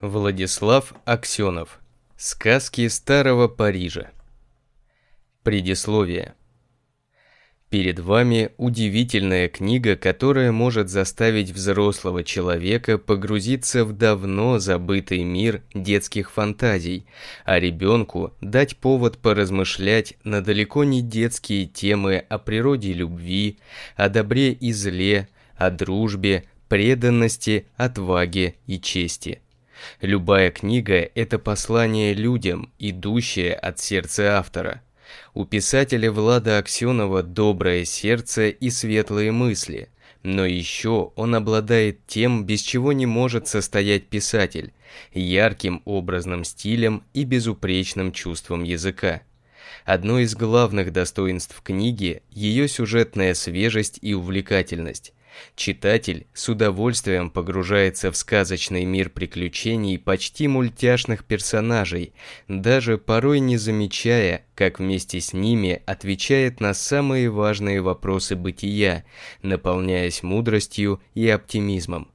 Владислав Аксенов. Сказки старого Парижа. Предисловие. Перед вами удивительная книга, которая может заставить взрослого человека погрузиться в давно забытый мир детских фантазий, а ребенку дать повод поразмышлять на далеко не детские темы о природе любви, о добре и зле, о дружбе, преданности, отваге и чести – Любая книга – это послание людям, идущее от сердца автора. У писателя Влада Аксенова доброе сердце и светлые мысли, но еще он обладает тем, без чего не может состоять писатель – ярким образным стилем и безупречным чувством языка. Одно из главных достоинств книги – ее сюжетная свежесть и увлекательность. Читатель с удовольствием погружается в сказочный мир приключений почти мультяшных персонажей, даже порой не замечая, как вместе с ними отвечает на самые важные вопросы бытия, наполняясь мудростью и оптимизмом.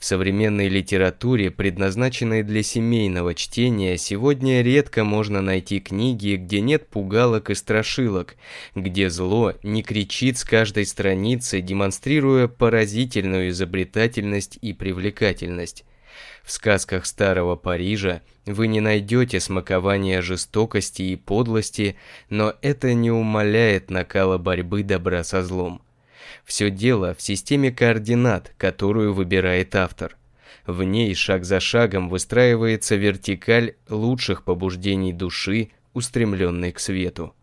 В современной литературе, предназначенной для семейного чтения, сегодня редко можно найти книги, где нет пугалок и страшилок, где зло не кричит с каждой страницы, демонстрируя поразительную изобретательность и привлекательность. В сказках старого Парижа вы не найдете смакования жестокости и подлости, но это не умаляет накала борьбы добра со злом. Все дело в системе координат, которую выбирает автор. В ней шаг за шагом выстраивается вертикаль лучших побуждений души, устремленной к свету.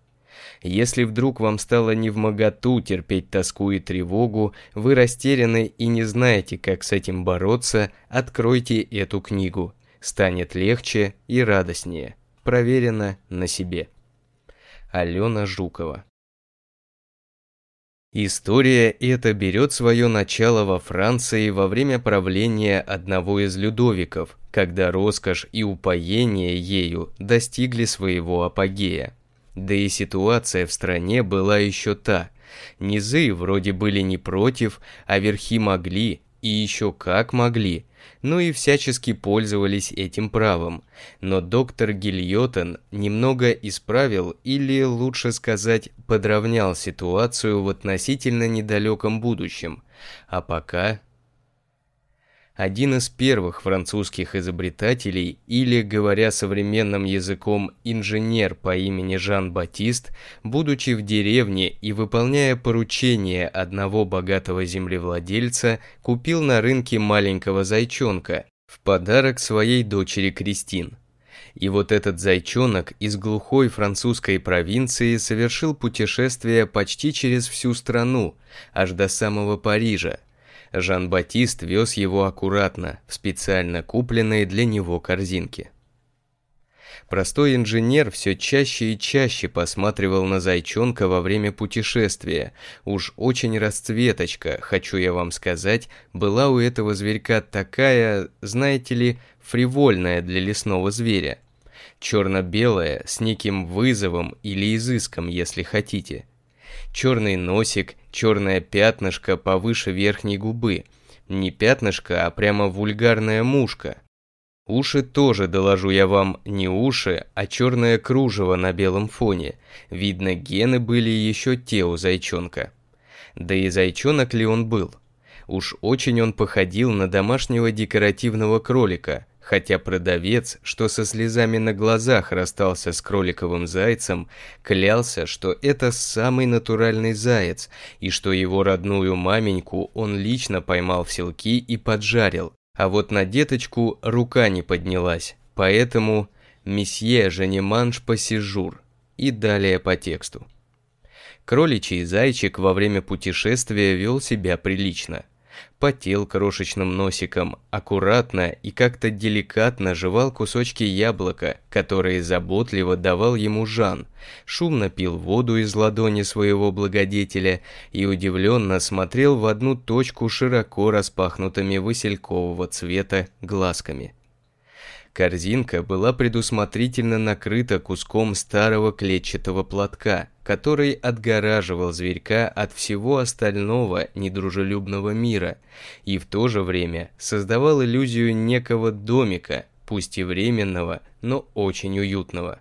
Если вдруг вам стало невмоготу терпеть тоску и тревогу, вы растеряны и не знаете, как с этим бороться, откройте эту книгу. Станет легче и радостнее. Проверено на себе. Алена Жукова История эта берет свое начало во Франции во время правления одного из Людовиков, когда роскошь и упоение ею достигли своего апогея. Да и ситуация в стране была еще та. Низы вроде были не против, а верхи могли, и еще как могли – ну и всячески пользовались этим правом. Но доктор Гильотон немного исправил или, лучше сказать, подровнял ситуацию в относительно недалеком будущем. А пока один из первых французских изобретателей или, говоря современным языком, инженер по имени Жан-Батист, будучи в деревне и выполняя поручение одного богатого землевладельца, купил на рынке маленького зайчонка в подарок своей дочери Кристин. И вот этот зайчонок из глухой французской провинции совершил путешествие почти через всю страну, аж до самого Парижа, Жан-Батист вез его аккуратно, в специально купленные для него корзинки. Простой инженер все чаще и чаще посматривал на зайчонка во время путешествия. Уж очень расцветочка, хочу я вам сказать, была у этого зверька такая, знаете ли, фривольная для лесного зверя. Черно-белая, с неким вызовом или изыском, если хотите. Черный носик черное пятнышко повыше верхней губы. Не пятнышко, а прямо вульгарная мушка. Уши тоже, доложу я вам, не уши, а черное кружево на белом фоне. Видно, гены были еще те у зайчонка. Да и зайчонок ли он был? Уж очень он походил на домашнего декоративного кролика, хотя продавец, что со слезами на глазах расстался с кроликовым зайцем, клялся, что это самый натуральный заяц, и что его родную маменьку он лично поймал в селки и поджарил, а вот на деточку рука не поднялась, поэтому «Месье Женеманш Пассижур» и далее по тексту. Кроличий зайчик во время путешествия вел себя прилично – потел крошечным носиком, аккуратно и как-то деликатно жевал кусочки яблока, которые заботливо давал ему Жан, шумно пил воду из ладони своего благодетеля и удивленно смотрел в одну точку широко распахнутыми василькового цвета глазками. Корзинка была предусмотрительно накрыта куском старого клетчатого платка, который отгораживал зверька от всего остального недружелюбного мира и в то же время создавал иллюзию некого домика, пусть и временного, но очень уютного.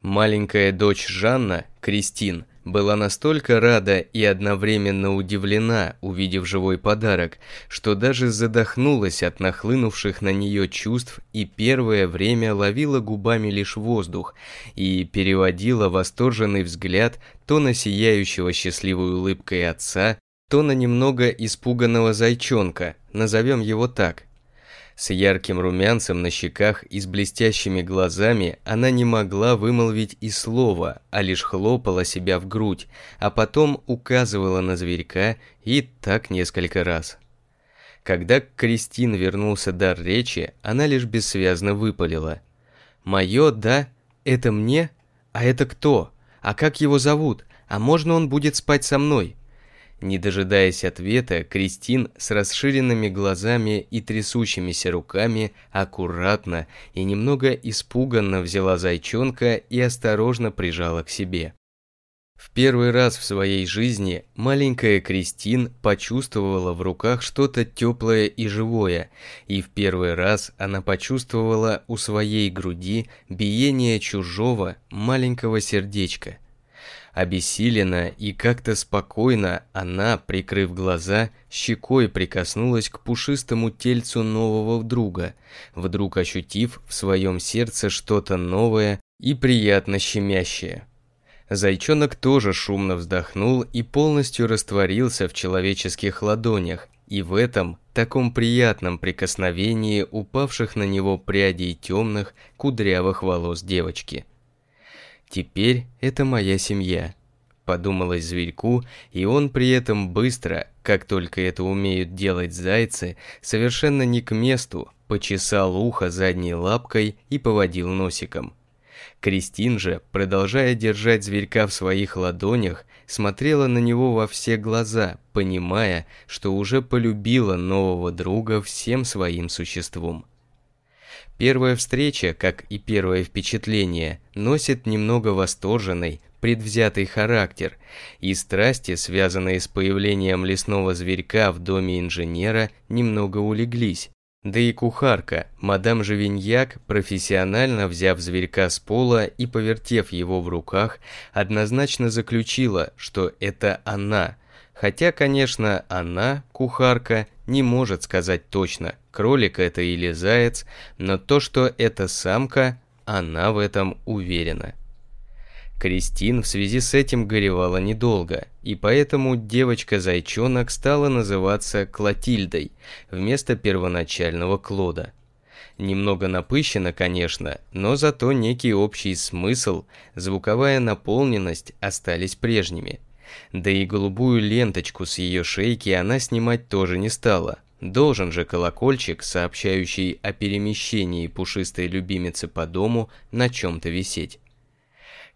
Маленькая дочь Жанна, Кристин, была настолько рада и одновременно удивлена, увидев живой подарок, что даже задохнулась от нахлынувших на нее чувств и первое время ловила губами лишь воздух и переводила восторженный взгляд то на сияющего счастливой улыбкой отца, то на немного испуганного зайчонка, назовем его так, с ярким румянцем на щеках и с блестящими глазами она не могла вымолвить и слова, а лишь хлопала себя в грудь, а потом указывала на зверька и так несколько раз. Когда к Кристин вернулся дар речи, она лишь бессвязно выпалила. «Мое, да? Это мне? А это кто? А как его зовут? А можно он будет спать со мной?» Не дожидаясь ответа, Кристин с расширенными глазами и трясущимися руками аккуратно и немного испуганно взяла зайчонка и осторожно прижала к себе. В первый раз в своей жизни маленькая Кристин почувствовала в руках что-то теплое и живое, и в первый раз она почувствовала у своей груди биение чужого маленького сердечка – Обессиленно и как-то спокойно она, прикрыв глаза, щекой прикоснулась к пушистому тельцу нового друга, вдруг ощутив в своем сердце что-то новое и приятно щемящее. Зайчонок тоже шумно вздохнул и полностью растворился в человеческих ладонях, и в этом таком приятном прикосновении упавших на него прядей темных, кудрявых волос девочки – Теперь это моя семья. Подумалось зверьку, и он при этом быстро, как только это умеют делать зайцы, совершенно не к месту, почесал ухо задней лапкой и поводил носиком. Кристин же, продолжая держать зверька в своих ладонях, смотрела на него во все глаза, понимая, что уже полюбила нового друга всем своим существом. Первая встреча, как и первое впечатление, носит немного восторженный, предвзятый характер, и страсти, связанные с появлением лесного зверька в доме инженера, немного улеглись. Да и кухарка, мадам Живиньяк, профессионально взяв зверька с пола и повертев его в руках, однозначно заключила, что это она. Хотя, конечно, она, кухарка, не может сказать точно – кролик это или заяц, но то, что это самка, она в этом уверена. Кристин в связи с этим горевала недолго, и поэтому девочка-зайчонок стала называться Клотильдой вместо первоначального Клода. Немного напыщено, конечно, но зато некий общий смысл, звуковая наполненность остались прежними. Да и голубую ленточку с ее шейки она снимать тоже не стала, Должен же колокольчик, сообщающий о перемещении пушистой любимицы по дому, на чем-то висеть.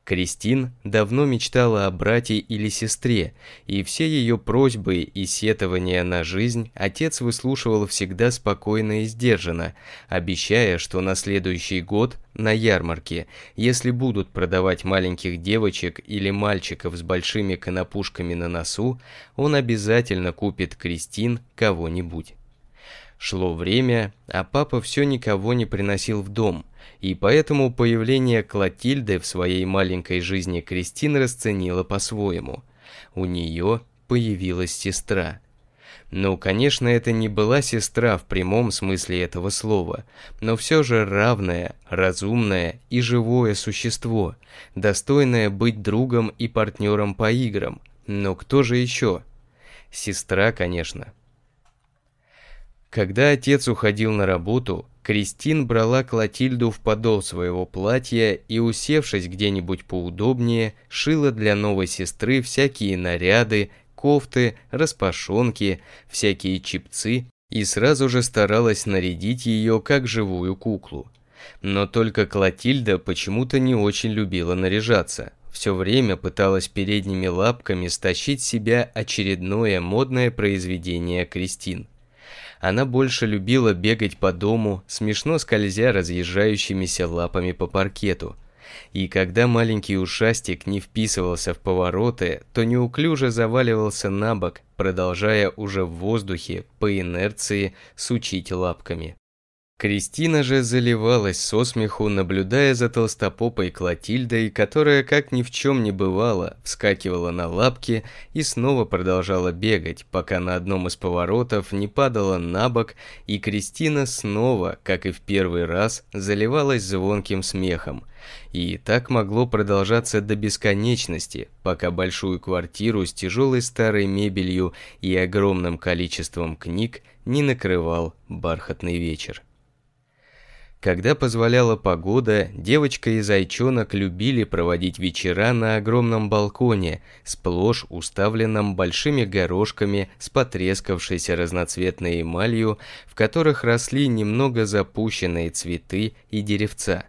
Кристин давно мечтала о брате или сестре, и все ее просьбы и сетования на жизнь отец выслушивал всегда спокойно и сдержанно, обещая, что на следующий год на ярмарке, если будут продавать маленьких девочек или мальчиков с большими конопушками на носу, он обязательно купит Кристин кого-нибудь. Шло время, а папа все никого не приносил в дом, и поэтому появление Клотильды в своей маленькой жизни Кристин расценила по-своему. У нее появилась сестра. Ну, конечно, это не была сестра в прямом смысле этого слова, но все же равное, разумное и живое существо, достойное быть другом и партнером по играм. Но кто же еще? Сестра, конечно. Когда отец уходил на работу, Кристин брала Клотильду в подол своего платья и, усевшись где-нибудь поудобнее, шила для новой сестры всякие наряды, кофты, распашонки, всякие чипцы и сразу же старалась нарядить ее как живую куклу. Но только Клотильда почему-то не очень любила наряжаться. Все время пыталась передними лапками стащить себя очередное модное произведение Кристин. Она больше любила бегать по дому, смешно скользя разъезжающимися лапами по паркету. И когда маленький ушастик не вписывался в повороты, то неуклюже заваливался на бок, продолжая уже в воздухе, по инерции, сучить лапками. Кристина же заливалась со смеху, наблюдая за толстопопой Клотильдой, которая, как ни в чем не бывало, вскакивала на лапки и снова продолжала бегать, пока на одном из поворотов не падала на бок, и Кристина снова, как и в первый раз, заливалась звонким смехом. И так могло продолжаться до бесконечности, пока большую квартиру с тяжелой старой мебелью и огромным количеством книг не накрывал бархатный вечер. Когда позволяла погода, девочка и зайчонок любили проводить вечера на огромном балконе, сплошь уставленном большими горошками с потрескавшейся разноцветной эмалью, в которых росли немного запущенные цветы и деревца.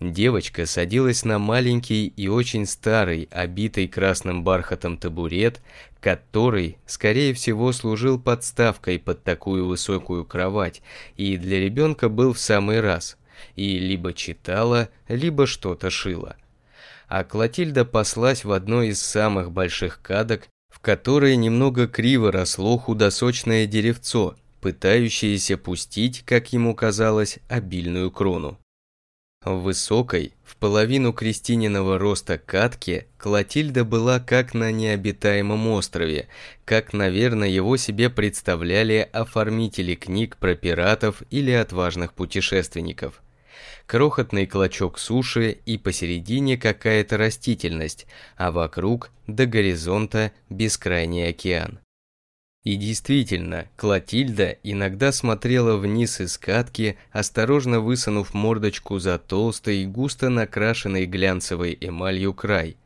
Девочка садилась на маленький и очень старый, обитый красным бархатом табурет, который, скорее всего, служил подставкой под такую высокую кровать и для ребенка был в самый раз, и либо читала, либо что-то шила. А Клотильда паслась в одной из самых больших кадок, в которой немного криво росло худосочное деревцо, пытающееся пустить, как ему казалось, обильную крону. В высокой, в половину крестининого роста катке Клотильда была как на необитаемом острове, как, наверное, его себе представляли оформители книг про пиратов или отважных путешественников. Крохотный клочок суши и посередине какая-то растительность, а вокруг, до горизонта, бескрайний океан. И действительно, Клотильда иногда смотрела вниз из катки, осторожно высунув мордочку за толстый, густо накрашенный глянцевой эмалью край.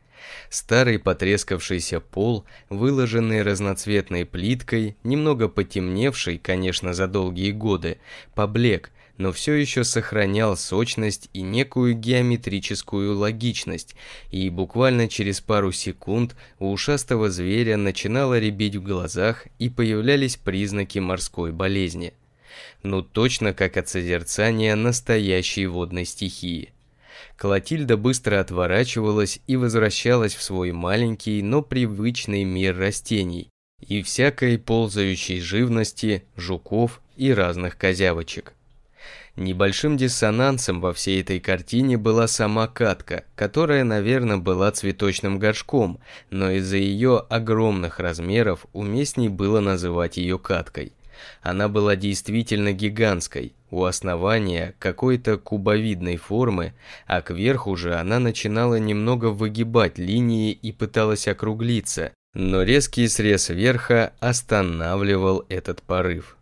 Старый потрескавшийся пол, выложенный разноцветной плиткой, немного потемневший, конечно, за долгие годы, поблек, но все еще сохранял сочность и некую геометрическую логичность, и буквально через пару секунд у ушастого зверя начинало ребить в глазах и появлялись признаки морской болезни. Ну точно как от созерцания настоящей водной стихии. Клотильда быстро отворачивалась и возвращалась в свой маленький, но привычный мир растений и всякой ползающей живности, жуков и разных козявочек. Небольшим диссонансом во всей этой картине была сама катка, которая, наверное, была цветочным горшком, но из-за ее огромных размеров уместней было называть ее каткой. Она была действительно гигантской, у основания какой-то кубовидной формы, а кверху же она начинала немного выгибать линии и пыталась округлиться, но резкий срез верха останавливал этот порыв.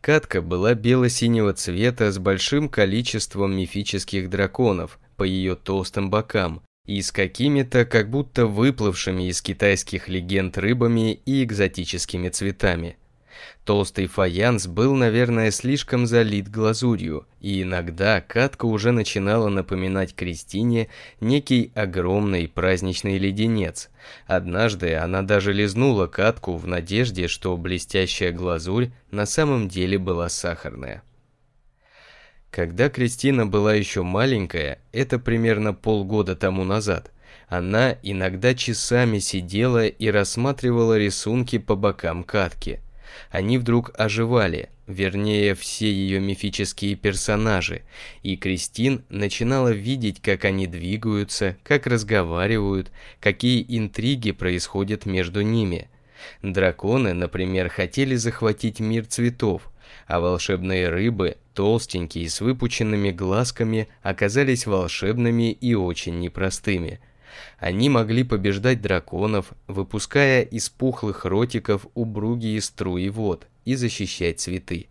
Катка была бело-синего цвета с большим количеством мифических драконов по ее толстым бокам и с какими-то как будто выплывшими из китайских легенд рыбами и экзотическими цветами. Толстый фаянс был, наверное, слишком залит глазурью, и иногда катка уже начинала напоминать Кристине некий огромный праздничный леденец – Однажды она даже лизнула катку в надежде, что блестящая глазурь на самом деле была сахарная. Когда Кристина была еще маленькая, это примерно полгода тому назад, она иногда часами сидела и рассматривала рисунки по бокам катки. Они вдруг оживали – вернее все ее мифические персонажи, и Кристин начинала видеть, как они двигаются, как разговаривают, какие интриги происходят между ними. Драконы, например, хотели захватить мир цветов, а волшебные рыбы, толстенькие с выпученными глазками, оказались волшебными и очень непростыми – они могли побеждать драконов, выпуская из пухлых ротиков убруги и струи вод и защищать цветы.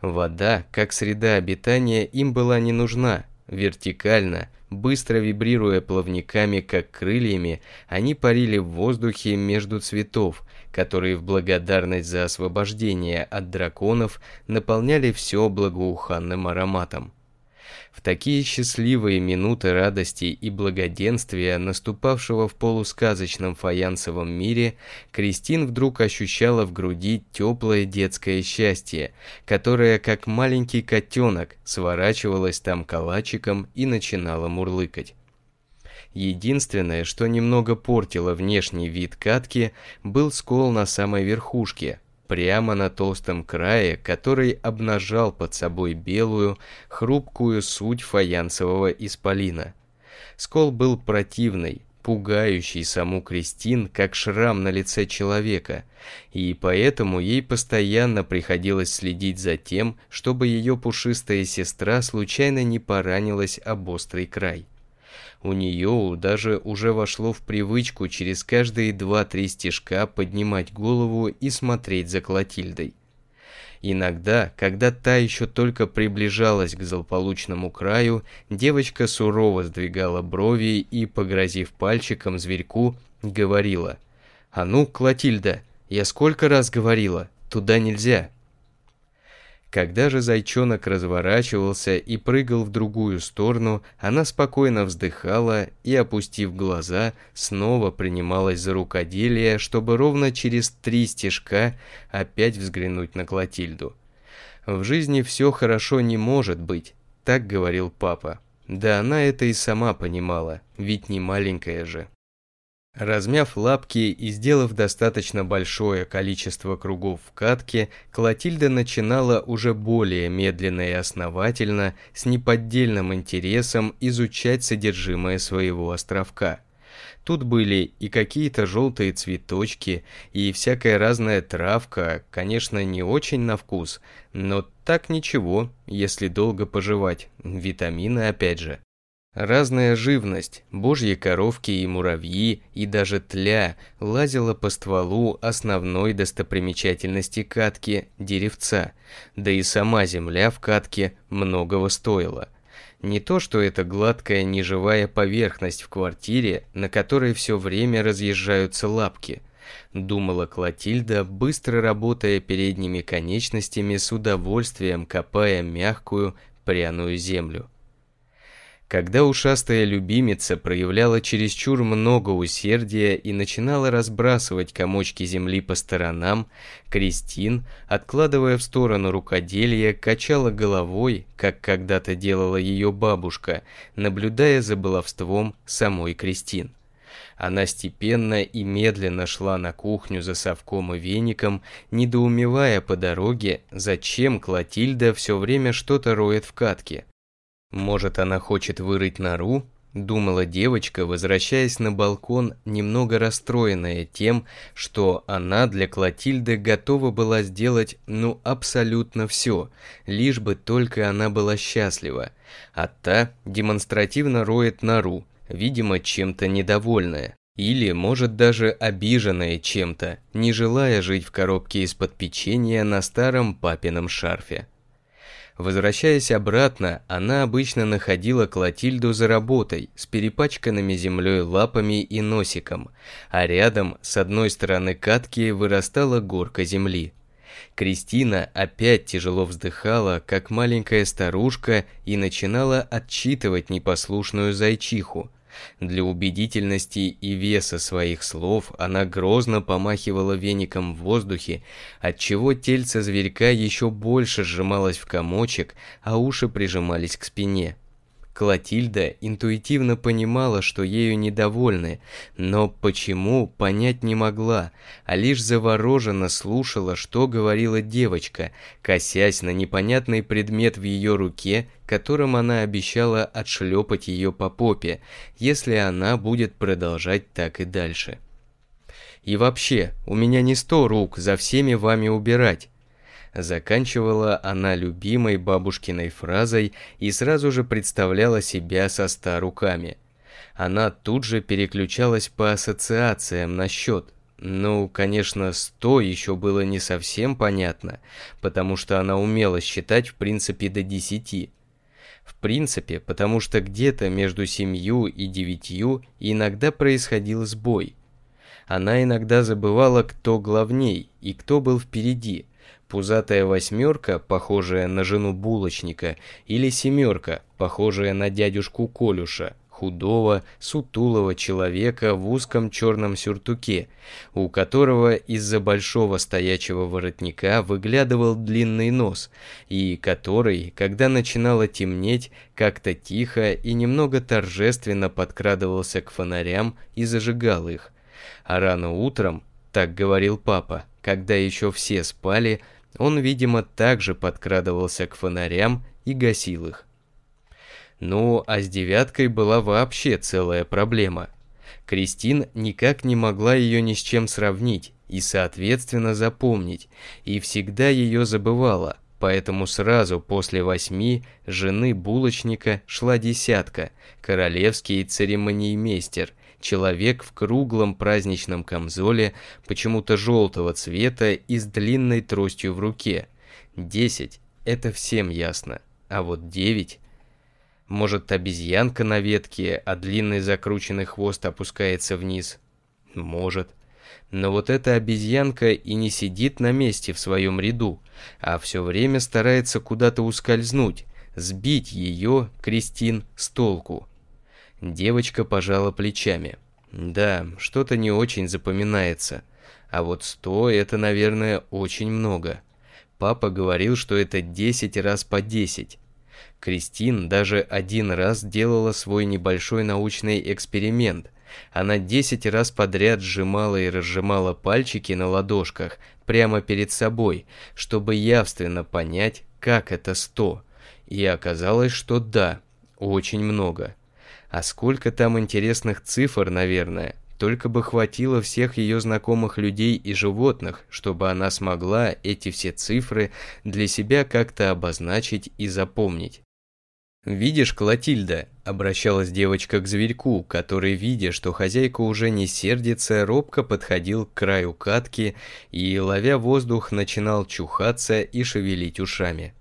Вода, как среда обитания, им была не нужна. Вертикально, быстро вибрируя плавниками, как крыльями, они парили в воздухе между цветов, которые в благодарность за освобождение от драконов наполняли все благоуханным ароматом. В такие счастливые минуты радости и благоденствия, наступавшего в полусказочном фаянсовом мире, Кристин вдруг ощущала в груди теплое детское счастье, которое, как маленький котенок, сворачивалось там калачиком и начинало мурлыкать. Единственное, что немного портило внешний вид катки, был скол на самой верхушке, прямо на толстом крае, который обнажал под собой белую, хрупкую суть фаянсового исполина. Скол был противный, пугающий саму Кристин, как шрам на лице человека, и поэтому ей постоянно приходилось следить за тем, чтобы ее пушистая сестра случайно не поранилась об острый край. У нее даже уже вошло в привычку через каждые два-три стежка поднимать голову и смотреть за Клотильдой. Иногда, когда та еще только приближалась к злополучному краю, девочка сурово сдвигала брови и, погрозив пальчиком зверьку, говорила «А ну, Клотильда, я сколько раз говорила, туда нельзя!» Когда же зайчонок разворачивался и прыгал в другую сторону, она спокойно вздыхала и, опустив глаза, снова принималась за рукоделие, чтобы ровно через три стежка опять взглянуть на Клотильду. «В жизни все хорошо не может быть», — так говорил папа. Да она это и сама понимала, ведь не маленькая же. Размяв лапки и сделав достаточно большое количество кругов в катке, Клотильда начинала уже более медленно и основательно, с неподдельным интересом изучать содержимое своего островка. Тут были и какие-то желтые цветочки, и всякая разная травка, конечно, не очень на вкус, но так ничего, если долго пожевать, витамины опять же. Разная живность, божьи коровки и муравьи, и даже тля лазила по стволу основной достопримечательности катки – деревца, да и сама земля в катке многого стоила. Не то, что это гладкая неживая поверхность в квартире, на которой все время разъезжаются лапки –– думала Клотильда, быстро работая передними конечностями, с удовольствием копая мягкую, пряную землю. Когда ушастая любимица проявляла чересчур много усердия и начинала разбрасывать комочки земли по сторонам, Кристин, откладывая в сторону рукоделие, качала головой, как когда-то делала ее бабушка, наблюдая за баловством самой Кристин. Она степенно и медленно шла на кухню за совком и веником, недоумевая по дороге, зачем Клотильда все время что-то роет в катке. Может, она хочет вырыть нору? Думала девочка, возвращаясь на балкон, немного расстроенная тем, что она для Клотильды готова была сделать ну абсолютно все, лишь бы только она была счастлива. А та демонстративно роет нору, видимо, чем-то недовольная. Или, может, даже обиженная чем-то, не желая жить в коробке из-под печенья на старом папином шарфе. Возвращаясь обратно, она обычно находила Клотильду за работой, с перепачканными землей лапами и носиком, а рядом с одной стороны катки вырастала горка земли. Кристина опять тяжело вздыхала, как маленькая старушка, и начинала отчитывать непослушную зайчиху – для убедительности и веса своих слов она грозно помахивала веником в воздухе, отчего тельце зверька еще больше сжималось в комочек, а уши прижимались к спине. Клотильда интуитивно понимала, что ею недовольны, но почему, понять не могла, а лишь завороженно слушала, что говорила девочка, косясь на непонятный предмет в ее руке, которым она обещала отшлепать ее по попе, если она будет продолжать так и дальше. «И вообще, у меня не сто рук за всеми вами убирать», Заканчивала она любимой бабушкиной фразой и сразу же представляла себя со ста руками. Она тут же переключалась по ассоциациям на счет. Ну, конечно, сто еще было не совсем понятно, потому что она умела считать в принципе до десяти. В принципе, потому что где-то между семью и девятью иногда происходил сбой. Она иногда забывала, кто главней и кто был впереди – пузатая восьмерка, похожая на жену булочника, или семерка, похожая на дядюшку Колюша, худого, сутулого человека в узком черном сюртуке, у которого из-за большого стоячего воротника выглядывал длинный нос, и который, когда начинало темнеть, как-то тихо и немного торжественно подкрадывался к фонарям и зажигал их. А рано утром, так говорил папа, когда еще все спали, он, видимо, также подкрадывался к фонарям и гасил их. Ну, а с девяткой была вообще целая проблема. Кристин никак не могла ее ни с чем сравнить и, соответственно, запомнить, и всегда ее забывала, поэтому сразу после восьми жены булочника шла десятка, королевский церемониймейстер – Человек в круглом праздничном камзоле, почему-то желтого цвета и с длинной тростью в руке. Десять – это всем ясно, а вот девять – может обезьянка на ветке, а длинный закрученный хвост опускается вниз? Может. Но вот эта обезьянка и не сидит на месте в своем ряду, а все время старается куда-то ускользнуть, сбить ее, Кристин, с толку – Девочка пожала плечами. Да, что-то не очень запоминается. А вот сто – это, наверное, очень много. Папа говорил, что это 10 раз по 10. Кристин даже один раз делала свой небольшой научный эксперимент. Она 10 раз подряд сжимала и разжимала пальчики на ладошках прямо перед собой, чтобы явственно понять, как это 100. И оказалось, что да, очень много. А сколько там интересных цифр, наверное. Только бы хватило всех ее знакомых людей и животных, чтобы она смогла эти все цифры для себя как-то обозначить и запомнить. «Видишь, Клотильда», – обращалась девочка к зверьку, который, видя, что хозяйка уже не сердится, робко подходил к краю катки и, ловя воздух, начинал чухаться и шевелить ушами.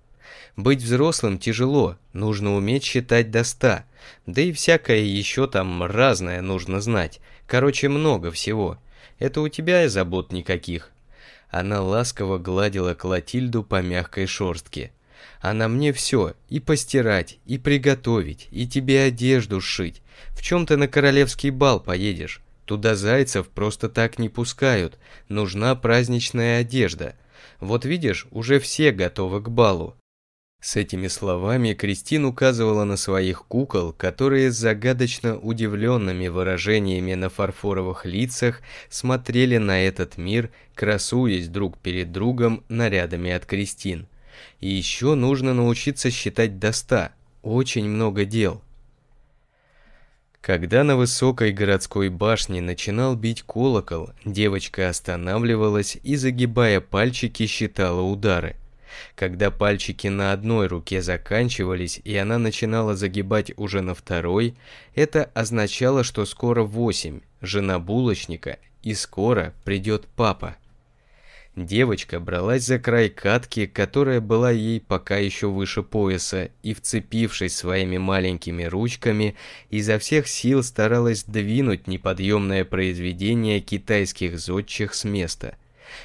«Быть взрослым тяжело, нужно уметь считать до ста», да и всякое еще там разное нужно знать. Короче, много всего. Это у тебя и забот никаких. Она ласково гладила Клотильду по мягкой шорстке. Она мне все, и постирать, и приготовить, и тебе одежду сшить. В чем ты на королевский бал поедешь? Туда зайцев просто так не пускают, нужна праздничная одежда. Вот видишь, уже все готовы к балу. С этими словами Кристин указывала на своих кукол, которые с загадочно удивленными выражениями на фарфоровых лицах смотрели на этот мир, красуясь друг перед другом нарядами от Кристин. И еще нужно научиться считать до ста. Очень много дел. Когда на высокой городской башне начинал бить колокол, девочка останавливалась и, загибая пальчики, считала удары когда пальчики на одной руке заканчивались и она начинала загибать уже на второй, это означало, что скоро восемь, жена булочника, и скоро придет папа. Девочка бралась за край катки, которая была ей пока еще выше пояса, и, вцепившись своими маленькими ручками, изо всех сил старалась двинуть неподъемное произведение китайских зодчих с места.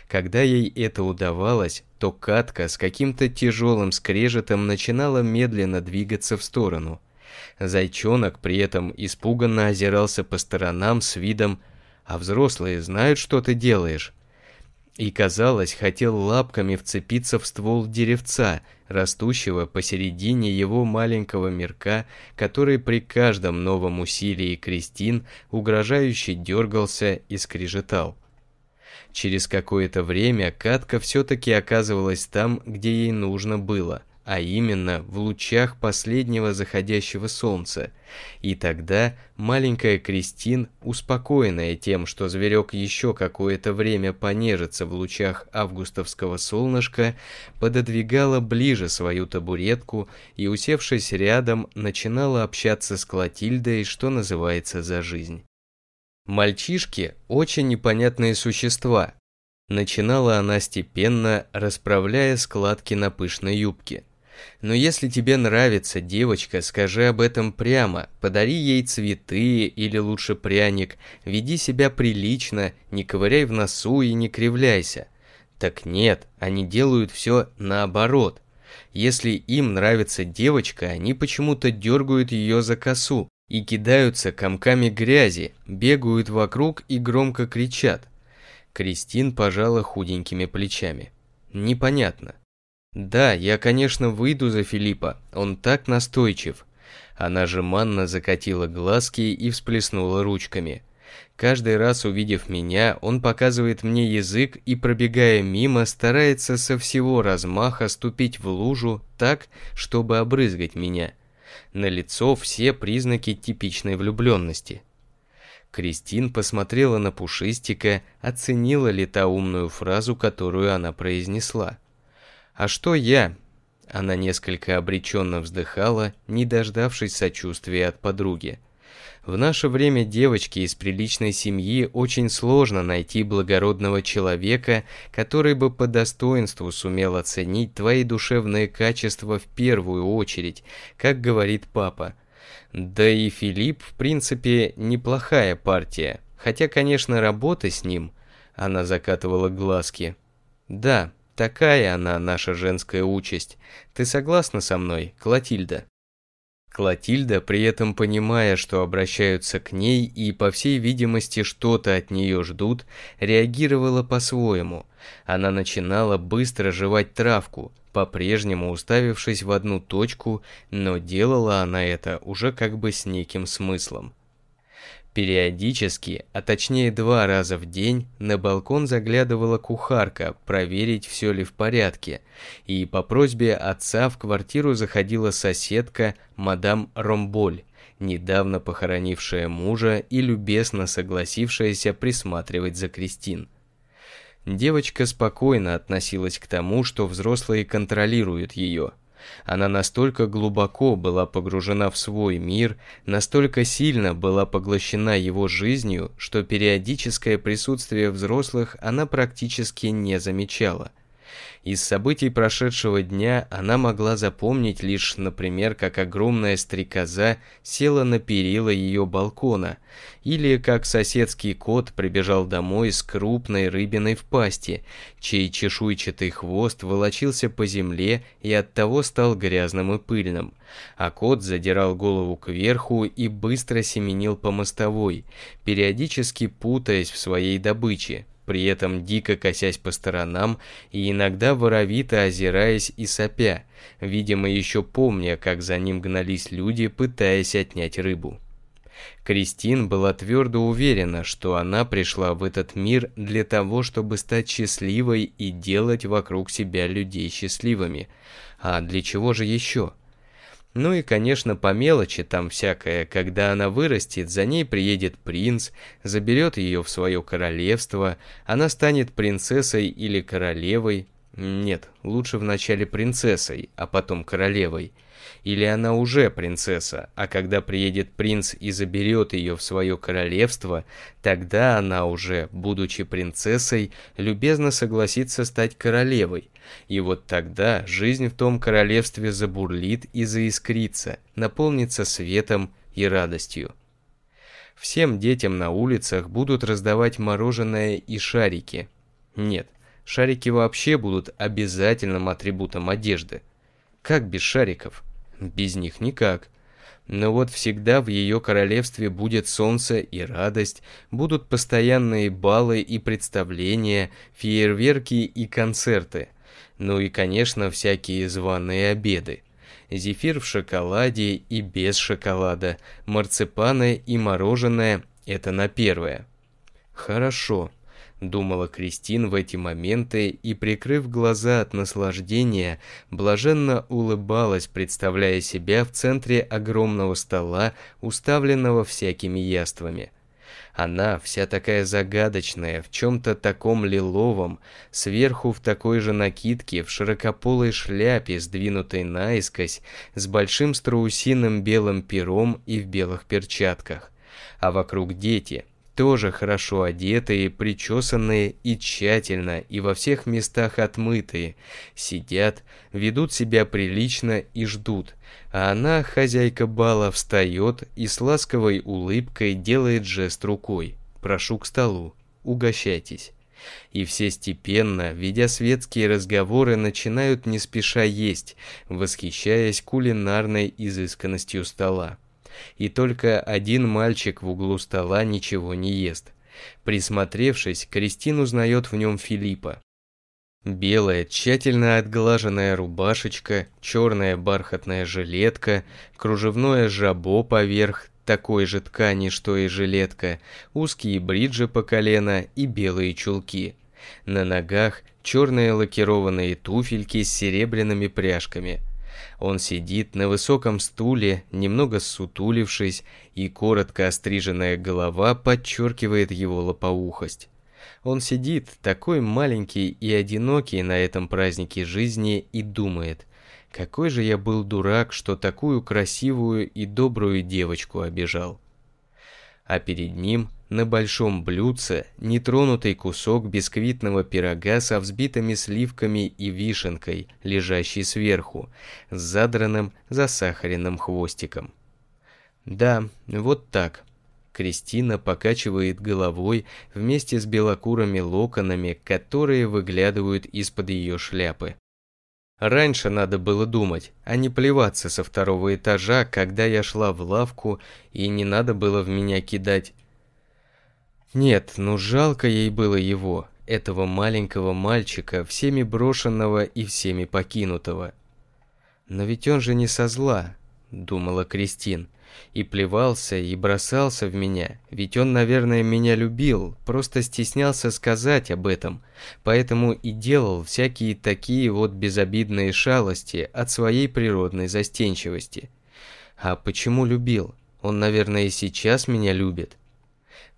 Когда ей это удавалось, то катка с каким-то тяжелым скрежетом начинала медленно двигаться в сторону. Зайчонок при этом испуганно озирался по сторонам с видом «А взрослые знают, что ты делаешь?» и, казалось, хотел лапками вцепиться в ствол деревца, растущего посередине его маленького мирка, который при каждом новом усилии Кристин угрожающе дергался и скрежетал. Через какое-то время Катка все-таки оказывалась там, где ей нужно было, а именно в лучах последнего заходящего солнца. И тогда маленькая Кристин, успокоенная тем, что зверек еще какое-то время понежится в лучах августовского солнышка, пододвигала ближе свою табуретку и, усевшись рядом, начинала общаться с Клотильдой, что называется, за жизнь. Мальчишки – очень непонятные существа. Начинала она степенно, расправляя складки на пышной юбке. Но если тебе нравится девочка, скажи об этом прямо, подари ей цветы или лучше пряник, веди себя прилично, не ковыряй в носу и не кривляйся. Так нет, они делают все наоборот. Если им нравится девочка, они почему-то дергают ее за косу, и кидаются комками грязи, бегают вокруг и громко кричат. Кристин пожала худенькими плечами. Непонятно. Да, я, конечно, выйду за Филиппа, он так настойчив. Она же манно закатила глазки и всплеснула ручками. Каждый раз увидев меня, он показывает мне язык и, пробегая мимо, старается со всего размаха ступить в лужу так, чтобы обрызгать меня на лицо все признаки типичной влюбленности. Кристин посмотрела на Пушистика, оценила ли та умную фразу, которую она произнесла. «А что я?» Она несколько обреченно вздыхала, не дождавшись сочувствия от подруги. В наше время девочке из приличной семьи очень сложно найти благородного человека, который бы по достоинству сумел оценить твои душевные качества в первую очередь, как говорит папа. Да и Филипп, в принципе, неплохая партия, хотя, конечно, работа с ним... Она закатывала глазки. «Да, такая она, наша женская участь. Ты согласна со мной, Клотильда?» Клотильда, при этом понимая, что обращаются к ней и, по всей видимости, что-то от нее ждут, реагировала по-своему. Она начинала быстро жевать травку, по-прежнему уставившись в одну точку, но делала она это уже как бы с неким смыслом. Периодически, а точнее два раза в день, на балкон заглядывала кухарка проверить, все ли в порядке, и по просьбе отца в квартиру заходила соседка мадам Ромболь, недавно похоронившая мужа и любезно согласившаяся присматривать за Кристин. Девочка спокойно относилась к тому, что взрослые контролируют ее, она настолько глубоко была погружена в свой мир, настолько сильно была поглощена его жизнью, что периодическое присутствие взрослых она практически не замечала. Из событий прошедшего дня она могла запомнить лишь, например, как огромная стрекоза села на перила ее балкона, или как соседский кот прибежал домой с крупной рыбиной в пасти, чей чешуйчатый хвост волочился по земле и оттого стал грязным и пыльным. А кот задирал голову кверху и быстро семенил по мостовой, периодически путаясь в своей добыче, при этом дико косясь по сторонам и иногда воровито озираясь и сопя, видимо еще помня, как за ним гнались люди, пытаясь отнять рыбу. Кристин была твердо уверена, что она пришла в этот мир для того, чтобы стать счастливой и делать вокруг себя людей счастливыми. А для чего же еще? — ну и, конечно, по мелочи там всякое, когда она вырастет, за ней приедет принц, заберет ее в свое королевство, она станет принцессой или королевой. Нет, лучше вначале принцессой, а потом королевой – или она уже принцесса, а когда приедет принц и заберет ее в свое королевство, тогда она уже, будучи принцессой, любезно согласится стать королевой. И вот тогда жизнь в том королевстве забурлит и заискрится, наполнится светом и радостью. Всем детям на улицах будут раздавать мороженое и шарики. Нет, шарики вообще будут обязательным атрибутом одежды. Как без шариков? без них никак. Но вот всегда в ее королевстве будет солнце и радость, будут постоянные балы и представления, фейерверки и концерты. Ну и, конечно, всякие званые обеды. Зефир в шоколаде и без шоколада, марципаны и мороженое – это на первое. Хорошо думала Кристин в эти моменты и, прикрыв глаза от наслаждения, блаженно улыбалась, представляя себя в центре огромного стола, уставленного всякими яствами. Она вся такая загадочная, в чем-то таком лиловом, сверху в такой же накидке, в широкополой шляпе, сдвинутой наискось, с большим страусиным белым пером и в белых перчатках а вокруг дети, тоже хорошо одетые, причесанные и тщательно, и во всех местах отмытые, сидят, ведут себя прилично и ждут. А она, хозяйка бала, встает и с ласковой улыбкой делает жест рукой. «Прошу к столу, угощайтесь». И все степенно, ведя светские разговоры, начинают не спеша есть, восхищаясь кулинарной изысканностью стола и только один мальчик в углу стола ничего не ест. Присмотревшись, Кристин узнает в нем Филиппа. Белая, тщательно отглаженная рубашечка, черная бархатная жилетка, кружевное жабо поверх такой же ткани, что и жилетка, узкие бриджи по колено и белые чулки. На ногах черные лакированные туфельки с серебряными пряжками – он сидит на высоком стуле, немного сутулившись, и коротко остриженная голова подчеркивает его лопоухость. Он сидит, такой маленький и одинокий на этом празднике жизни, и думает, какой же я был дурак, что такую красивую и добрую девочку обижал. А перед ним на большом блюдце нетронутый кусок бисквитного пирога со взбитыми сливками и вишенкой, лежащий сверху, с задранным засахаренным хвостиком. Да, вот так. Кристина покачивает головой вместе с белокурыми локонами, которые выглядывают из-под ее шляпы. Раньше надо было думать, а не плеваться со второго этажа, когда я шла в лавку, и не надо было в меня кидать нет, ну жалко ей было его, этого маленького мальчика, всеми брошенного и всеми покинутого. Но ведь он же не со зла, думала Кристин, и плевался, и бросался в меня, ведь он, наверное, меня любил, просто стеснялся сказать об этом, поэтому и делал всякие такие вот безобидные шалости от своей природной застенчивости. А почему любил? Он, наверное, и сейчас меня любит.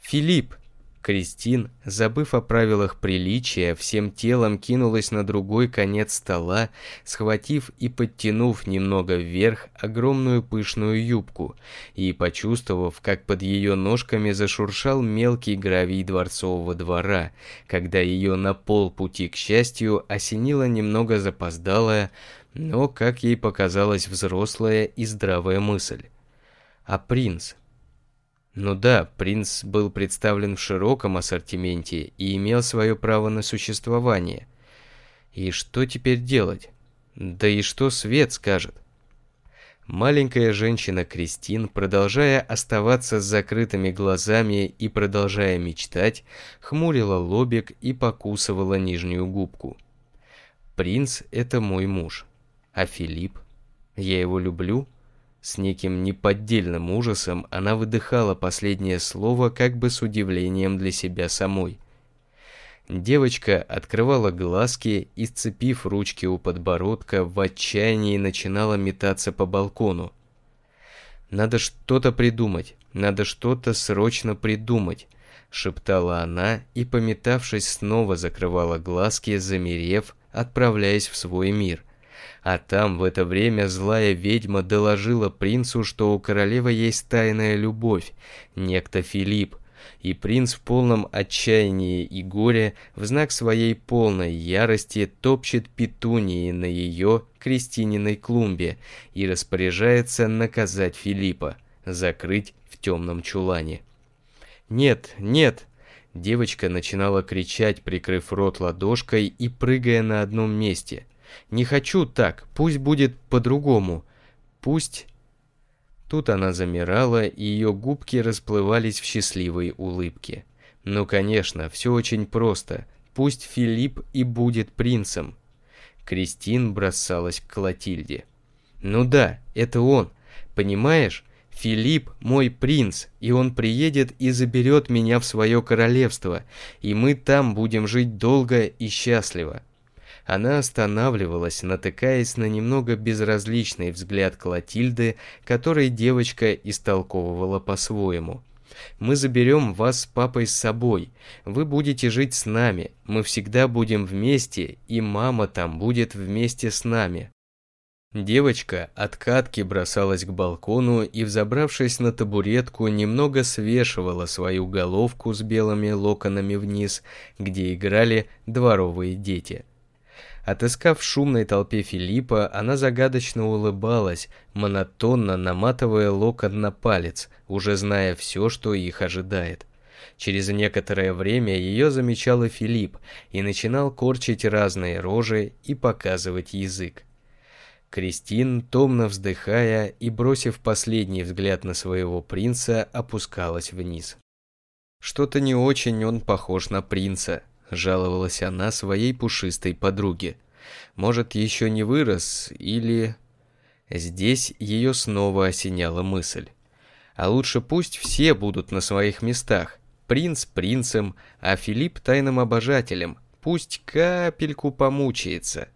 «Филипп!» Кристин, забыв о правилах приличия, всем телом кинулась на другой конец стола, схватив и подтянув немного вверх огромную пышную юбку и почувствовав, как под ее ножками зашуршал мелкий гравий дворцового двора, когда ее на полпути к счастью осенила немного запоздалая, но, как ей показалось, взрослая и здравая мысль. А принц, ну да, принц был представлен в широком ассортименте и имел свое право на существование. И что теперь делать? Да и что свет скажет? Маленькая женщина Кристин, продолжая оставаться с закрытыми глазами и продолжая мечтать, хмурила лобик и покусывала нижнюю губку. «Принц – это мой муж. А Филипп? Я его люблю?» С неким неподдельным ужасом она выдыхала последнее слово как бы с удивлением для себя самой. Девочка открывала глазки и, сцепив ручки у подбородка, в отчаянии начинала метаться по балкону. «Надо что-то придумать, надо что-то срочно придумать», — шептала она и, пометавшись, снова закрывала глазки, замерев, отправляясь в свой мир, а там в это время злая ведьма доложила принцу, что у королевы есть тайная любовь, некто Филипп. И принц в полном отчаянии и горе, в знак своей полной ярости, топчет петунии на ее крестининой клумбе и распоряжается наказать Филиппа, закрыть в темном чулане. «Нет, нет!» Девочка начинала кричать, прикрыв рот ладошкой и прыгая на одном месте. Не хочу так, пусть будет по-другому. Пусть... Тут она замирала, и ее губки расплывались в счастливой улыбке. Ну, конечно, все очень просто. Пусть Филипп и будет принцем. Кристин бросалась к Клотильде. Ну да, это он. Понимаешь? Филипп мой принц, и он приедет и заберет меня в свое королевство, и мы там будем жить долго и счастливо. Она останавливалась, натыкаясь на немного безразличный взгляд Клотильды, который девочка истолковывала по-своему. «Мы заберем вас с папой с собой. Вы будете жить с нами. Мы всегда будем вместе, и мама там будет вместе с нами». Девочка от катки бросалась к балкону и, взобравшись на табуретку, немного свешивала свою головку с белыми локонами вниз, где играли дворовые дети – Отыскав в шумной толпе Филиппа, она загадочно улыбалась, монотонно наматывая локон на палец, уже зная все, что их ожидает. Через некоторое время ее замечал и Филипп и начинал корчить разные рожи и показывать язык. Кристин, томно вздыхая и бросив последний взгляд на своего принца, опускалась вниз. Что-то не очень он похож на принца, – жаловалась она своей пушистой подруге. «Может, еще не вырос или...» Здесь ее снова осеняла мысль. А лучше пусть все будут на своих местах. Принц принцем, а Филипп тайным обожателем. Пусть капельку помучается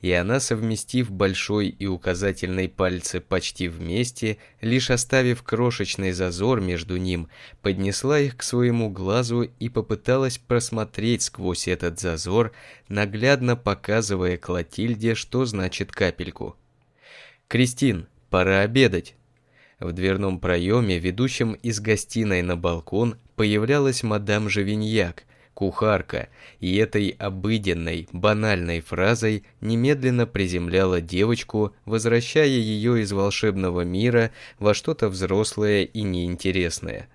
и она, совместив большой и указательный пальцы почти вместе, лишь оставив крошечный зазор между ним, поднесла их к своему глазу и попыталась просмотреть сквозь этот зазор, наглядно показывая Клотильде, что значит капельку. «Кристин, пора обедать!» В дверном проеме, ведущем из гостиной на балкон, появлялась мадам Живиньяк – кухарка, и этой обыденной, банальной фразой немедленно приземляла девочку, возвращая ее из волшебного мира во что-то взрослое и неинтересное.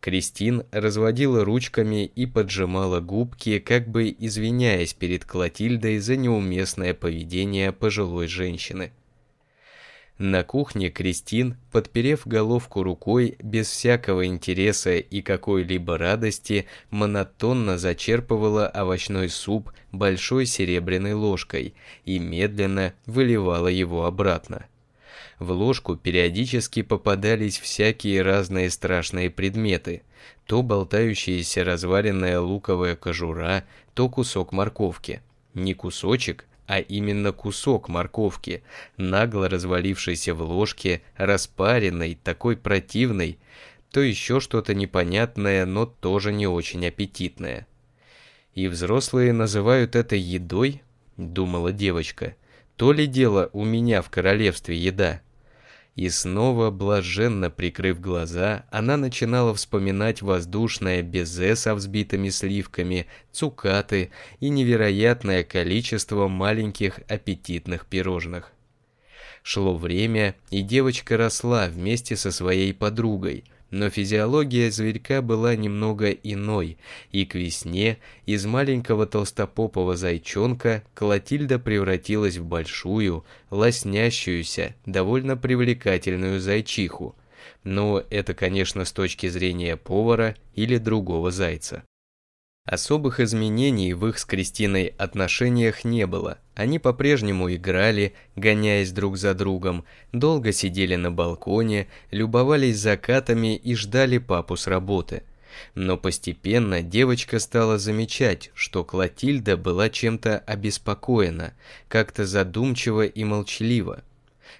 Кристин разводила ручками и поджимала губки, как бы извиняясь перед Клотильдой за неуместное поведение пожилой женщины. На кухне Кристин, подперев головку рукой, без всякого интереса и какой-либо радости, монотонно зачерпывала овощной суп большой серебряной ложкой и медленно выливала его обратно. В ложку периодически попадались всякие разные страшные предметы. То болтающаяся разваренная луковая кожура, то кусок морковки. Не кусочек, а именно кусок морковки, нагло развалившийся в ложке, распаренной, такой противной, то еще что-то непонятное, но тоже не очень аппетитное. «И взрослые называют это едой?» – думала девочка. «То ли дело у меня в королевстве еда?» И снова, блаженно прикрыв глаза, она начинала вспоминать воздушное безе со взбитыми сливками, цукаты и невероятное количество маленьких аппетитных пирожных. Шло время, и девочка росла вместе со своей подругой – но физиология зверька была немного иной, и к весне из маленького толстопопого зайчонка Клотильда превратилась в большую, лоснящуюся, довольно привлекательную зайчиху. Но это, конечно, с точки зрения повара или другого зайца. Особых изменений в их с Кристиной отношениях не было. Они по-прежнему играли, гоняясь друг за другом, долго сидели на балконе, любовались закатами и ждали папу с работы. Но постепенно девочка стала замечать, что Клотильда была чем-то обеспокоена, как-то задумчиво и молчлива.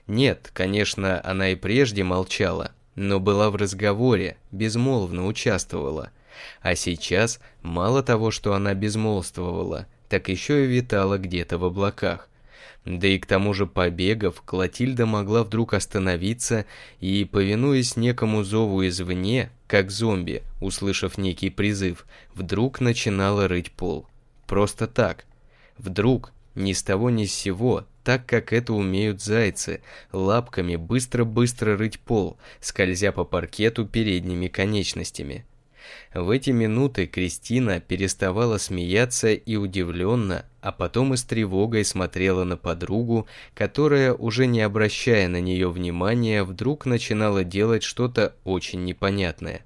Нет, конечно, она и прежде молчала, но была в разговоре, безмолвно участвовала – а сейчас, мало того, что она безмолвствовала, так еще и витала где-то в облаках. Да и к тому же побегов, Клотильда могла вдруг остановиться и, повинуясь некому зову извне, как зомби, услышав некий призыв, вдруг начинала рыть пол. Просто так. Вдруг, ни с того ни с сего, так как это умеют зайцы, лапками быстро-быстро рыть пол, скользя по паркету передними конечностями. В эти минуты Кристина переставала смеяться и удивленно, а потом и с тревогой смотрела на подругу, которая, уже не обращая на нее внимания, вдруг начинала делать что-то очень непонятное.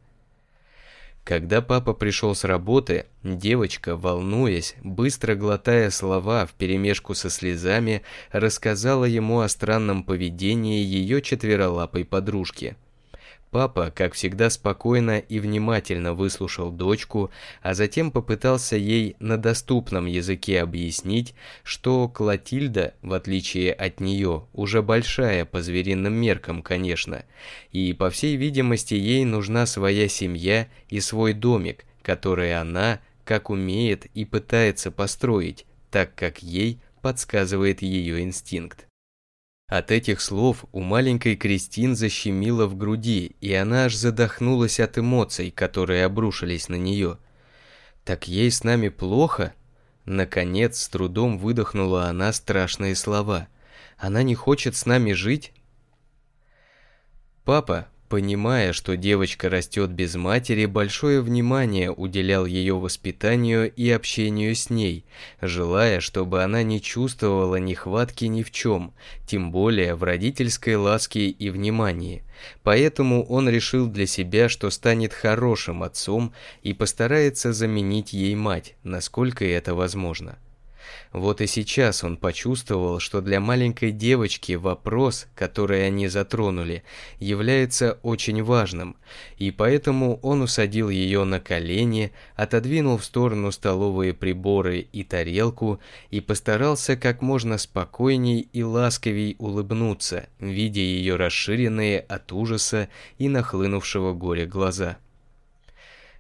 Когда папа пришел с работы, девочка, волнуясь, быстро глотая слова вперемешку со слезами, рассказала ему о странном поведении ее четверолапой подружки – Папа, как всегда, спокойно и внимательно выслушал дочку, а затем попытался ей на доступном языке объяснить, что Клотильда, в отличие от нее, уже большая по звериным меркам, конечно, и, по всей видимости, ей нужна своя семья и свой домик, который она, как умеет и пытается построить, так как ей подсказывает ее инстинкт. От этих слов у маленькой Кристин защемило в груди, и она аж задохнулась от эмоций, которые обрушились на нее. «Так ей с нами плохо?» Наконец, с трудом выдохнула она страшные слова. «Она не хочет с нами жить?» Папа Понимая, что девочка растет без матери, большое внимание уделял ее воспитанию и общению с ней, желая, чтобы она не чувствовала нехватки ни в чем, тем более в родительской ласке и внимании. Поэтому он решил для себя, что станет хорошим отцом и постарается заменить ей мать, насколько это возможно. Вот и сейчас он почувствовал, что для маленькой девочки вопрос, который они затронули, является очень важным, и поэтому он усадил ее на колени, отодвинул в сторону столовые приборы и тарелку и постарался как можно спокойней и ласковей улыбнуться, видя ее расширенные от ужаса и нахлынувшего горя глаза.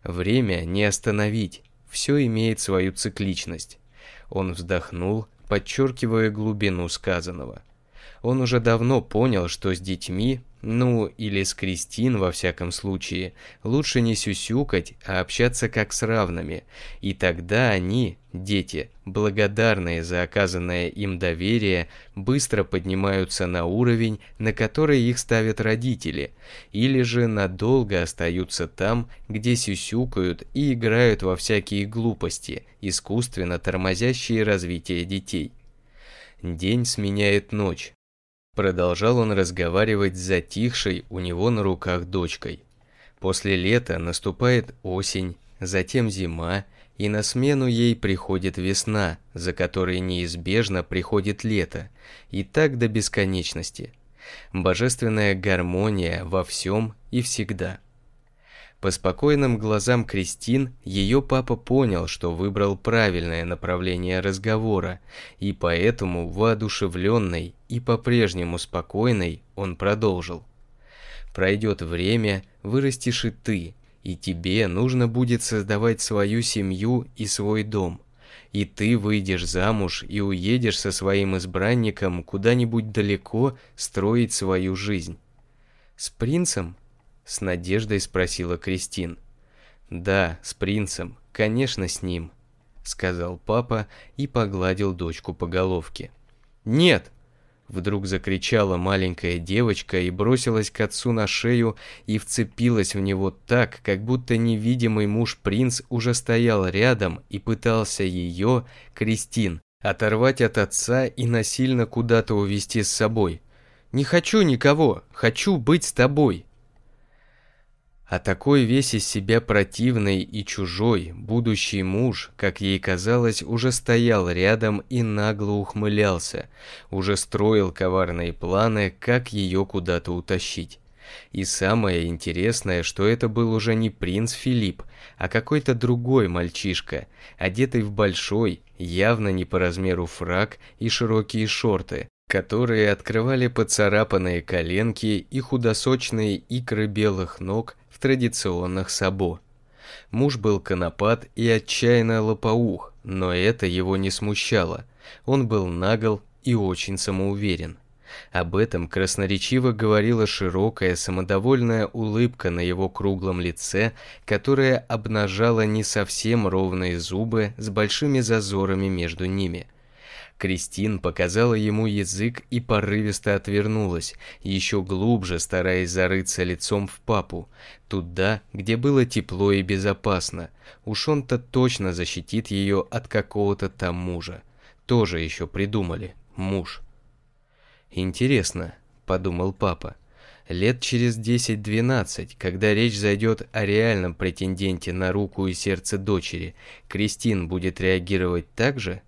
Время не остановить, все имеет свою цикличность. Он вздохнул, подчеркивая глубину сказанного. Он уже давно понял, что с детьми ну, или с Кристин, во всяком случае, лучше не сюсюкать, а общаться как с равными. И тогда они, дети, благодарные за оказанное им доверие, быстро поднимаются на уровень, на который их ставят родители, или же надолго остаются там, где сюсюкают и играют во всякие глупости, искусственно тормозящие развитие детей. День сменяет ночь, Продолжал он разговаривать с затихшей у него на руках дочкой. После лета наступает осень, затем зима, и на смену ей приходит весна, за которой неизбежно приходит лето, и так до бесконечности. Божественная гармония во всем и всегда – по спокойным глазам Кристин, ее папа понял, что выбрал правильное направление разговора, и поэтому воодушевленной и по-прежнему спокойной он продолжил. «Пройдет время, вырастешь и ты, и тебе нужно будет создавать свою семью и свой дом. И ты выйдешь замуж и уедешь со своим избранником куда-нибудь далеко строить свою жизнь». «С принцем?» С надеждой спросила Кристин. «Да, с принцем, конечно, с ним», — сказал папа и погладил дочку по головке. «Нет!» — вдруг закричала маленькая девочка и бросилась к отцу на шею и вцепилась в него так, как будто невидимый муж-принц уже стоял рядом и пытался ее, Кристин, оторвать от отца и насильно куда-то увести с собой. «Не хочу никого, хочу быть с тобой!» А такой весь из себя противный и чужой, будущий муж, как ей казалось, уже стоял рядом и нагло ухмылялся, уже строил коварные планы, как ее куда-то утащить. И самое интересное, что это был уже не принц Филипп, а какой-то другой мальчишка, одетый в большой, явно не по размеру фраг и широкие шорты, которые открывали поцарапанные коленки и худосочные икры белых ног в традиционных сабо. Муж был конопат и отчаянно лопоух, но это его не смущало. Он был нагл и очень самоуверен. Об этом красноречиво говорила широкая самодовольная улыбка на его круглом лице, которая обнажала не совсем ровные зубы с большими зазорами между ними, Кристин показала ему язык и порывисто отвернулась, еще глубже стараясь зарыться лицом в папу, туда, где было тепло и безопасно. Уж он-то точно защитит ее от какого-то там мужа. Тоже еще придумали, муж. «Интересно», — подумал папа, — «лет через 10-12, когда речь зайдет о реальном претенденте на руку и сердце дочери, Кристин будет реагировать так же?»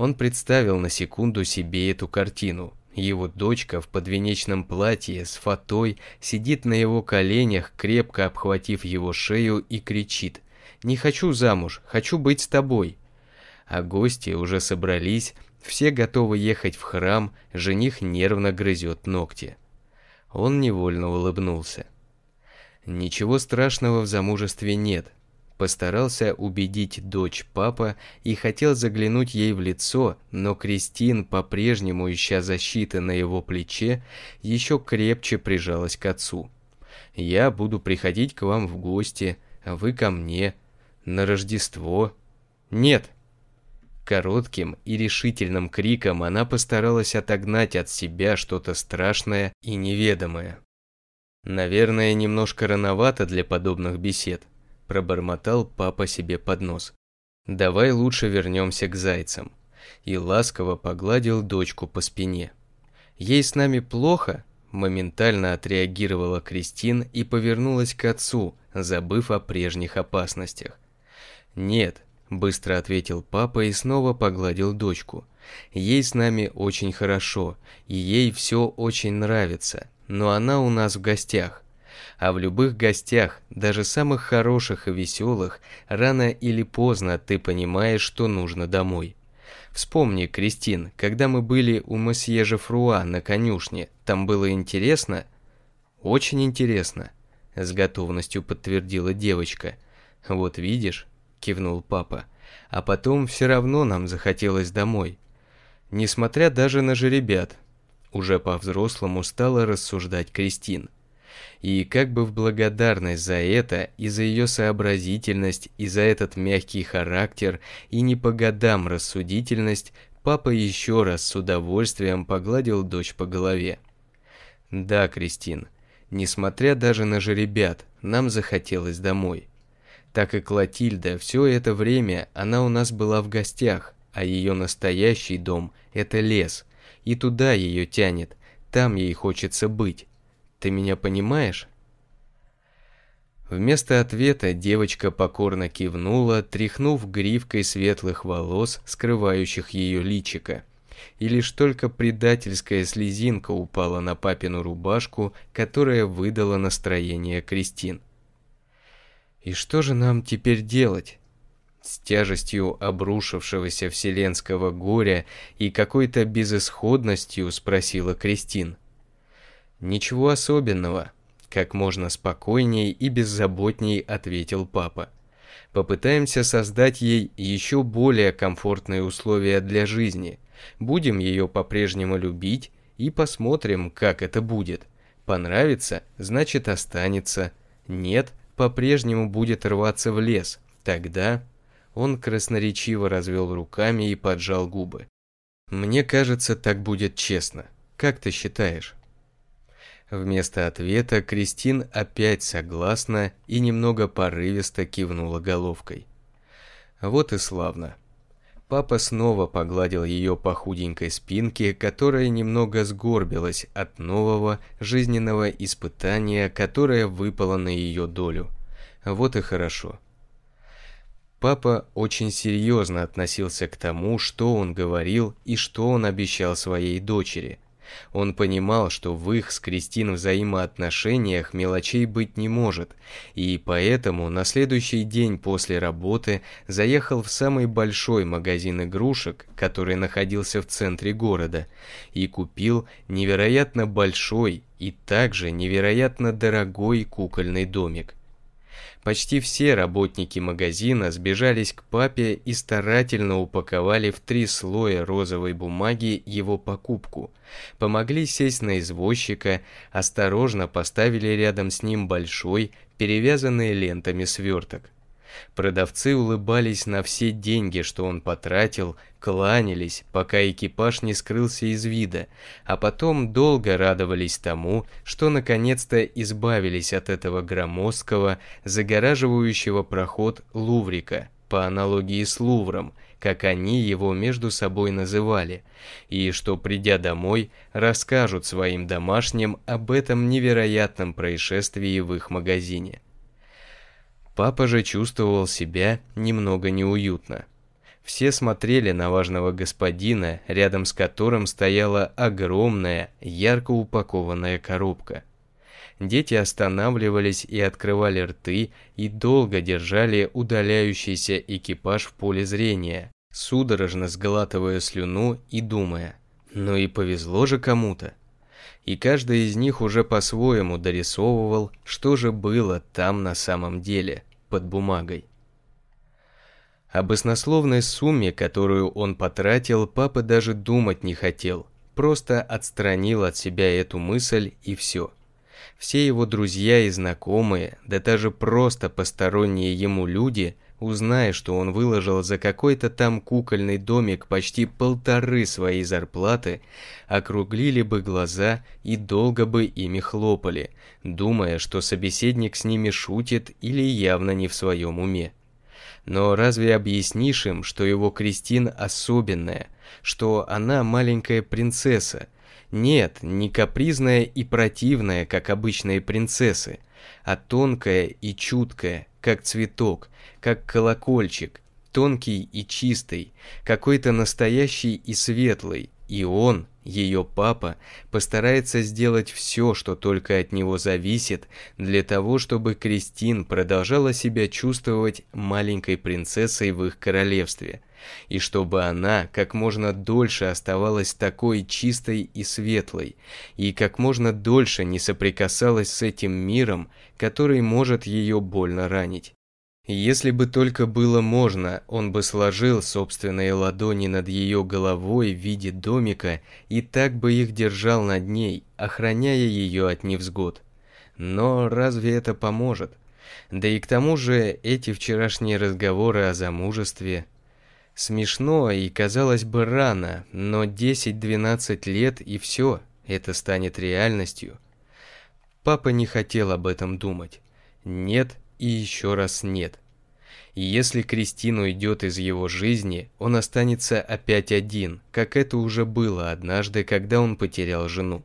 Он представил на секунду себе эту картину. Его дочка в подвенечном платье с фатой сидит на его коленях, крепко обхватив его шею и кричит «Не хочу замуж, хочу быть с тобой». А гости уже собрались, все готовы ехать в храм, жених нервно грызет ногти. Он невольно улыбнулся. Ничего страшного в замужестве нет, Постарался убедить дочь папа и хотел заглянуть ей в лицо, но Кристин, по-прежнему ища защиты на его плече, еще крепче прижалась к отцу. «Я буду приходить к вам в гости, а вы ко мне. На Рождество». «Нет!» Коротким и решительным криком она постаралась отогнать от себя что-то страшное и неведомое. Наверное, немножко рановато для подобных бесед пробормотал папа себе под нос. «Давай лучше вернемся к зайцам». И ласково погладил дочку по спине. «Ей с нами плохо?» Моментально отреагировала Кристин и повернулась к отцу, забыв о прежних опасностях. «Нет», – быстро ответил папа и снова погладил дочку. «Ей с нами очень хорошо, и ей все очень нравится, но она у нас в гостях. А в любых гостях, даже самых хороших и веселых, рано или поздно ты понимаешь, что нужно домой. Вспомни, Кристин, когда мы были у месье Жефруа на конюшне, там было интересно? Очень интересно, с готовностью подтвердила девочка. Вот видишь, кивнул папа. А потом все равно нам захотелось домой. Несмотря даже на жеребят, уже по-взрослому стала рассуждать Кристин и как бы в благодарность за это, и за ее сообразительность, и за этот мягкий характер, и не по годам рассудительность, папа еще раз с удовольствием погладил дочь по голове. «Да, Кристин, несмотря даже на жеребят, нам захотелось домой. Так и Клотильда, все это время она у нас была в гостях, а ее настоящий дом – это лес, и туда ее тянет, там ей хочется быть». Ты меня понимаешь?» Вместо ответа девочка покорно кивнула, тряхнув гривкой светлых волос, скрывающих ее личико. И лишь только предательская слезинка упала на папину рубашку, которая выдала настроение Кристин. «И что же нам теперь делать?» С тяжестью обрушившегося вселенского горя и какой-то безысходностью спросила Кристин. «Ничего особенного», — как можно спокойней и беззаботней ответил папа. «Попытаемся создать ей еще более комфортные условия для жизни. Будем ее по-прежнему любить и посмотрим, как это будет. Понравится, значит останется. Нет, по-прежнему будет рваться в лес. Тогда...» Он красноречиво развел руками и поджал губы. «Мне кажется, так будет честно. Как ты считаешь?» Вместо ответа Кристин опять согласно и немного порывисто кивнула головкой. Вот и славно. Папа снова погладил ее по худенькой спинке, которая немного сгорбилась от нового жизненного испытания, которое выпало на ее долю. Вот и хорошо. Папа очень серьезно относился к тому, что он говорил и что он обещал своей дочери – он понимал, что в их с Кристин взаимоотношениях мелочей быть не может, и поэтому на следующий день после работы заехал в самый большой магазин игрушек, который находился в центре города, и купил невероятно большой и также невероятно дорогой кукольный домик. Почти все работники магазина сбежались к папе и старательно упаковали в три слоя розовой бумаги его покупку. Помогли сесть на извозчика, осторожно поставили рядом с ним большой, перевязанный лентами сверток. Продавцы улыбались на все деньги, что он потратил, кланялись, пока экипаж не скрылся из вида, а потом долго радовались тому, что наконец-то избавились от этого громоздкого, загораживающего проход Луврика, по аналогии с Лувром, как они его между собой называли, и что, придя домой, расскажут своим домашним об этом невероятном происшествии в их магазине. Папа же чувствовал себя немного неуютно. Все смотрели на важного господина, рядом с которым стояла огромная, ярко упакованная коробка. Дети останавливались и открывали рты, и долго держали удаляющийся экипаж в поле зрения, судорожно сглатывая слюну и думая, «Ну и повезло же кому-то!» И каждый из них уже по-своему дорисовывал, что же было там на самом деле – под бумагой. О баснословной сумме, которую он потратил, папа даже думать не хотел, просто отстранил от себя эту мысль и все. Все его друзья и знакомые, да даже просто посторонние ему люди – Узнай, что он выложил за какой-то там кукольный домик почти полторы своей зарплаты, округлили бы глаза и долго бы ими хлопали, думая, что собеседник с ними шутит или явно не в своем уме. Но разве объяснишь им, что его Кристин особенная, что она маленькая принцесса? Нет, не капризная и противная, как обычные принцессы, а тонкая и чуткая, как цветок, как колокольчик, тонкий и чистый, какой-то настоящий и светлый, и он, ее папа, постарается сделать все, что только от него зависит, для того, чтобы Кристин продолжала себя чувствовать маленькой принцессой в их королевстве, и чтобы она как можно дольше оставалась такой чистой и светлой, и как можно дольше не соприкасалась с этим миром, который может ее больно ранить. Если бы только было можно, он бы сложил собственные ладони над ее головой в виде домика и так бы их держал над ней, охраняя ее от невзгод. Но разве это поможет? Да и к тому же эти вчерашние разговоры о замужестве... Смешно и, казалось бы, рано, но 10-12 лет и все, это станет реальностью. Папа не хотел об этом думать. Нет и еще раз нет. И если Кристина уйдет из его жизни, он останется опять один, как это уже было однажды, когда он потерял жену.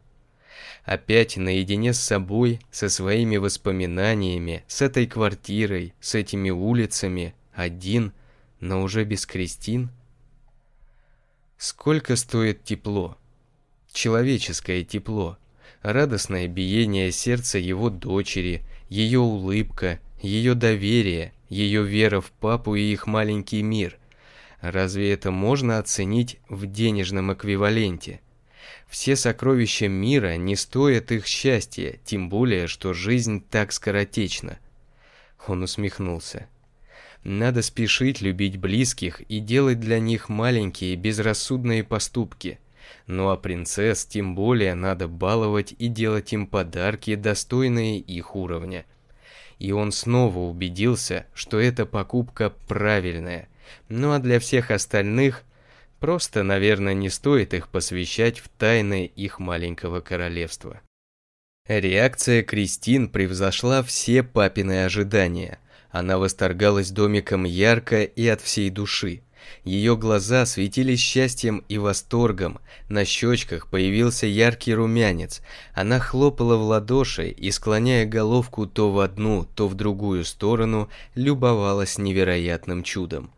Опять наедине с собой, со своими воспоминаниями, с этой квартирой, с этими улицами, один, но уже без Кристин. Сколько стоит тепло? Человеческое тепло. Радостное биение сердца его дочери, ее улыбка, ее доверие, ее вера в папу и их маленький мир. Разве это можно оценить в денежном эквиваленте? Все сокровища мира не стоят их счастья, тем более, что жизнь так скоротечна. Он усмехнулся. Надо спешить любить близких и делать для них маленькие безрассудные поступки. Ну а принцесс тем более надо баловать и делать им подарки, достойные их уровня и он снова убедился, что эта покупка правильная. Ну а для всех остальных, просто, наверное, не стоит их посвящать в тайны их маленького королевства. Реакция Кристин превзошла все папины ожидания. Она восторгалась домиком ярко и от всей души. Ее глаза светились счастьем и восторгом, на щечках появился яркий румянец. Она хлопала в ладоши и, склоняя головку то в одну, то в другую сторону, любовалась невероятным чудом.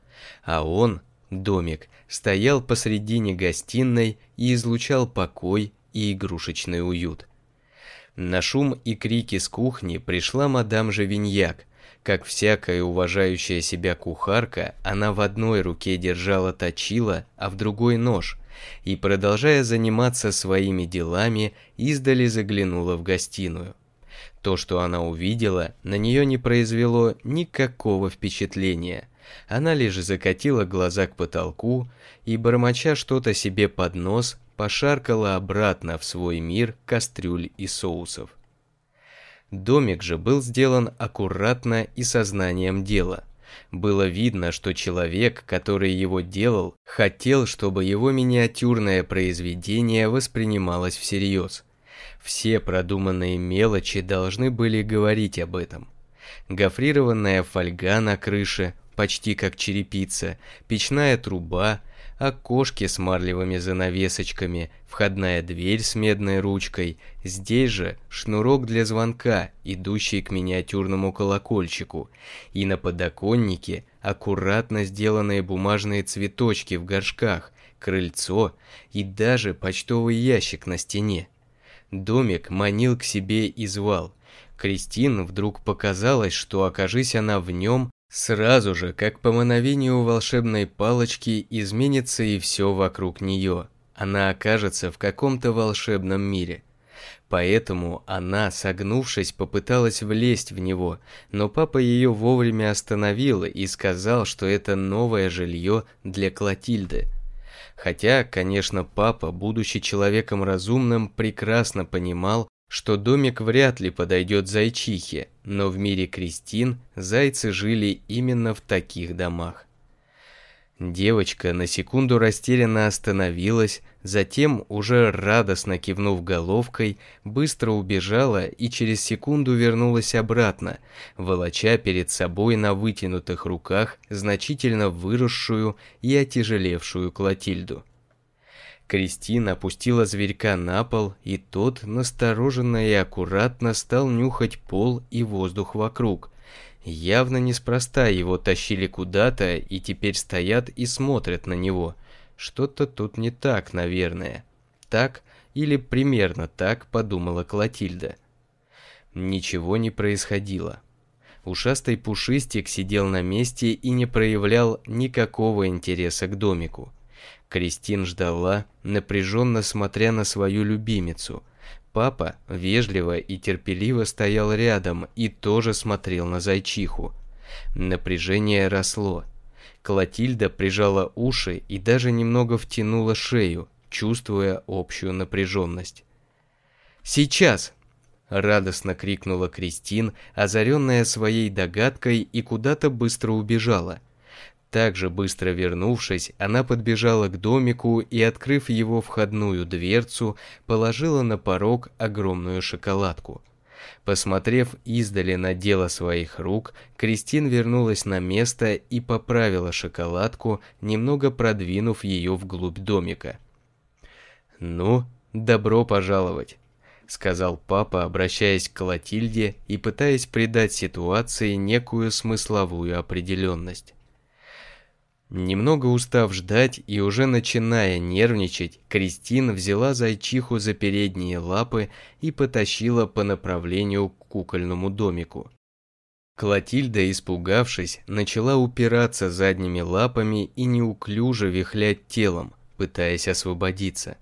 А он, домик, стоял посредине гостиной и излучал покой и игрушечный уют. На шум и крики с кухни пришла мадам Живиньяк – как всякая уважающая себя кухарка, она в одной руке держала точила, а в другой нож, и, продолжая заниматься своими делами, издали заглянула в гостиную. То, что она увидела, на нее не произвело никакого впечатления. Она лишь закатила глаза к потолку и, бормоча что-то себе под нос, пошаркала обратно в свой мир кастрюль и соусов. Домик же был сделан аккуратно и сознанием дела. Было видно, что человек, который его делал, хотел, чтобы его миниатюрное произведение воспринималось всерьез. Все продуманные мелочи должны были говорить об этом. Гофрированная фольга на крыше, почти как черепица, печная труба, а окошки с марлевыми занавесочками, входная дверь с медной ручкой, здесь же шнурок для звонка, идущий к миниатюрному колокольчику, и на подоконнике аккуратно сделанные бумажные цветочки в горшках, крыльцо и даже почтовый ящик на стене. Домик манил к себе и звал. Кристин вдруг показалось, что окажись она в нем, Сразу же, как по мановению волшебной палочки, изменится и все вокруг нее. Она окажется в каком-то волшебном мире. Поэтому она, согнувшись, попыталась влезть в него, но папа ее вовремя остановил и сказал, что это новое жилье для Клотильды. Хотя, конечно, папа, будучи человеком разумным, прекрасно понимал, что домик вряд ли подойдет зайчихе, но в мире Кристин зайцы жили именно в таких домах. Девочка на секунду растерянно остановилась, затем, уже радостно кивнув головкой, быстро убежала и через секунду вернулась обратно, волоча перед собой на вытянутых руках значительно выросшую и отяжелевшую Клотильду. Кристина опустила зверька на пол, и тот настороженно и аккуратно стал нюхать пол и воздух вокруг. Явно неспроста его тащили куда-то и теперь стоят и смотрят на него. Что-то тут не так, наверное. Так или примерно так подумала Клотильда. Ничего не происходило. Ушастый пушистик сидел на месте и не проявлял никакого интереса к домику. Кристин ждала, напряженно смотря на свою любимицу. Папа вежливо и терпеливо стоял рядом и тоже смотрел на зайчиху. Напряжение росло. Клотильда прижала уши и даже немного втянула шею, чувствуя общую напряженность. «Сейчас!» – радостно крикнула Кристин, озаренная своей догадкой и куда-то быстро убежала – также быстро вернувшись, она подбежала к домику и, открыв его входную дверцу, положила на порог огромную шоколадку. Посмотрев издали на дело своих рук, Кристин вернулась на место и поправила шоколадку, немного продвинув ее вглубь домика. «Ну, добро пожаловать», — сказал папа, обращаясь к Клотильде и пытаясь придать ситуации некую смысловую определенность. Немного устав ждать и уже начиная нервничать, Кристина взяла зайчиху за передние лапы и потащила по направлению к кукольному домику. Клотильда, испугавшись, начала упираться задними лапами и неуклюже вихлять телом, пытаясь освободиться.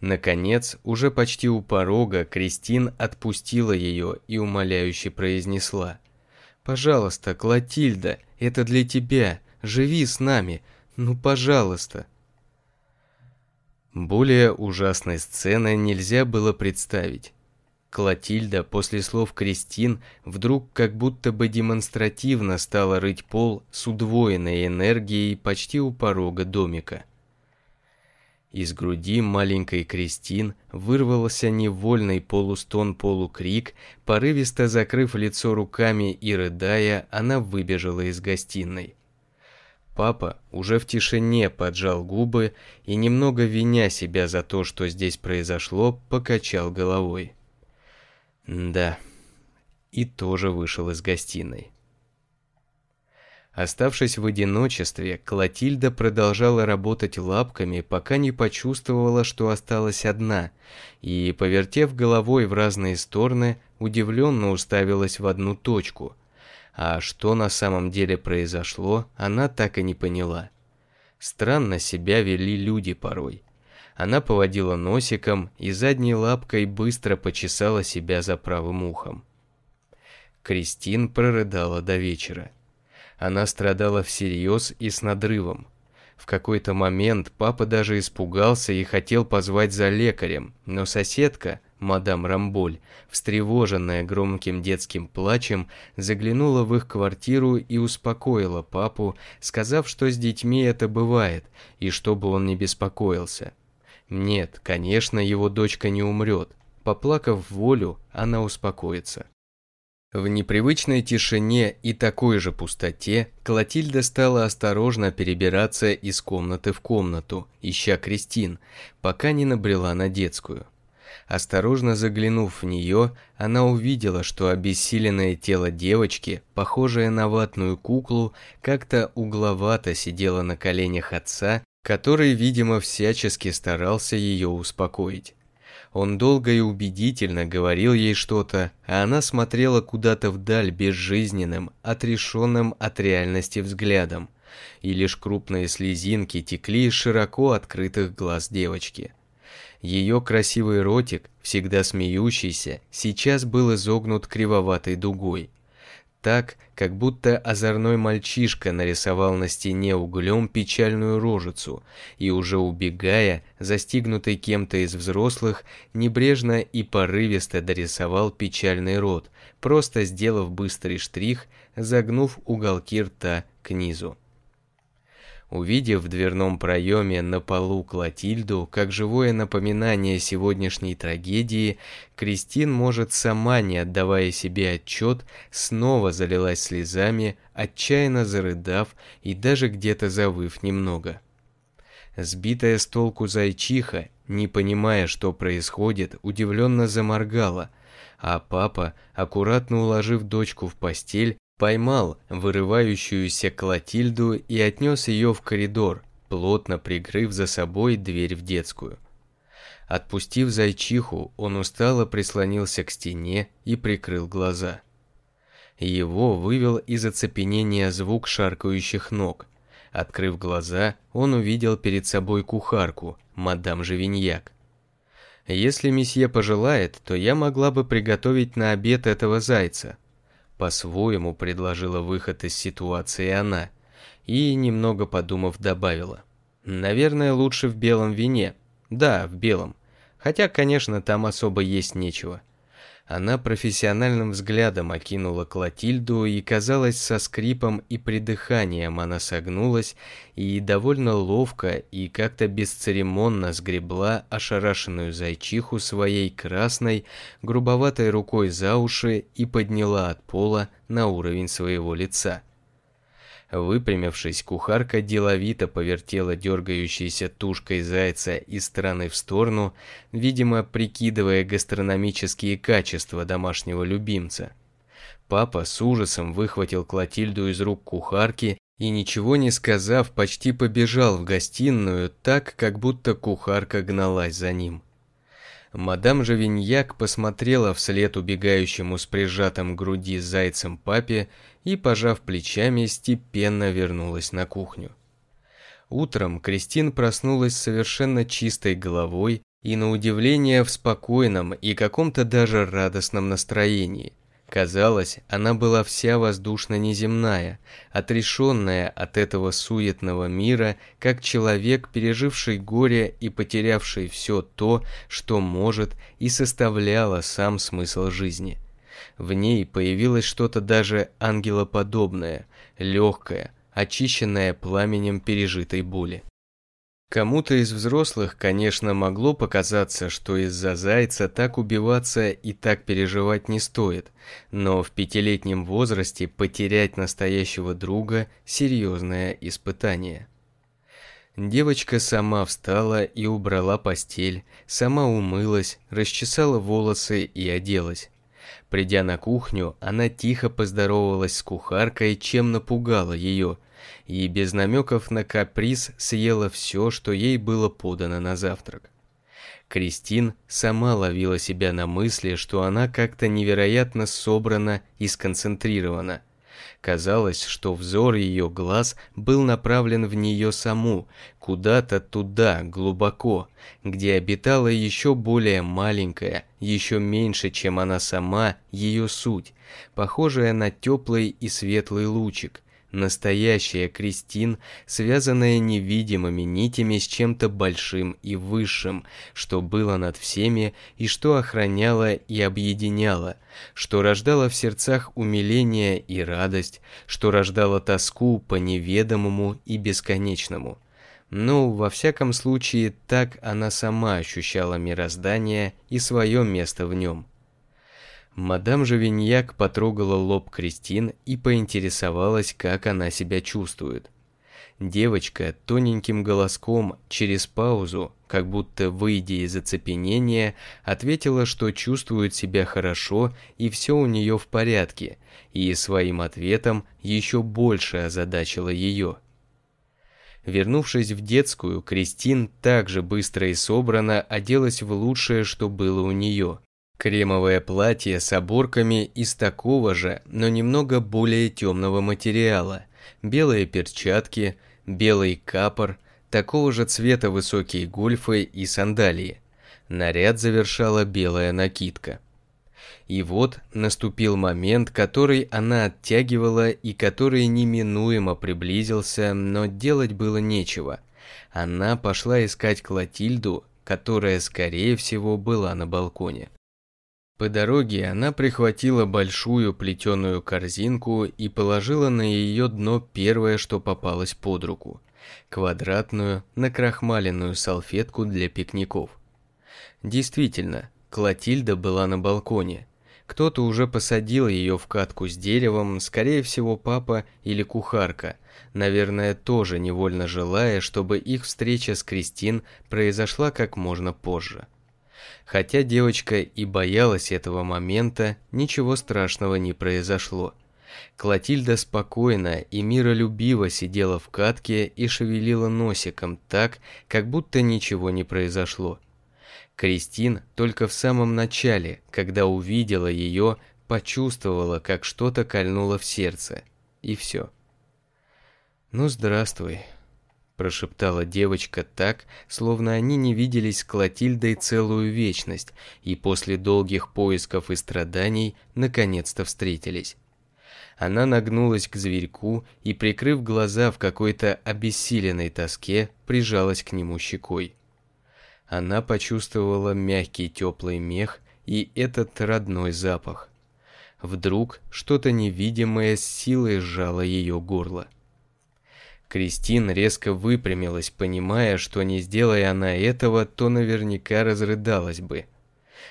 Наконец, уже почти у порога, Кристин отпустила ее и умоляюще произнесла. «Пожалуйста, Клотильда, это для тебя!» Живи с нами! Ну, пожалуйста!» Более ужасной сцены нельзя было представить. Клотильда после слов Кристин вдруг как будто бы демонстративно стала рыть пол с удвоенной энергией почти у порога домика. Из груди маленькой Кристин вырвался невольный полустон-полукрик, порывисто закрыв лицо руками и рыдая, она выбежала из гостиной. Папа уже в тишине поджал губы и, немного виня себя за то, что здесь произошло, покачал головой. Да, и тоже вышел из гостиной. Оставшись в одиночестве, Клотильда продолжала работать лапками, пока не почувствовала, что осталась одна, и, повертев головой в разные стороны, удивленно уставилась в одну точку – а что на самом деле произошло, она так и не поняла. Странно себя вели люди порой. Она поводила носиком и задней лапкой быстро почесала себя за правым ухом. Кристин прорыдала до вечера. Она страдала всерьез и с надрывом. В какой-то момент папа даже испугался и хотел позвать за лекарем, но соседка – Мадам Рамболь, встревоженная громким детским плачем, заглянула в их квартиру и успокоила папу, сказав, что с детьми это бывает, и чтобы он не беспокоился. Нет, конечно, его дочка не умрет. Поплакав волю, она успокоится. В непривычной тишине и такой же пустоте Клотильда стала осторожно перебираться из комнаты в комнату, ища Кристин, пока не набрела на детскую. Осторожно заглянув в нее, она увидела, что обессиленное тело девочки, похожее на ватную куклу, как-то угловато сидело на коленях отца, который, видимо, всячески старался ее успокоить. Он долго и убедительно говорил ей что-то, а она смотрела куда-то вдаль безжизненным, отрешенным от реальности взглядом, и лишь крупные слезинки текли из широко открытых глаз девочки – ее красивый ротик, всегда смеющийся, сейчас был изогнут кривоватой дугой. Так, как будто озорной мальчишка нарисовал на стене углем печальную рожицу и, уже убегая, застигнутый кем-то из взрослых, небрежно и порывисто дорисовал печальный рот, просто сделав быстрый штрих, загнув уголки рта к низу. Увидев в дверном проеме на полу Клотильду, как живое напоминание сегодняшней трагедии, Кристин, может, сама не отдавая себе отчет, снова залилась слезами, отчаянно зарыдав и даже где-то завыв немного. Сбитая с толку зайчиха, не понимая, что происходит, удивленно заморгала, а папа, аккуратно уложив дочку в постель, Поймал вырывающуюся Клотильду и отнес ее в коридор, плотно прикрыв за собой дверь в детскую. Отпустив зайчиху, он устало прислонился к стене и прикрыл глаза. Его вывел из оцепенения звук шаркающих ног. Открыв глаза, он увидел перед собой кухарку, мадам Живиньяк. «Если месье пожелает, то я могла бы приготовить на обед этого зайца», по-своему предложила выход из ситуации она. И, немного подумав, добавила. «Наверное, лучше в белом вине. Да, в белом. Хотя, конечно, там особо есть нечего. Она профессиональным взглядом окинула Клотильду, и, казалось, со скрипом и придыханием она согнулась и довольно ловко и как-то бесцеремонно сгребла ошарашенную зайчиху своей красной, грубоватой рукой за уши и подняла от пола на уровень своего лица. Выпрямившись, кухарка деловито повертела дергающейся тушкой зайца из стороны в сторону, видимо, прикидывая гастрономические качества домашнего любимца. Папа с ужасом выхватил Клотильду из рук кухарки и, ничего не сказав, почти побежал в гостиную так, как будто кухарка гналась за ним. Мадам Живиньяк посмотрела вслед убегающему с прижатым к груди зайцем папе и, пожав плечами, степенно вернулась на кухню. Утром Кристин проснулась совершенно чистой головой и, на удивление, в спокойном и каком-то даже радостном настроении – Казалось, она была вся воздушно-неземная, отрешенная от этого суетного мира, как человек, переживший горе и потерявший все то, что может и составляло сам смысл жизни. В ней появилось что-то даже ангелоподобное, легкое, очищенное пламенем пережитой боли. Кому-то из взрослых, конечно, могло показаться, что из-за зайца так убиваться и так переживать не стоит, но в пятилетнем возрасте потерять настоящего друга – серьезное испытание. Девочка сама встала и убрала постель, сама умылась, расчесала волосы и оделась. Придя на кухню, она тихо поздоровалась с кухаркой, чем напугала ее – и без намеков на каприз съела все, что ей было подано на завтрак. Кристин сама ловила себя на мысли, что она как-то невероятно собрана и сконцентрирована. Казалось, что взор ее глаз был направлен в нее саму, куда-то туда, глубоко, где обитала еще более маленькая, еще меньше, чем она сама, ее суть, похожая на теплый и светлый лучик, Настоящая Кристин, связанная невидимыми нитями с чем-то большим и высшим, что было над всеми и что охраняло и объединяло, что рождало в сердцах умиление и радость, что рождало тоску по неведомому и бесконечному. Ну, во всяком случае, так она сама ощущала мироздание и свое место в нем – Мадам Живиньяк потрогала лоб Кристин и поинтересовалась, как она себя чувствует. Девочка тоненьким голоском, через паузу, как будто выйдя из оцепенения, ответила, что чувствует себя хорошо и все у нее в порядке, и своим ответом еще больше озадачила ее. Вернувшись в детскую, Кристин также быстро и собрано оделась в лучшее, что было у нее – Кремовое платье с оборками из такого же, но немного более темного материала, белые перчатки, белый капор, такого же цвета высокие гольфы и сандалии. Наряд завершала белая накидка. И вот наступил момент, который она оттягивала и который неминуемо приблизился, но делать было нечего. Она пошла искать Клотильду, которая, скорее всего, была на балконе. По дороге она прихватила большую плетеную корзинку и положила на ее дно первое, что попалось под руку – квадратную, накрахмаленную салфетку для пикников. Действительно, Клотильда была на балконе. Кто-то уже посадил ее в катку с деревом, скорее всего папа или кухарка, наверное, тоже невольно желая, чтобы их встреча с Кристин произошла как можно позже. Хотя девочка и боялась этого момента, ничего страшного не произошло. Клотильда спокойно и миролюбиво сидела в катке и шевелила носиком так, как будто ничего не произошло. Кристин только в самом начале, когда увидела ее, почувствовала, как что-то кольнуло в сердце. И все. «Ну, здравствуй», прошептала девочка так, словно они не виделись с Клотильдой целую вечность, и после долгих поисков и страданий наконец-то встретились. Она нагнулась к зверьку и, прикрыв глаза в какой-то обессиленной тоске, прижалась к нему щекой. Она почувствовала мягкий теплый мех и этот родной запах. Вдруг что-то невидимое с силой сжало ее горло. Кристин резко выпрямилась, понимая, что не сделая она этого, то наверняка разрыдалась бы.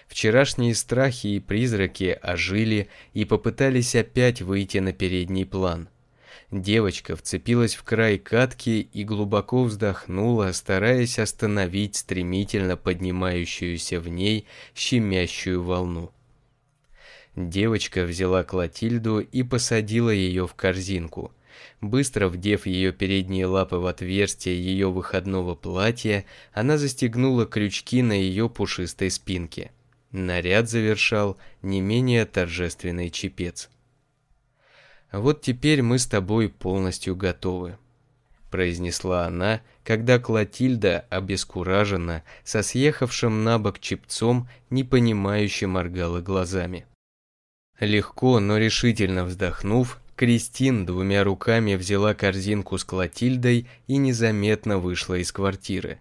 Вчерашние страхи и призраки ожили и попытались опять выйти на передний план. Девочка вцепилась в край катки и глубоко вздохнула, стараясь остановить стремительно поднимающуюся в ней щемящую волну. Девочка взяла Клотильду и посадила ее в корзинку – Быстро вдев ее передние лапы в отверстие ее выходного платья, она застегнула крючки на ее пушистой спинке. Наряд завершал не менее торжественный чепец. «Вот теперь мы с тобой полностью готовы», — произнесла она, когда Клотильда, обескуражена, со съехавшим на бок чепцом, непонимающе моргала глазами. Легко, но решительно вздохнув, Кристин двумя руками взяла корзинку с Клотильдой и незаметно вышла из квартиры.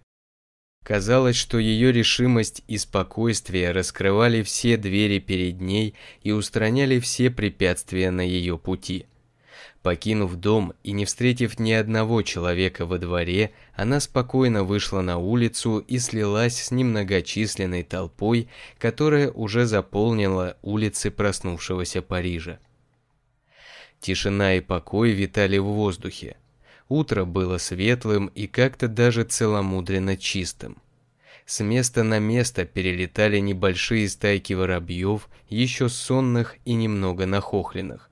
Казалось, что ее решимость и спокойствие раскрывали все двери перед ней и устраняли все препятствия на ее пути. Покинув дом и не встретив ни одного человека во дворе, она спокойно вышла на улицу и слилась с немногочисленной толпой, которая уже заполнила улицы проснувшегося Парижа. Тишина и покой витали в воздухе. Утро было светлым и как-то даже целомудренно чистым. С места на место перелетали небольшие стайки воробьев, еще сонных и немного нахохленных.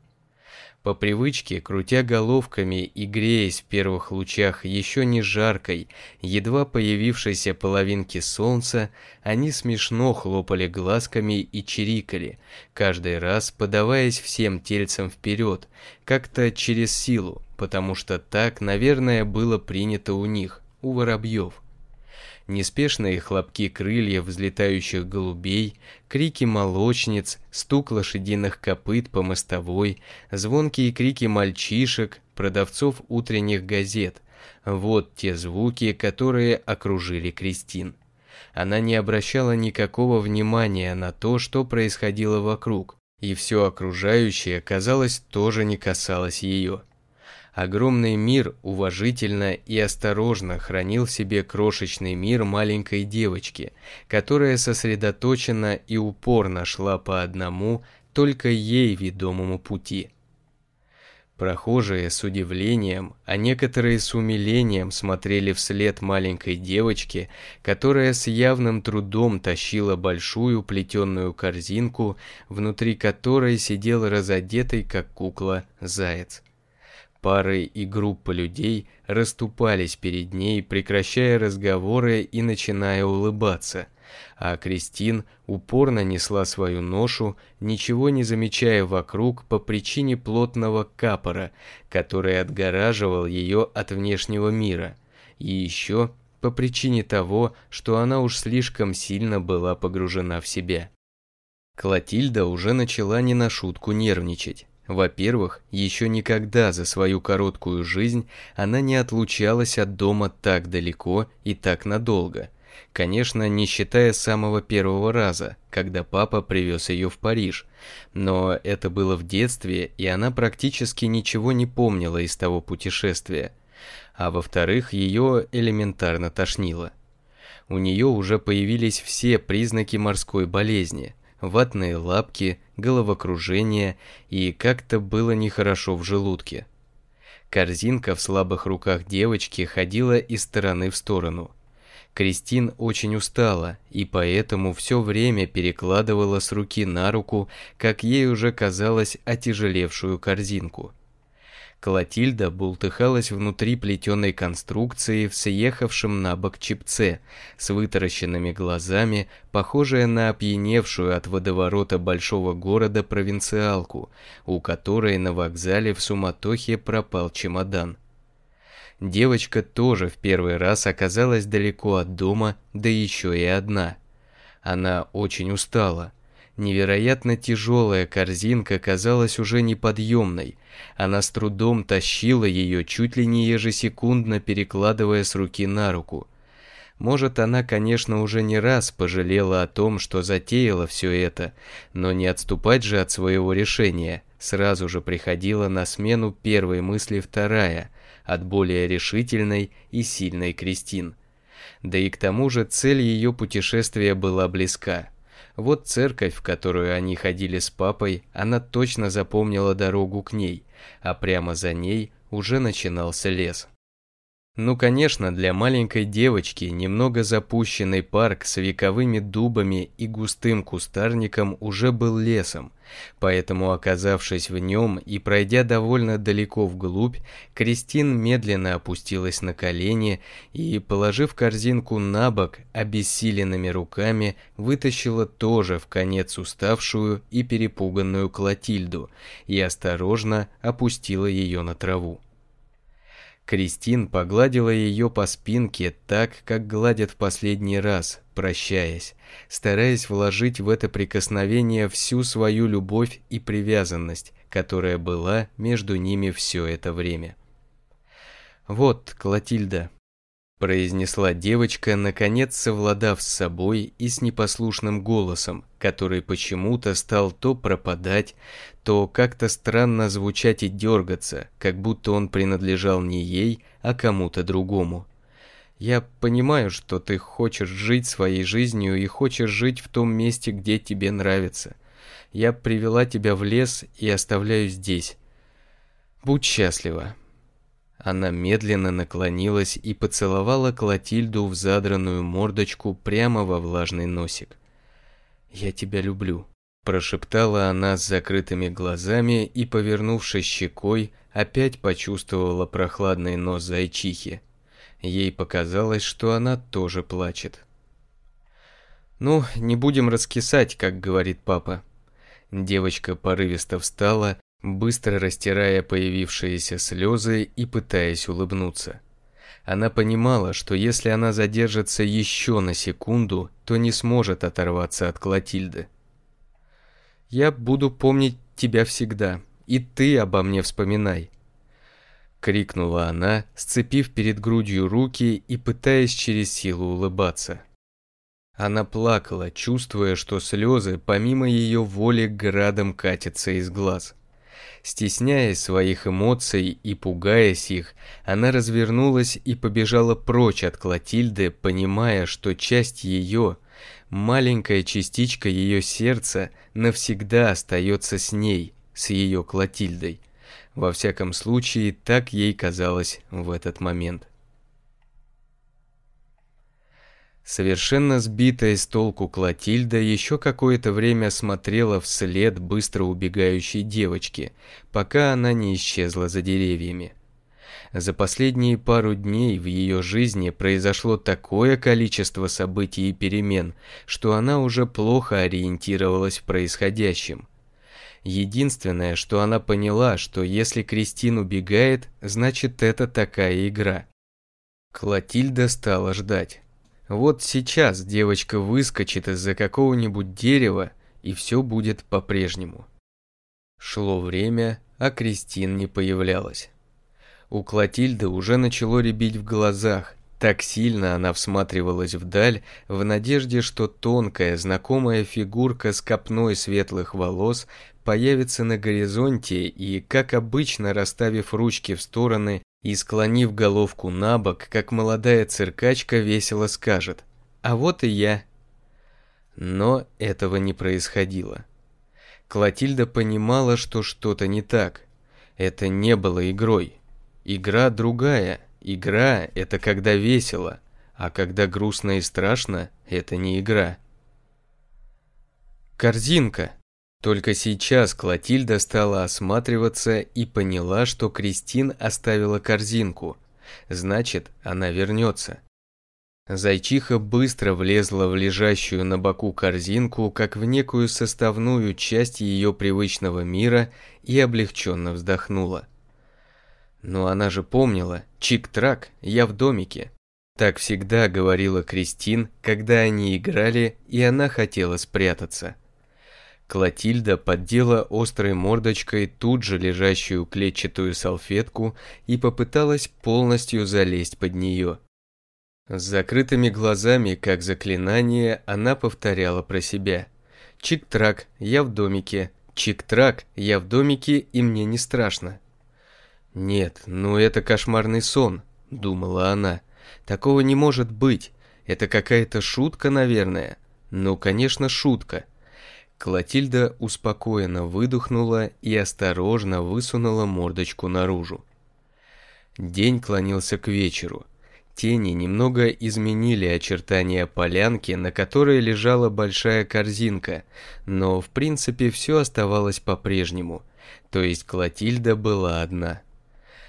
По привычке, крутя головками и греясь в первых лучах еще не жаркой, едва появившейся половинки солнца, они смешно хлопали глазками и чирикали, каждый раз подаваясь всем тельцам вперед, как-то через силу, потому что так, наверное, было принято у них, у воробьев. Неспешные хлопки крыльев взлетающих голубей, крики молочниц, стук лошадиных копыт по мостовой, звонкие крики мальчишек, продавцов утренних газет. Вот те звуки, которые окружили Кристин. Она не обращала никакого внимания на то, что происходило вокруг, и все окружающее, казалось, тоже не касалось ее. Огромный мир уважительно и осторожно хранил себе крошечный мир маленькой девочки, которая сосредоточенно и упорно шла по одному, только ей ведомому пути. Прохожие с удивлением, а некоторые с умилением смотрели вслед маленькой девочке, которая с явным трудом тащила большую плетеную корзинку, внутри которой сидел разодетый как кукла заяц. Пары и группы людей расступались перед ней, прекращая разговоры и начиная улыбаться. А Кристин упорно несла свою ношу, ничего не замечая вокруг по причине плотного капора, который отгораживал ее от внешнего мира. И еще по причине того, что она уж слишком сильно была погружена в себя. Клотильда уже начала не на шутку нервничать. Во-первых, еще никогда за свою короткую жизнь она не отлучалась от дома так далеко и так надолго. Конечно, не считая самого первого раза, когда папа привез ее в Париж. Но это было в детстве, и она практически ничего не помнила из того путешествия. А во-вторых, ее элементарно тошнило. У нее уже появились все признаки морской болезни – ватные лапки, головокружение и как-то было нехорошо в желудке. Корзинка в слабых руках девочки ходила из стороны в сторону. Кристин очень устала и поэтому все время перекладывала с руки на руку, как ей уже казалось, отяжелевшую корзинку – Колотильда бултыхалась внутри плетеной конструкции в съехавшем на бок чипце, с вытаращенными глазами, похожая на опьяневшую от водоворота большого города провинциалку, у которой на вокзале в суматохе пропал чемодан. Девочка тоже в первый раз оказалась далеко от дома, да еще и одна. Она очень устала. Невероятно тяжелая корзинка казалась уже неподъемной – она с трудом тащила ее, чуть ли не ежесекундно перекладывая с руки на руку. Может, она, конечно, уже не раз пожалела о том, что затеяла все это, но не отступать же от своего решения. Сразу же приходила на смену первой мысли вторая, от более решительной и сильной Кристин. Да и к тому же цель ее путешествия была близка. Вот церковь, в которую они ходили с папой, она точно запомнила дорогу к ней а прямо за ней уже начинался лес. Ну, конечно, для маленькой девочки немного запущенный парк с вековыми дубами и густым кустарником уже был лесом, Поэтому, оказавшись в нем и пройдя довольно далеко вглубь, Кристин медленно опустилась на колени и, положив корзинку на бок, обессиленными руками вытащила тоже в конец уставшую и перепуганную Клотильду и осторожно опустила ее на траву. Кристин погладила ее по спинке так, как гладят в последний раз, прощаясь, стараясь вложить в это прикосновение всю свою любовь и привязанность, которая была между ними все это время. «Вот, Клотильда», – произнесла девочка, наконец совладав с собой и с непослушным голосом, который почему-то стал то пропадать, то как-то странно звучать и дергаться, как будто он принадлежал не ей, а кому-то другому. Я понимаю, что ты хочешь жить своей жизнью и хочешь жить в том месте, где тебе нравится. Я привела тебя в лес и оставляю здесь. Будь счастлива. Она медленно наклонилась и поцеловала Клотильду в задранную мордочку прямо во влажный носик. «Я тебя люблю», прошептала она с закрытыми глазами и, повернувшись щекой, опять почувствовала прохладный нос зайчихи. Ей показалось, что она тоже плачет. «Ну, не будем раскисать, как говорит папа». Девочка порывисто встала, быстро растирая появившиеся слезы и пытаясь улыбнуться. Она понимала, что если она задержится еще на секунду, то не сможет оторваться от Клотильды. Я буду помнить тебя всегда, и ты обо мне вспоминай. Крикнула она, сцепив перед грудью руки и пытаясь через силу улыбаться. Она плакала, чувствуя, что слезы помимо ее воли градом катятся из глаз. Стесняясь своих эмоций и пугаясь их, она развернулась и побежала прочь от Клотильды, понимая, что часть ее – маленькая частичка ее сердца навсегда остается с ней, с ее Клотильдой. Во всяком случае, так ей казалось в этот момент. Совершенно сбитая с толку Клотильда еще какое-то время смотрела вслед быстро убегающей девочки, пока она не исчезла за деревьями. За последние пару дней в ее жизни произошло такое количество событий и перемен, что она уже плохо ориентировалась в происходящем. Единственное, что она поняла, что если Кристин убегает, значит это такая игра. Клотильда стала ждать. Вот сейчас девочка выскочит из-за какого-нибудь дерева, и все будет по-прежнему. Шло время, а Кристин не появлялась. У Клотильды уже начало рябить в глазах. Так сильно она всматривалась вдаль, в надежде, что тонкая, знакомая фигурка с копной светлых волос появится на горизонте и, как обычно, расставив ручки в стороны и склонив головку на бок, как молодая циркачка весело скажет «А вот и я». Но этого не происходило. Клотильда понимала, что что-то не так. Это не было игрой. Игра другая. Игра – это когда весело, а когда грустно и страшно – это не игра. Корзинка. Только сейчас Клотильда стала осматриваться и поняла, что Кристин оставила корзинку. Значит, она вернется. Зайчиха быстро влезла в лежащую на боку корзинку, как в некую составную часть ее привычного мира, и облегченно вздохнула. Но она же помнила, чик-трак, я в домике. Так всегда говорила Кристин, когда они играли, и она хотела спрятаться. Клотильда поддела острой мордочкой тут же лежащую клетчатую салфетку и попыталась полностью залезть под нее. С закрытыми глазами, как заклинание, она повторяла про себя. «Чик-трак, я в домике. Чик-трак, я в домике, и мне не страшно». «Нет, ну это кошмарный сон», — думала она. «Такого не может быть. Это какая-то шутка, наверное». «Ну, конечно, шутка». Клотильда успокоенно выдохнула и осторожно высунула мордочку наружу. День клонился к вечеру. Тени немного изменили очертания полянки, на которой лежала большая корзинка, но в принципе все оставалось по-прежнему, то есть Клотильда была одна.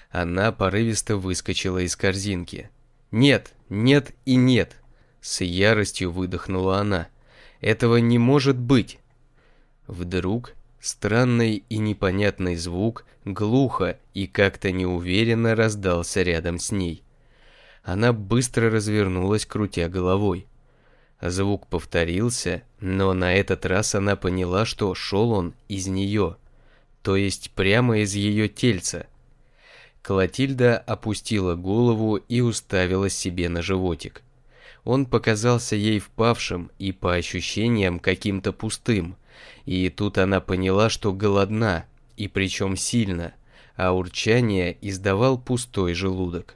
Она порывисто выскочила из корзинки. «Нет, нет и нет!» С яростью выдохнула она. «Этого не может быть!» Вдруг странный и непонятный звук глухо и как-то неуверенно раздался рядом с ней. Она быстро развернулась, крутя головой. Звук повторился, но на этот раз она поняла, что шел он из нее, то есть прямо из ее тельца, Клотильда опустила голову и уставилась себе на животик. Он показался ей впавшим и по ощущениям каким-то пустым. И тут она поняла, что голодна, и причем сильно, а урчание издавал пустой желудок.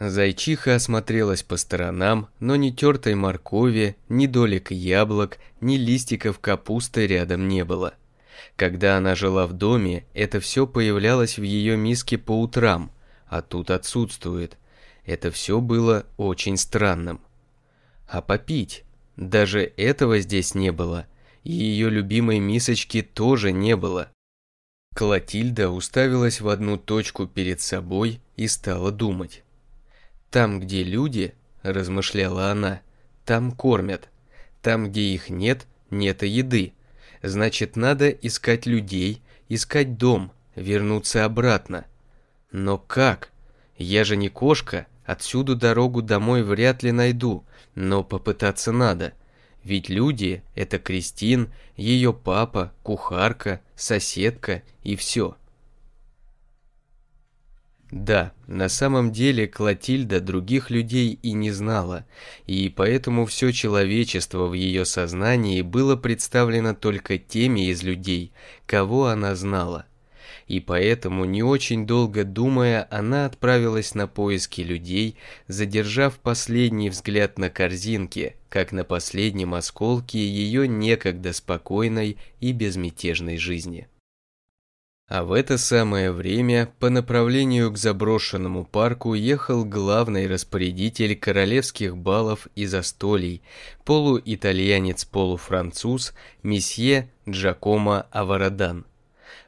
Зайчиха осмотрелась по сторонам, но ни тертой моркови, ни долек яблок, ни листиков капусты рядом не было. Когда она жила в доме, это все появлялось в ее миске по утрам, а тут отсутствует. Это все было очень странным. А попить? Даже этого здесь не было. И ее любимой мисочки тоже не было. Клотильда уставилась в одну точку перед собой и стала думать. «Там, где люди, — размышляла она, — там кормят. Там, где их нет, нет и еды. Значит, надо искать людей, искать дом, вернуться обратно. Но как? Я же не кошка, отсюда дорогу домой вряд ли найду, но попытаться надо. Ведь люди – это Кристин, ее папа, кухарка, соседка и все. Да, на самом деле Клотильда других людей и не знала, и поэтому все человечество в ее сознании было представлено только теми из людей, кого она знала. И поэтому, не очень долго думая, она отправилась на поиски людей, задержав последний взгляд на корзинке, как на последнем осколке ее некогда спокойной и безмятежной жизни. А в это самое время по направлению к заброшенному парку ехал главный распорядитель королевских балов и застолий, полуитальянец-полуфранцуз месье Джакомо Аварадан,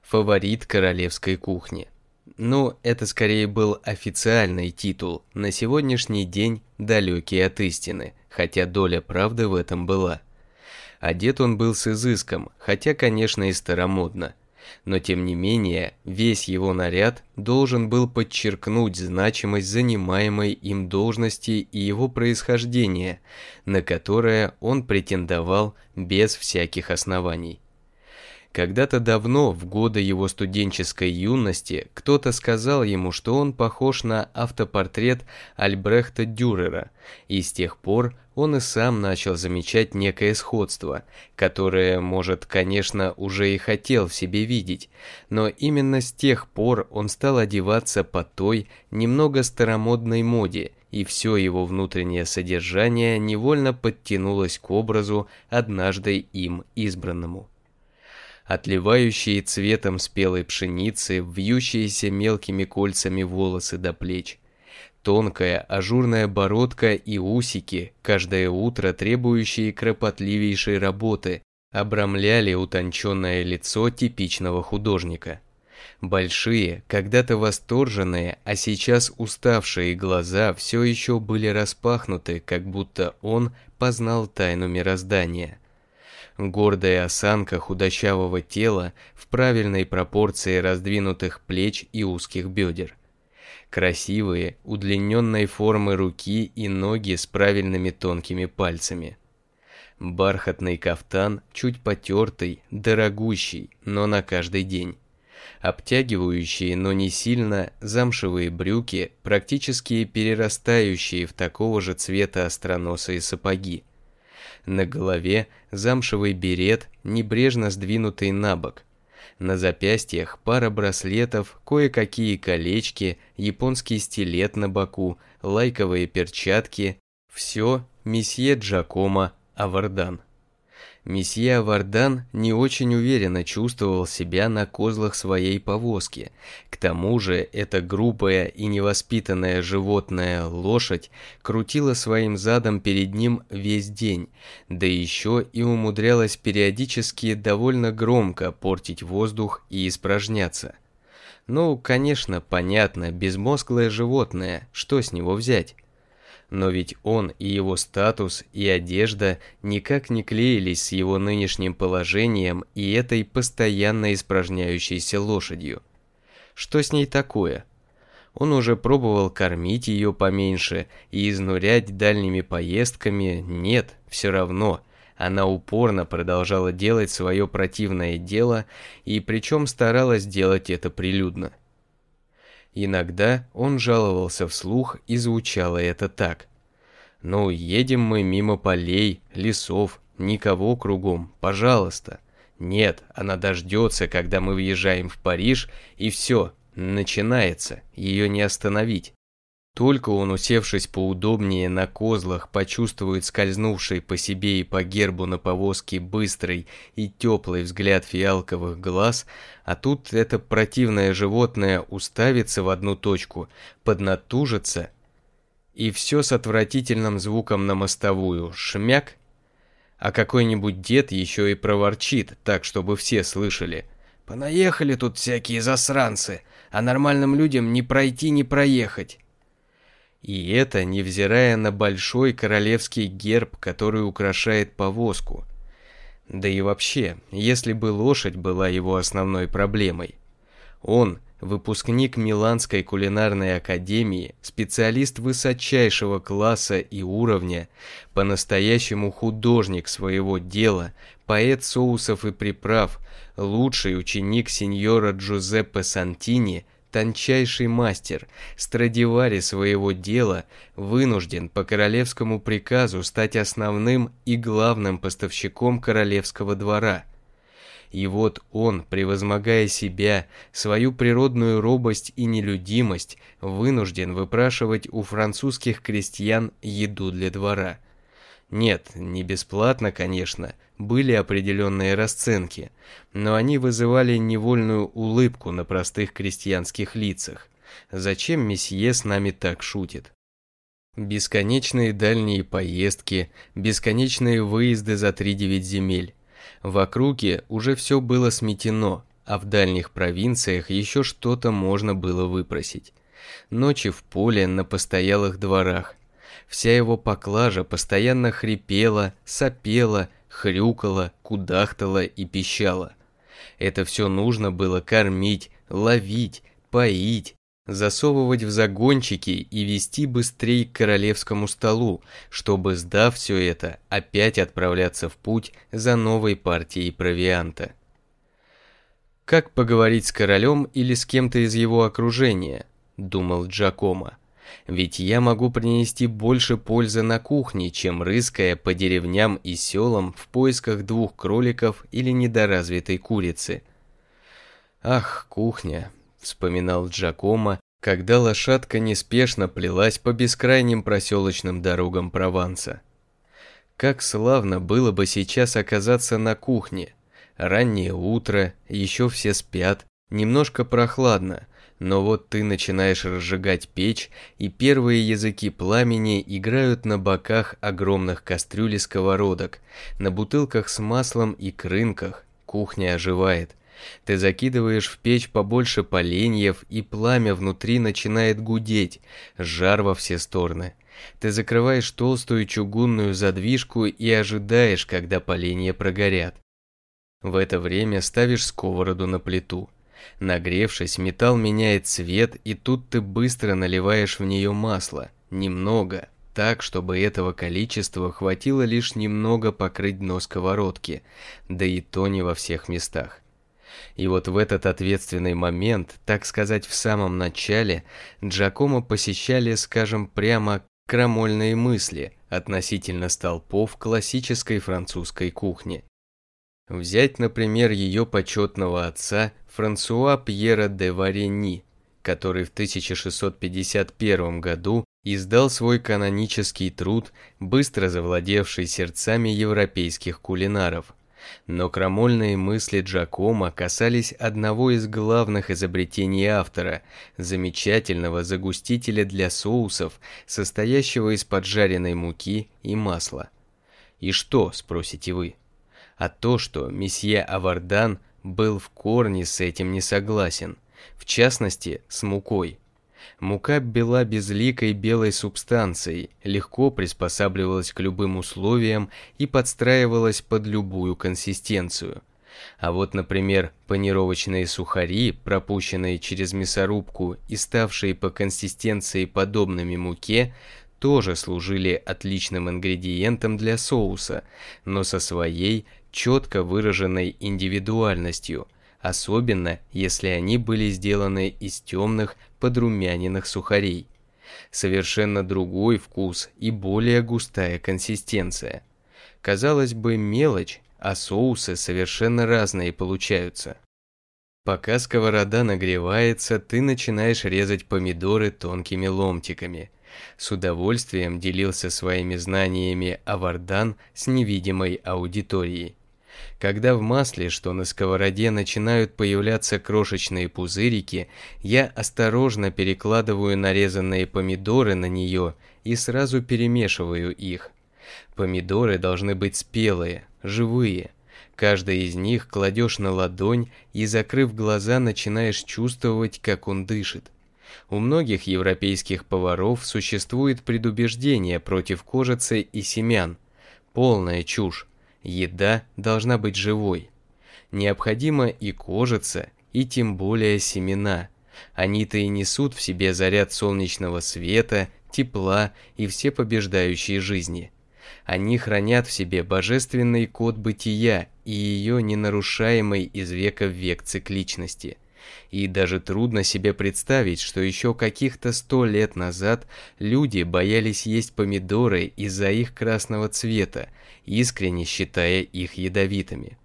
фаворит королевской кухни. Ну, это скорее был официальный титул, на сегодняшний день далекий от истины, хотя доля правды в этом была. Одет он был с изыском, хотя, конечно, и старомодно, но тем не менее весь его наряд должен был подчеркнуть значимость занимаемой им должности и его происхождения, на которое он претендовал без всяких оснований. Когда-то давно, в годы его студенческой юности, кто-то сказал ему, что он похож на автопортрет Альбрехта Дюрера, и с тех пор он и сам начал замечать некое сходство, которое, может, конечно, уже и хотел в себе видеть, но именно с тех пор он стал одеваться по той немного старомодной моде, и все его внутреннее содержание невольно подтянулось к образу, однажды им избранному. Отливающие цветом спелой пшеницы, вьющиеся мелкими кольцами волосы до плеч, Тонкая, ажурная бородка и усики, каждое утро требующие кропотливейшей работы, обрамляли утонченное лицо типичного художника. Большие, когда-то восторженные, а сейчас уставшие глаза все еще были распахнуты, как будто он познал тайну мироздания. Гордая осанка худощавого тела в правильной пропорции раздвинутых плеч и узких бедер красивые, удлиненной формы руки и ноги с правильными тонкими пальцами. Бархатный кафтан, чуть потертый, дорогущий, но на каждый день. Обтягивающие, но не сильно, замшевые брюки, практически перерастающие в такого же цвета остроносые сапоги. На голове замшевый берет, небрежно сдвинутый на бок, на запястьях пара браслетов, кое-какие колечки, японский стилет на боку, лайковые перчатки. Все месье Джакомо Авардан. Месье Вардан не очень уверенно чувствовал себя на козлах своей повозки. К тому же эта грубая и невоспитанная животная лошадь крутила своим задом перед ним весь день, да еще и умудрялась периодически довольно громко портить воздух и испражняться. Ну, конечно, понятно, безмозглое животное, что с него взять? но ведь он и его статус и одежда никак не клеились с его нынешним положением и этой постоянно испражняющейся лошадью. Что с ней такое? Он уже пробовал кормить ее поменьше и изнурять дальними поездками, нет, все равно – она упорно продолжала делать свое противное дело и причем старалась делать это прилюдно. Иногда он жаловался вслух, и звучало это так. «Ну, едем мы мимо полей, лесов, никого кругом, пожалуйста». Нет, она дождется, когда мы въезжаем в Париж, и все, начинается, ее не остановить. Только он, усевшись поудобнее на козлах, почувствует скользнувший по себе и по гербу на повозке быстрый и теплый взгляд фиалковых глаз, а тут это противное животное уставится в одну точку, поднатужится, и все с отвратительным звуком на мостовую «шмяк», а какой-нибудь дед еще и проворчит, так, чтобы все слышали. «Понаехали тут всякие засранцы, а нормальным людям не пройти, не проехать». И это невзирая на большой королевский герб, который украшает повозку. Да и вообще, если бы лошадь была его основной проблемой. Он, выпускник Миланской кулинарной академии, специалист высочайшего класса и уровня, по-настоящему художник своего дела, поэт соусов и приправ, лучший ученик сеньора Джузеппе Сантини – тончайший мастер Страдивари своего дела вынужден по королевскому приказу стать основным и главным поставщиком королевского двора. И вот он, превозмогая себя, свою природную робость и нелюдимость, вынужден выпрашивать у французских крестьян еду для двора – нет, не бесплатно, конечно, были определенные расценки, но они вызывали невольную улыбку на простых крестьянских лицах. Зачем месье с нами так шутит? Бесконечные дальние поездки, бесконечные выезды за 3-9 земель. В округе уже все было сметено, а в дальних провинциях еще что-то можно было выпросить. Ночи в поле на постоялых дворах, Вся его поклажа постоянно хрипела, сопела, хрюкала, кудахтала и пищала. Это все нужно было кормить, ловить, поить, засовывать в загончики и вести быстрее к королевскому столу, чтобы, сдав все это, опять отправляться в путь за новой партией провианта. Как поговорить с королем или с кем-то из его окружения, думал Джакомо. Ведь я могу принести больше пользы на кухне, чем рыская по деревням и селам в поисках двух кроликов или недоразвитой курицы. «Ах, кухня!» – вспоминал Джакома, когда лошадка неспешно плелась по бескрайним проселочным дорогам Прованса. Как славно было бы сейчас оказаться на кухне. Раннее утро, еще все спят, немножко прохладно, но вот ты начинаешь разжигать печь, и первые языки пламени играют на боках огромных кастрюли-сковородок, на бутылках с маслом и крынках. Кухня оживает. Ты закидываешь в печь побольше поленьев, и пламя внутри начинает гудеть, жар во все стороны. Ты закрываешь толстую чугунную задвижку и ожидаешь, когда поленья прогорят. В это время ставишь сковороду на плиту. Нагревшись, металл меняет цвет, и тут ты быстро наливаешь в нее масло. Немного. Так, чтобы этого количества хватило лишь немного покрыть дно сковородки. Да и то не во всех местах. И вот в этот ответственный момент, так сказать, в самом начале, Джакомо посещали, скажем прямо, крамольные мысли относительно столпов классической французской кухни. Взять, например, ее почетного отца Франсуа Пьера де Варени, который в 1651 году издал свой канонический труд, быстро завладевший сердцами европейских кулинаров. Но крамольные мысли Джакома касались одного из главных изобретений автора – замечательного загустителя для соусов, состоящего из поджаренной муки и масла. «И что?» – спросите вы а то, что месье Авардан был в корне с этим не согласен, в частности, с мукой. Мука была безликой белой субстанцией, легко приспосабливалась к любым условиям и подстраивалась под любую консистенцию. А вот, например, панировочные сухари, пропущенные через мясорубку и ставшие по консистенции подобными муке, тоже служили отличным ингредиентом для соуса, но со своей четко выраженной индивидуальностью, особенно если они были сделаны из темных подрумяненных сухарей. Совершенно другой вкус и более густая консистенция. Казалось бы, мелочь, а соусы совершенно разные получаются. Пока сковорода нагревается, ты начинаешь резать помидоры тонкими ломтиками. С удовольствием делился своими знаниями о Вардан с невидимой аудиторией. Когда в масле, что на сковороде, начинают появляться крошечные пузырики, я осторожно перекладываю нарезанные помидоры на нее и сразу перемешиваю их. Помидоры должны быть спелые, живые. Каждый из них кладешь на ладонь и, закрыв глаза, начинаешь чувствовать, как он дышит. У многих европейских поваров существует предубеждение против кожицы и семян. Полная чушь. Еда должна быть живой. Необходимо и кожица, и тем более семена. Они-то и несут в себе заряд солнечного света, тепла и все побеждающие жизни. Они хранят в себе божественный код бытия и ее ненарушаемой из века в век цикличности – и даже трудно себе представить, что еще каких-то сто лет назад люди боялись есть помидоры из-за их красного цвета, искренне считая их ядовитыми.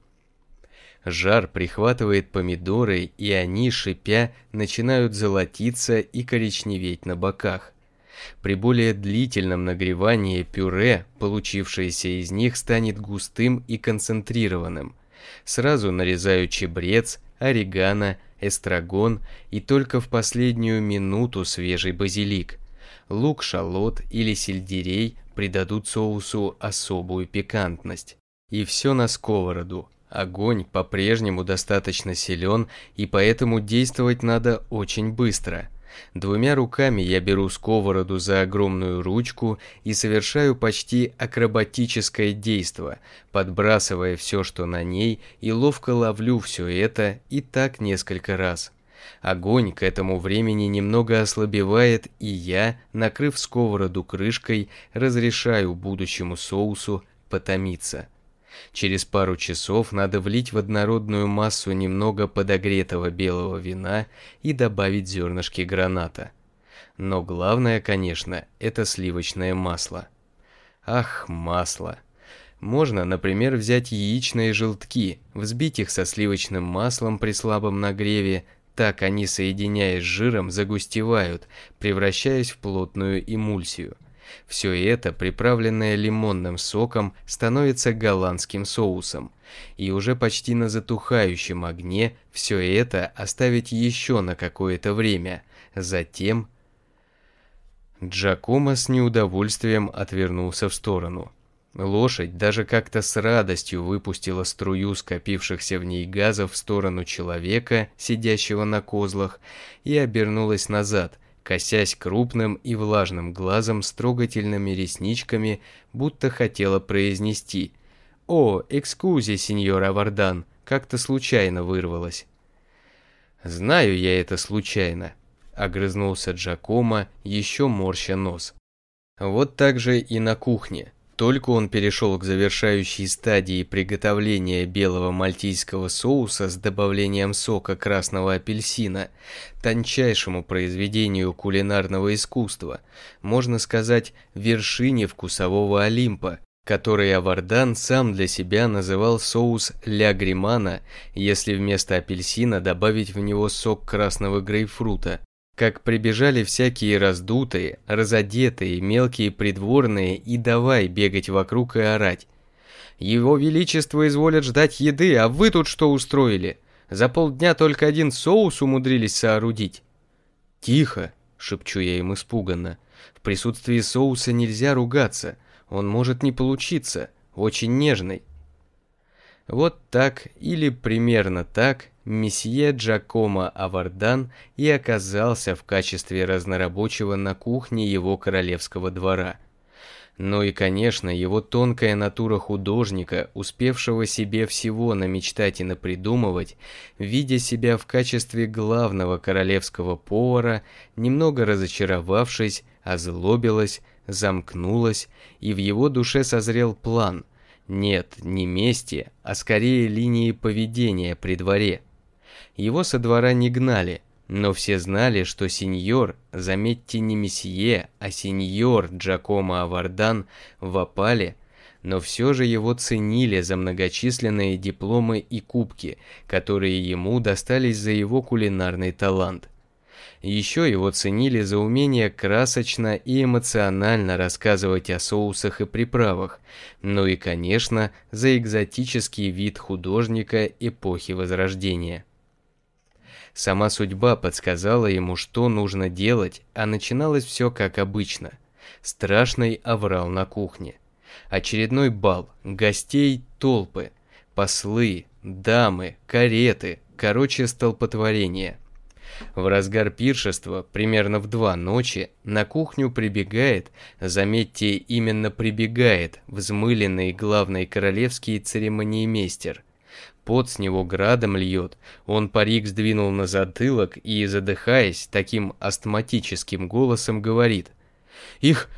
Жар прихватывает помидоры, и они, шипя, начинают золотиться и коричневеть на боках. При более длительном нагревании пюре, получившееся из них, станет густым и концентрированным. Сразу нарезаю чебрец, орегано, эстрагон и только в последнюю минуту свежий базилик. Лук, шалот или сельдерей придадут соусу особую пикантность. И все на сковороду. Огонь по-прежнему достаточно силен, и поэтому действовать надо очень быстро. Двумя руками я беру сковороду за огромную ручку и совершаю почти акробатическое действо, подбрасывая все, что на ней, и ловко ловлю все это и так несколько раз. Огонь к этому времени немного ослабевает, и я, накрыв сковороду крышкой, разрешаю будущему соусу потомиться. Через пару часов надо влить в однородную массу немного подогретого белого вина и добавить зернышки граната. Но главное, конечно, это сливочное масло. Ах, масло. Можно, например, взять яичные желтки, взбить их со сливочным маслом при слабом нагреве, так они, соединяясь с жиром, загустевают, превращаясь в плотную эмульсию. Все это, приправленное лимонным соком, становится голландским соусом. И уже почти на затухающем огне все это оставить еще на какое-то время. Затем... Джакомо с неудовольствием отвернулся в сторону. Лошадь даже как-то с радостью выпустила струю скопившихся в ней газов в сторону человека, сидящего на козлах, и обернулась назад, косясь крупным и влажным глазом с трогательными ресничками, будто хотела произнести «О, экскузи, сеньора Вардан!» как-то случайно вырвалось. «Знаю я это случайно», — огрызнулся Джакома, еще морща нос. «Вот так же и на кухне. Только он перешел к завершающей стадии приготовления белого мальтийского соуса с добавлением сока красного апельсина, тончайшему произведению кулинарного искусства, можно сказать, вершине вкусового Олимпа, который Авардан сам для себя называл соус «ля гримана», если вместо апельсина добавить в него сок красного грейпфрута как прибежали всякие раздутые, разодетые, мелкие придворные и давай бегать вокруг и орать. «Его Величество изволят ждать еды, а вы тут что устроили? За полдня только один соус умудрились соорудить». «Тихо!» — шепчу я им испуганно. «В присутствии соуса нельзя ругаться, он может не получиться, очень нежный». Вот так или примерно так месье Джакомо Авардан и оказался в качестве разнорабочего на кухне его королевского двора. Ну и, конечно, его тонкая натура художника, успевшего себе всего намечтать и напридумывать, видя себя в качестве главного королевского повара, немного разочаровавшись, озлобилась, замкнулась, и в его душе созрел план – нет, не мести, а скорее линии поведения при дворе – его со двора не гнали, но все знали, что сеньор, заметьте не месье, а сеньор Джакомо Авардан в опале, но все же его ценили за многочисленные дипломы и кубки, которые ему достались за его кулинарный талант. Еще его ценили за умение красочно и эмоционально рассказывать о соусах и приправах, ну и, конечно, за экзотический вид художника эпохи Возрождения. Сама судьба подсказала ему, что нужно делать, а начиналось все как обычно. Страшный оврал на кухне. Очередной бал, гостей толпы, послы, дамы, кареты, короче столпотворение. В разгар пиршества, примерно в два ночи, на кухню прибегает, заметьте, именно прибегает, взмыленный главный королевский церемониймейстер – Пот с него градом льет. Он парик сдвинул на затылок и, задыхаясь, таким астматическим голосом говорит. «Их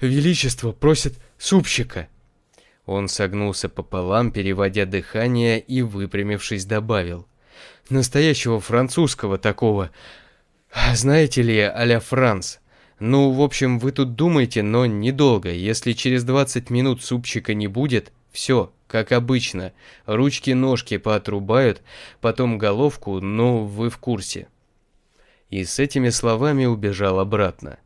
величество просит супчика!» Он согнулся пополам, переводя дыхание и, выпрямившись, добавил. «Настоящего французского такого. Знаете ли, а-ля Франц?» Ну, в общем, вы тут думаете, но недолго. Если через 20 минут супчика не будет, все, как обычно. Ручки-ножки поотрубают, потом головку, но вы в курсе. И с этими словами убежал обратно.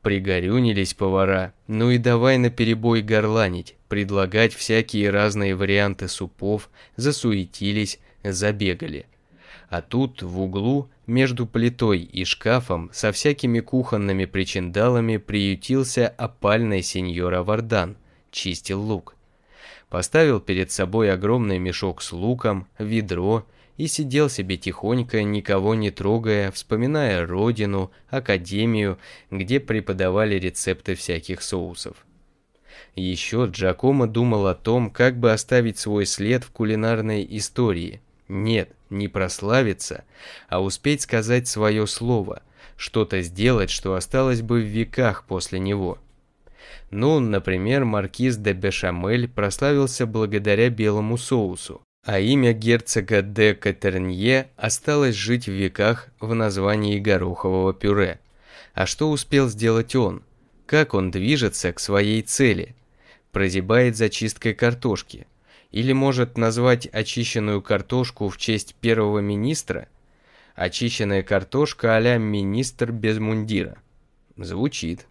Пригорюнились повара, ну и давай наперебой горланить, предлагать всякие разные варианты супов, засуетились, забегали. А тут, в углу, между плитой и шкафом, со всякими кухонными причиндалами приютился опальный сеньора Вардан, чистил лук поставил перед собой огромный мешок с луком, ведро и сидел себе тихонько, никого не трогая, вспоминая родину, академию, где преподавали рецепты всяких соусов. Еще Джакомо думал о том, как бы оставить свой след в кулинарной истории. Нет, не прославиться, а успеть сказать свое слово, что-то сделать, что осталось бы в веках после него – ну, например, маркиз де Бешамель прославился благодаря белому соусу, а имя герцога де Катернье осталось жить в веках в названии горохового пюре. А что успел сделать он? Как он движется к своей цели? Прозябает зачисткой картошки. Или может назвать очищенную картошку в честь первого министра? Очищенная картошка а министр без мундира. Звучит.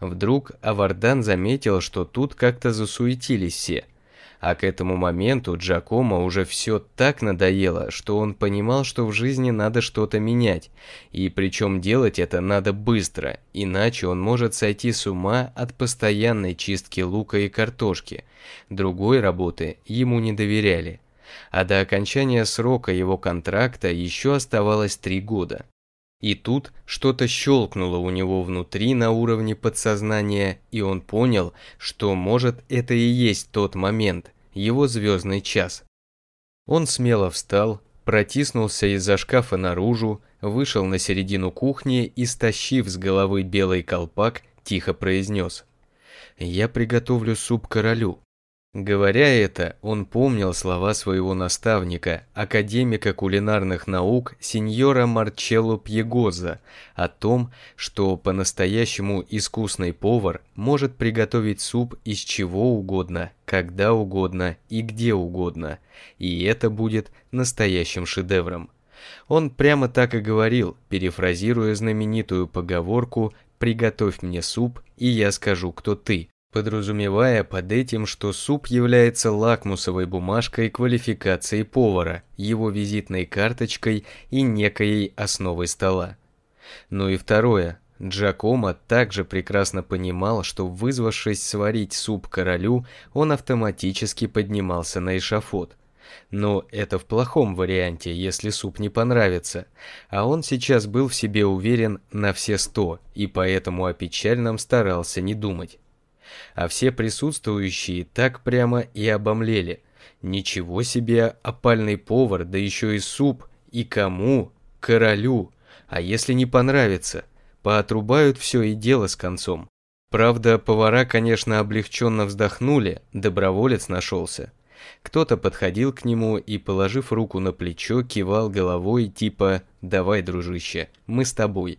Вдруг Авардан заметил, что тут как-то засуетились все. А к этому моменту Джакомо уже все так надоело, что он понимал, что в жизни надо что-то менять. И причем делать это надо быстро, иначе он может сойти с ума от постоянной чистки лука и картошки. Другой работы ему не доверяли а до окончания срока его контракта еще оставалось три года. И тут что-то щелкнуло у него внутри на уровне подсознания, и он понял, что, может, это и есть тот момент, его звездный час. Он смело встал, протиснулся из-за шкафа наружу, вышел на середину кухни и, стащив с головы белый колпак, тихо произнес. «Я приготовлю суп королю. Говоря это, он помнил слова своего наставника, академика кулинарных наук сеньора Марчелло Пьегоза, о том, что по-настоящему искусный повар может приготовить суп из чего угодно, когда угодно и где угодно, и это будет настоящим шедевром. Он прямо так и говорил, перефразируя знаменитую поговорку «Приготовь мне суп, и я скажу, кто ты», подразумевая под этим, что суп является лакмусовой бумажкой квалификации повара, его визитной карточкой и некой основой стола. Ну и второе. Джакомо также прекрасно понимал, что вызвавшись сварить суп королю, он автоматически поднимался на эшафот. Но это в плохом варианте, если суп не понравится. А он сейчас был в себе уверен на все сто, и поэтому о печальном старался не думать а все присутствующие так прямо и обомлели. Ничего себе опальный повар, да еще и суп, и кому? Королю. А если не понравится? Поотрубают все и дело с концом. Правда, повара, конечно, облегченно вздохнули, доброволец нашелся. Кто-то подходил к нему и, положив руку на плечо, кивал головой типа «давай, дружище, мы с тобой».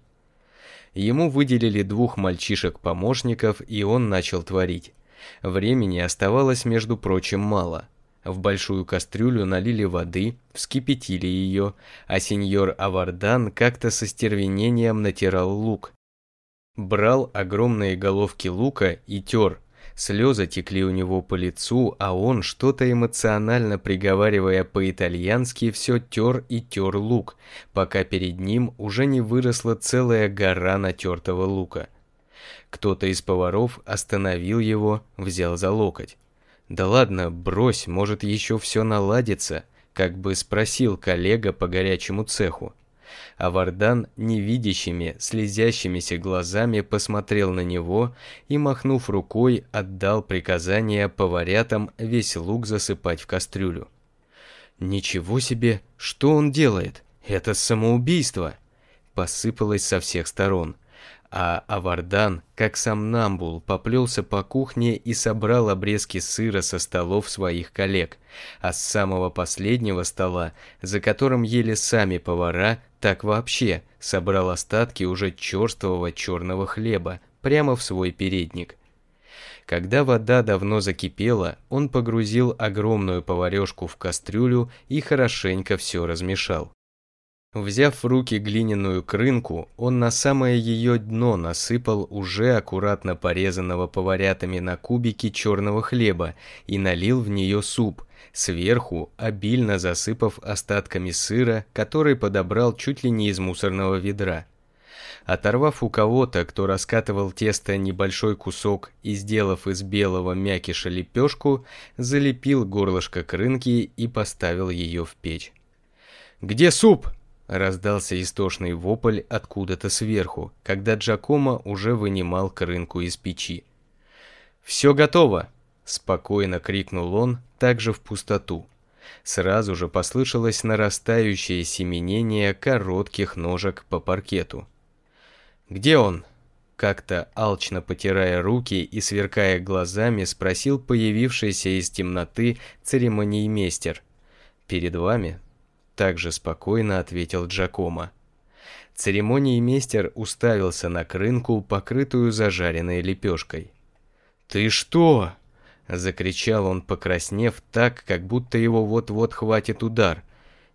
Ему выделили двух мальчишек-помощников, и он начал творить. Времени оставалось, между прочим, мало. В большую кастрюлю налили воды, вскипятили ее, а сеньор Авардан как-то со стервенением натирал лук. Брал огромные головки лука и тер, Слезы текли у него по лицу, а он, что-то эмоционально приговаривая по-итальянски, все тер и тер лук, пока перед ним уже не выросла целая гора натертого лука. Кто-то из поваров остановил его, взял за локоть. «Да ладно, брось, может еще все наладится», как бы спросил коллега по горячему цеху а Вардан невидящими, слезящимися глазами посмотрел на него и, махнув рукой, отдал приказание поварятам весь лук засыпать в кастрюлю. «Ничего себе! Что он делает? Это самоубийство!» Посыпалось со всех сторон а Авардан, как сам Намбул, поплелся по кухне и собрал обрезки сыра со столов своих коллег, а с самого последнего стола, за которым ели сами повара, так вообще собрал остатки уже черствого черного хлеба прямо в свой передник. Когда вода давно закипела, он погрузил огромную поварешку в кастрюлю и хорошенько все размешал. Взяв в руки глиняную крынку, он на самое ее дно насыпал уже аккуратно порезанного поварятами на кубики черного хлеба и налил в нее суп, сверху обильно засыпав остатками сыра, который подобрал чуть ли не из мусорного ведра. Оторвав у кого-то, кто раскатывал тесто небольшой кусок и сделав из белого мякиша лепешку, залепил горлышко крынки и поставил ее в печь. «Где суп?» Раздался истошный вопль откуда-то сверху, когда Джакомо уже вынимал крынку из печи. «Все готово!» – спокойно крикнул он, также в пустоту. Сразу же послышалось нарастающее семенение коротких ножек по паркету. «Где он?» – как-то алчно потирая руки и сверкая глазами, спросил появившийся из темноты церемониймейстер. «Перед вами также спокойно ответил Джакомо. Церемоний мейстер уставился на крынку, покрытую зажаренной лепешкой. «Ты что?» – закричал он, покраснев так, как будто его вот-вот хватит удар.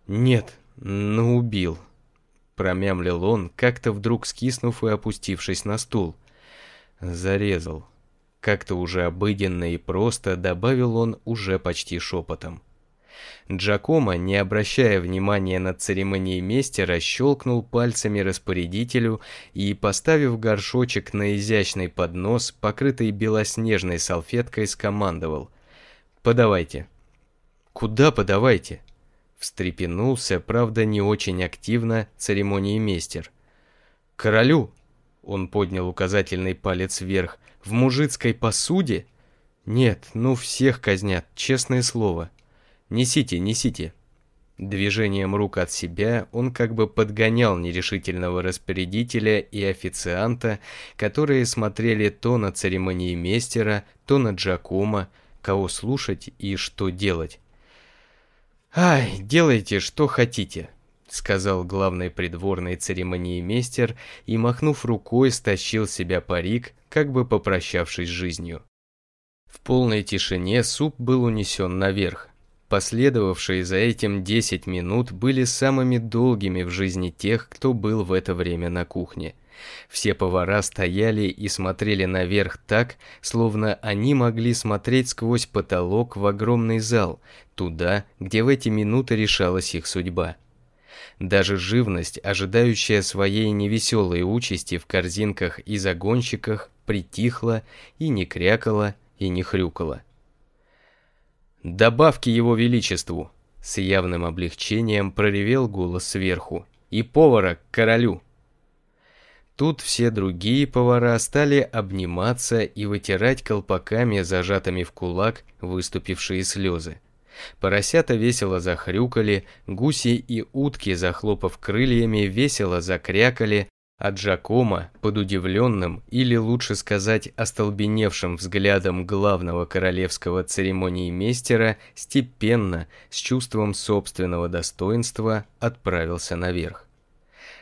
«Нет, ну убил», – промямлил он, как-то вдруг скиснув и опустившись на стул. «Зарезал». Как-то уже обыденно и просто добавил он уже почти шепотом. Джакома, не обращая внимания на церемонии мести, расщелкнул пальцами распорядителю и, поставив горшочек на изящный поднос, покрытый белоснежной салфеткой, скомандовал. «Подавайте». «Куда подавайте?» Встрепенулся, правда, не очень активно, церемонии мейстер. «Королю!» Он поднял указательный палец вверх. «В мужицкой посуде?» «Нет, ну всех казнят, честное слово». Несите, несите». Движением рук от себя он как бы подгонял нерешительного распорядителя и официанта, которые смотрели то на церемонии мейстера, то на Джакома, кого слушать и что делать. «Ай, делайте, что хотите», — сказал главный придворный церемонии мейстер и, махнув рукой, стащил себя парик, как бы попрощавшись с жизнью. В полной тишине суп был унесен наверх, Последовавшие за этим 10 минут были самыми долгими в жизни тех, кто был в это время на кухне. Все повара стояли и смотрели наверх так, словно они могли смотреть сквозь потолок в огромный зал, туда, где в эти минуты решалась их судьба. Даже живность, ожидающая своей невеселой участи в корзинках и загонщиках, притихла и не крякала, и не хрюкала. «Добавки его величеству!» С явным облегчением проревел голос сверху. «И повара к королю!» Тут все другие повара стали обниматься и вытирать колпаками, зажатыми в кулак, выступившие слезы. Поросята весело захрюкали, гуси и утки, захлопав крыльями, весело закрякали, а Джакома, под удивленным, или лучше сказать, остолбеневшим взглядом главного королевского церемонии мейстера, степенно, с чувством собственного достоинства, отправился наверх.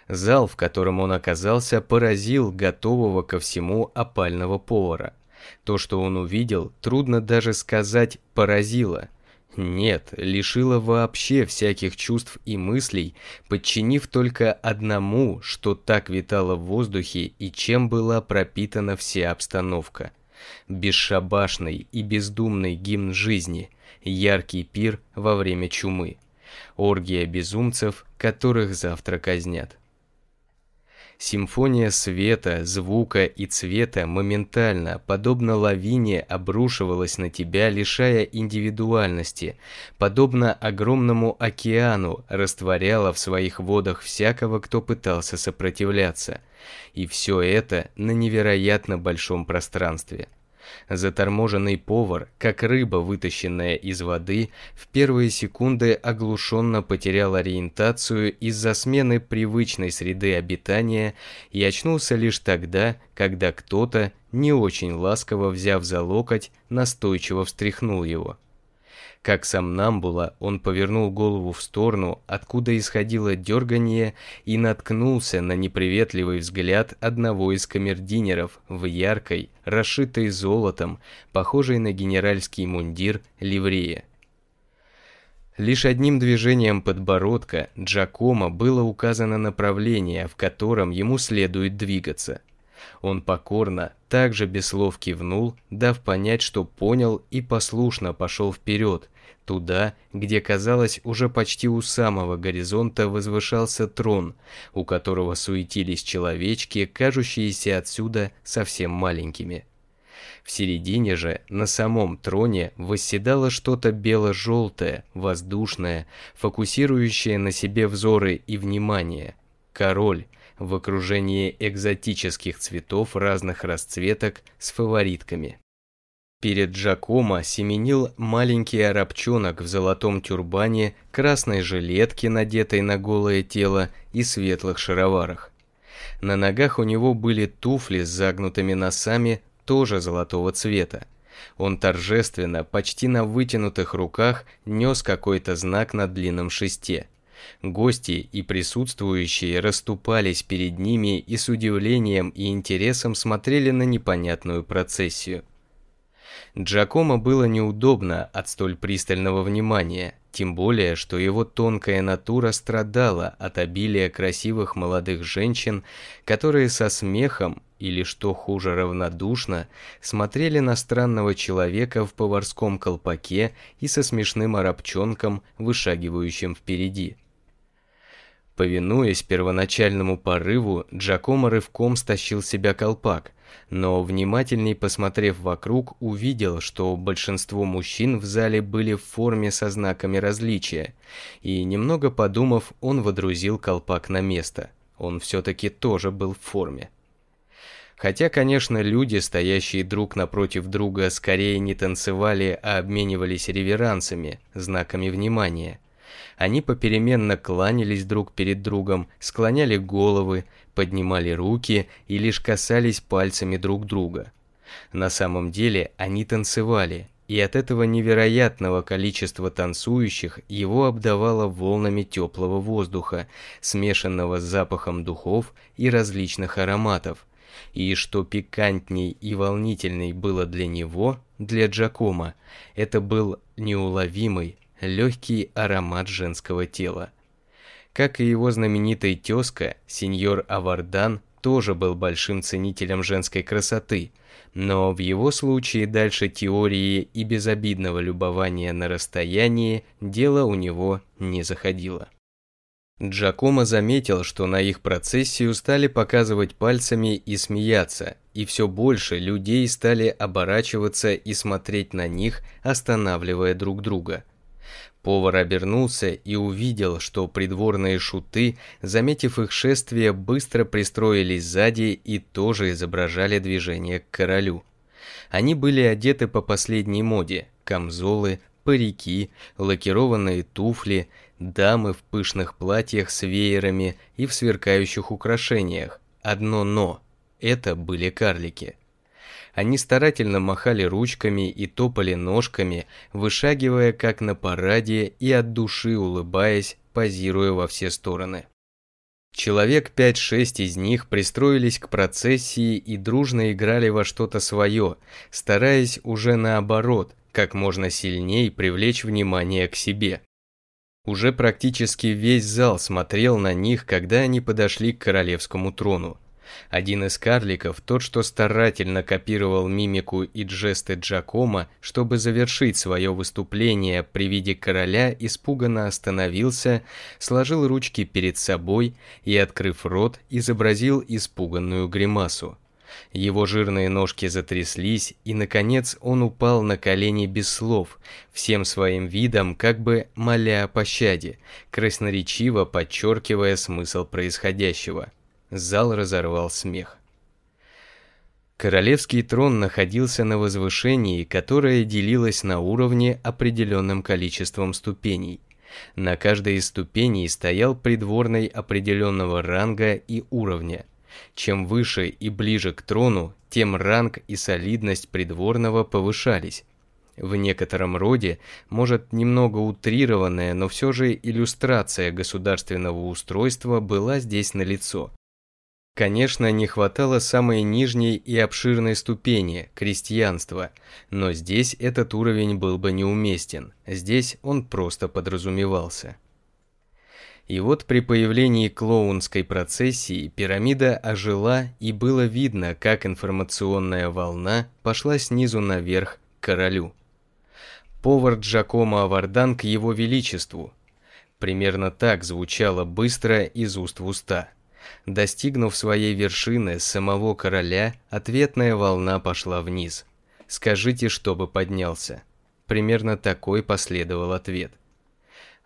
Зал, в котором он оказался, поразил готового ко всему опального повара. То, что он увидел, трудно даже сказать «поразило», нет, лишила вообще всяких чувств и мыслей, подчинив только одному, что так витало в воздухе и чем была пропитана вся обстановка. Бесшабашный и бездумный гимн жизни, яркий пир во время чумы, оргия безумцев, которых завтра казнят. Симфония света, звука и цвета моментально, подобно лавине, обрушивалась на тебя, лишая индивидуальности, подобно огромному океану, растворяла в своих водах всякого, кто пытался сопротивляться. И все это на невероятно большом пространстве – Заторможенный повар, как рыба, вытащенная из воды, в первые секунды оглушенно потерял ориентацию из-за смены привычной среды обитания и очнулся лишь тогда, когда кто-то, не очень ласково взяв за локоть, настойчиво встряхнул его. Как сам Намбула, он повернул голову в сторону, откуда исходило дергание, и наткнулся на неприветливый взгляд одного из камердинеров в яркой, расшитой золотом, похожей на генеральский мундир, ливрее. Лишь одним движением подбородка Джакомо было указано направление, в котором ему следует двигаться – он покорно, также без слов кивнул, дав понять, что понял и послушно пошел вперед, туда, где, казалось, уже почти у самого горизонта возвышался трон, у которого суетились человечки, кажущиеся отсюда совсем маленькими. В середине же, на самом троне, восседало что-то бело-желтое, воздушное, фокусирующее на себе взоры и внимание. Король, в окружении экзотических цветов разных расцветок с фаворитками. Перед Джакомо семенил маленький арабчонок в золотом тюрбане, красной жилетке, надетой на голое тело, и светлых шароварах. На ногах у него были туфли с загнутыми носами, тоже золотого цвета. Он торжественно, почти на вытянутых руках, нес какой-то знак на длинном шесте – Гости и присутствующие расступались перед ними и с удивлением и интересом смотрели на непонятную процессию. Джакомо было неудобно от столь пристального внимания, тем более, что его тонкая натура страдала от обилия красивых молодых женщин, которые со смехом или, что хуже, равнодушно, смотрели на странного человека в поварском колпаке и со смешным арабчонком, вышагивающим впереди. Повинуясь первоначальному порыву, Джакомо рывком стащил себя колпак, но внимательней посмотрев вокруг, увидел, что большинство мужчин в зале были в форме со знаками различия, и немного подумав, он водрузил колпак на место. Он все-таки тоже был в форме. Хотя, конечно, люди, стоящие друг напротив друга, скорее не танцевали, а обменивались реверансами, знаками внимания – они попеременно кланялись друг перед другом, склоняли головы, поднимали руки и лишь касались пальцами друг друга. На самом деле они танцевали, и от этого невероятного количества танцующих его обдавало волнами теплого воздуха, смешанного с запахом духов и различных ароматов. И что пикантней и волнительней было для него, для Джакома, это был неуловимый, легкий аромат женского тела. Как и его знаменитый тезка, сеньор Авардан тоже был большим ценителем женской красоты, но в его случае дальше теории и безобидного любования на расстоянии дело у него не заходило. Джакомо заметил, что на их процессию стали показывать пальцами и смеяться, и все больше людей стали оборачиваться и смотреть на них, останавливая друг друга. Повар обернулся и увидел, что придворные шуты, заметив их шествие, быстро пристроились сзади и тоже изображали движение к королю. Они были одеты по последней моде – камзолы, парики, лакированные туфли, дамы в пышных платьях с веерами и в сверкающих украшениях. Одно «но» – это были карлики – они старательно махали ручками и топали ножками, вышагивая как на параде и от души улыбаясь, позируя во все стороны. Человек 5-6 из них пристроились к процессии и дружно играли во что-то свое, стараясь уже наоборот, как можно сильнее привлечь внимание к себе. Уже практически весь зал смотрел на них, когда они подошли к королевскому трону. Один из карликов, тот, что старательно копировал мимику и жесты Джакома, чтобы завершить свое выступление при виде короля, испуганно остановился, сложил ручки перед собой и, открыв рот, изобразил испуганную гримасу. Его жирные ножки затряслись, и, наконец, он упал на колени без слов, всем своим видом как бы моля о пощаде, красноречиво подчеркивая смысл происходящего. Зал разорвал смех. Королевский трон находился на возвышении, которое делилось на уровне определенным количеством ступеней. На каждой из ступеней стоял придворный определенного ранга и уровня. Чем выше и ближе к трону, тем ранг и солидность придворного повышались. В некотором роде, может, немного утрированная, но все же иллюстрация государственного устройства была здесь налицо. Конечно, не хватало самой нижней и обширной ступени – крестьянства, но здесь этот уровень был бы неуместен, здесь он просто подразумевался. И вот при появлении клоунской процессии пирамида ожила и было видно, как информационная волна пошла снизу наверх к королю. Повар Джакомо Авардан к его величеству. Примерно так звучало быстро из уст в уста – Достигнув своей вершины самого короля, ответная волна пошла вниз. «Скажите, чтобы поднялся». Примерно такой последовал ответ.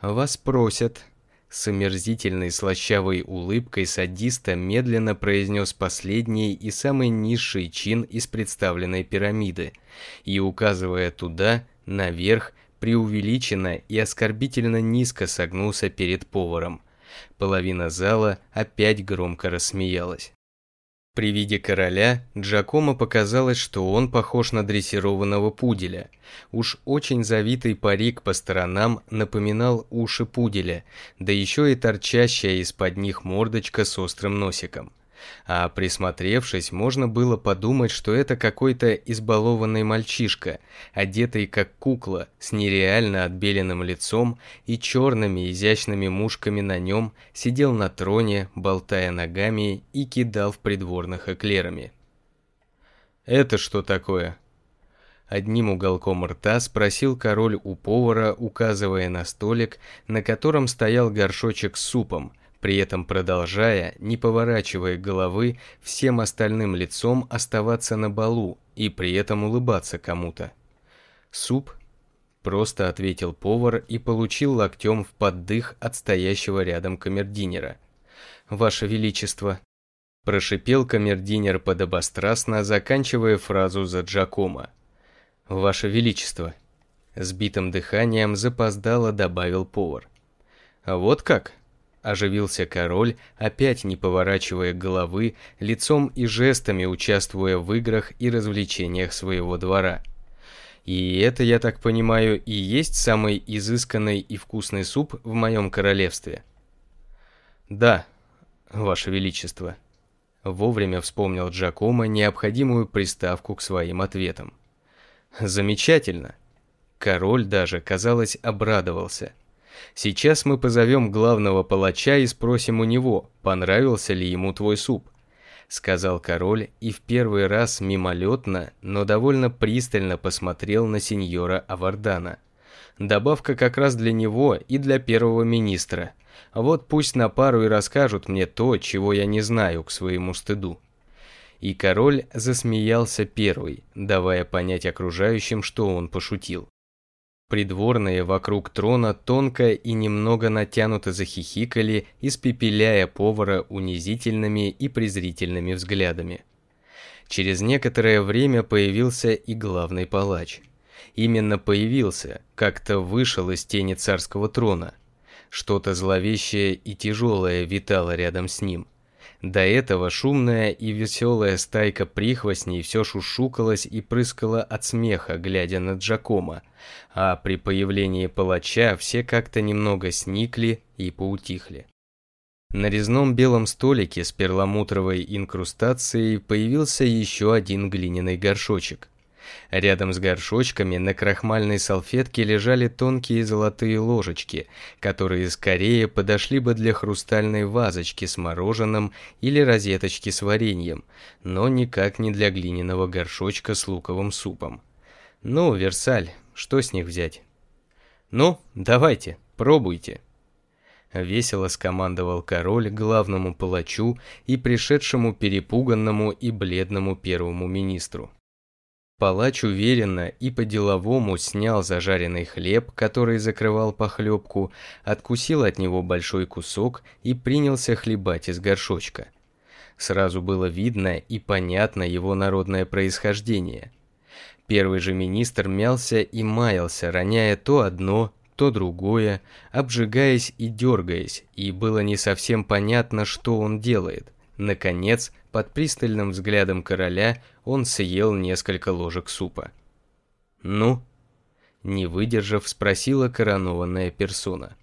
«Вас просят», с омерзительной слащавой улыбкой садиста медленно произнес последний и самый низший чин из представленной пирамиды, и, указывая туда, наверх, преувеличенно и оскорбительно низко согнулся перед поваром – половина зала опять громко рассмеялась. При виде короля Джакомо показалось, что он похож на дрессированного пуделя. Уж очень завитый парик по сторонам напоминал уши пуделя, да еще и торчащая из-под них мордочка с острым носиком а присмотревшись, можно было подумать, что это какой-то избалованный мальчишка, одетый как кукла, с нереально отбеленным лицом и черными изящными мушками на нем, сидел на троне, болтая ногами и кидал в придворных эклерами. «Это что такое?» Одним уголком рта спросил король у повара, указывая на столик, на котором стоял горшочек с супом – при этом продолжая, не поворачивая головы, всем остальным лицом оставаться на балу и при этом улыбаться кому-то. «Суп?» – просто ответил повар и получил локтем в поддых от стоящего рядом камердинера. «Ваше Величество!» – прошипел камердинер подобострастно, заканчивая фразу за Джакома. «Ваше Величество!» – сбитым дыханием запоздало добавил повар. «А «Вот как?» Оживился король, опять не поворачивая головы, лицом и жестами участвуя в играх и развлечениях своего двора. И это, я так понимаю, и есть самый изысканный и вкусный суп в моем королевстве. Да, ваше величество. Вовремя вспомнил Джакомо необходимую приставку к своим ответам. Замечательно. Король даже, казалось, обрадовался – Сейчас мы позовем главного палача и спросим у него, понравился ли ему твой суп. Сказал король и в первый раз мимолетно, но довольно пристально посмотрел на сеньора Авардана. Добавка как раз для него и для первого министра. Вот пусть на пару и расскажут мне то, чего я не знаю к своему стыду. И король засмеялся первый, давая понять окружающим, что он пошутил. Придворные вокруг трона тонко и немного натянуто захихикали, испепеляя повара унизительными и презрительными взглядами. Через некоторое время появился и главный палач. Именно появился, как-то вышел из тени царского трона. Что-то зловещее и тяжелое витало рядом с ним. До этого шумная и веселая стайка прихвостней все шушукалась и прыскала от смеха, глядя на Джакома, а при появлении палача все как-то немного сникли и поутихли. На резном белом столике с перламутровой инкрустацией появился еще один глиняный горшочек. Рядом с горшочками на крахмальной салфетке лежали тонкие золотые ложечки, которые скорее подошли бы для хрустальной вазочки с мороженым или розеточки с вареньем, но никак не для глиняного горшочка с луковым супом. Ну, Версаль, что с них взять? Ну, давайте, пробуйте. Весело скомандовал король главному палачу и пришедшему перепуганному и бледному первому министру. Палач уверенно и по-деловому снял зажаренный хлеб, который закрывал похлебку, откусил от него большой кусок и принялся хлебать из горшочка. Сразу было видно и понятно его народное происхождение. Первый же министр мялся и маялся, роняя то одно, то другое, обжигаясь и дергаясь, и было не совсем понятно, что он делает. Наконец, под пристальным взглядом короля – он съел несколько ложек супа. «Ну?» – не выдержав, спросила коронованная персона.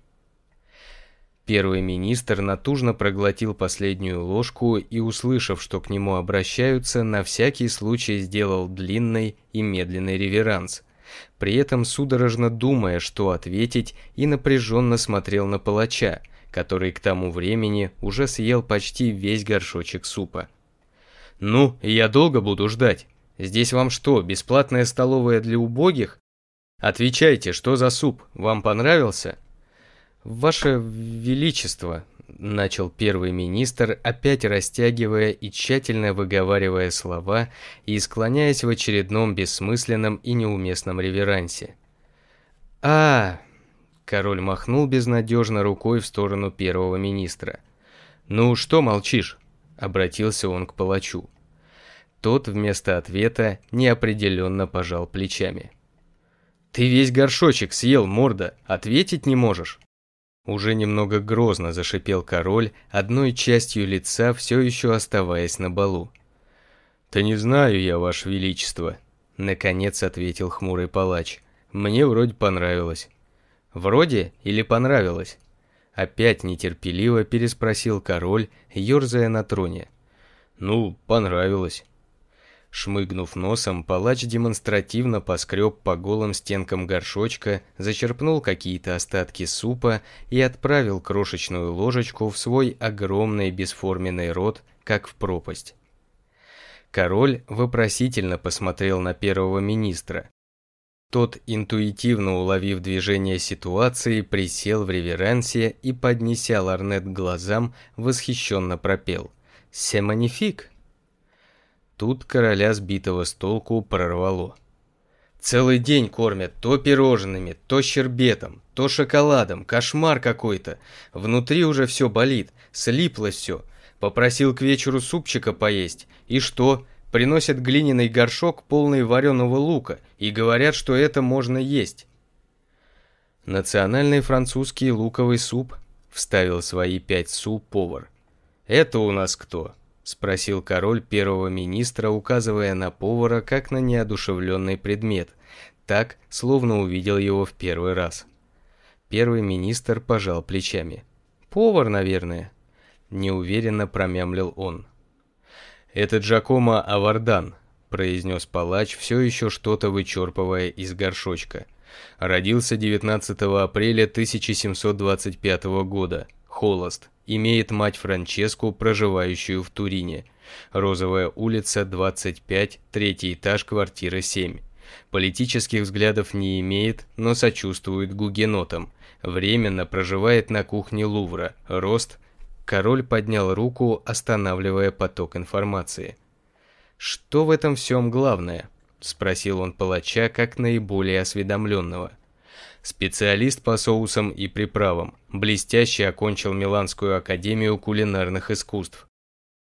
Первый министр натужно проглотил последнюю ложку и, услышав, что к нему обращаются, на всякий случай сделал длинный и медленный реверанс, при этом судорожно думая, что ответить, и напряженно смотрел на палача, который к тому времени уже съел почти весь горшочек супа. «Ну, я долго буду ждать. Здесь вам что, бесплатная столовая для убогих?» «Отвечайте, что за суп? Вам понравился?» «Ваше Величество», — начал первый министр, опять растягивая и тщательно выговаривая слова и склоняясь в очередном бессмысленном и неуместном реверансе. а Король махнул безнадежно рукой в сторону первого министра. «Ну что молчишь?» — обратился он к палачу. Тот вместо ответа неопределенно пожал плечами. «Ты весь горшочек съел, морда, ответить не можешь!» Уже немного грозно зашипел король, одной частью лица все еще оставаясь на балу. «Да не знаю я, ваше величество», — наконец ответил хмурый палач. «Мне вроде понравилось». «Вроде или понравилось?» Опять нетерпеливо переспросил король, ерзая на троне. «Ну, понравилось». Шмыгнув носом, палач демонстративно поскреб по голым стенкам горшочка, зачерпнул какие-то остатки супа и отправил крошечную ложечку в свой огромный бесформенный рот, как в пропасть. Король вопросительно посмотрел на первого министра. Тот, интуитивно уловив движение ситуации, присел в реверансе и, поднеся ларнет к глазам, восхищенно пропел «Се манифик!» Тут короля сбитого с толку прорвало. Целый день кормят то пирожными, то щербетом, то шоколадом. Кошмар какой-то. Внутри уже все болит, слипло все. Попросил к вечеру супчика поесть. И что? Приносят глиняный горшок, полный вареного лука, и говорят, что это можно есть. Национальный французский луковый суп, вставил свои пять суп повар. Это у нас кто? спросил король первого министра, указывая на повара как на неодушевленный предмет, так, словно увидел его в первый раз. Первый министр пожал плечами. «Повар, наверное», – неуверенно промямлил он. «Это Джакомо Авардан», – произнес палач, все еще что-то вычерпывая из горшочка. «Родился 19 апреля 1725 года. Холост имеет мать Франческу, проживающую в Турине. Розовая улица, 25, третий этаж, квартира 7. Политических взглядов не имеет, но сочувствует гугенотам. Временно проживает на кухне Лувра. Рост. Король поднял руку, останавливая поток информации. «Что в этом всем главное?» – спросил он палача, как наиболее осведомленного специалист по соусам и приправам, блестяще окончил Миланскую академию кулинарных искусств.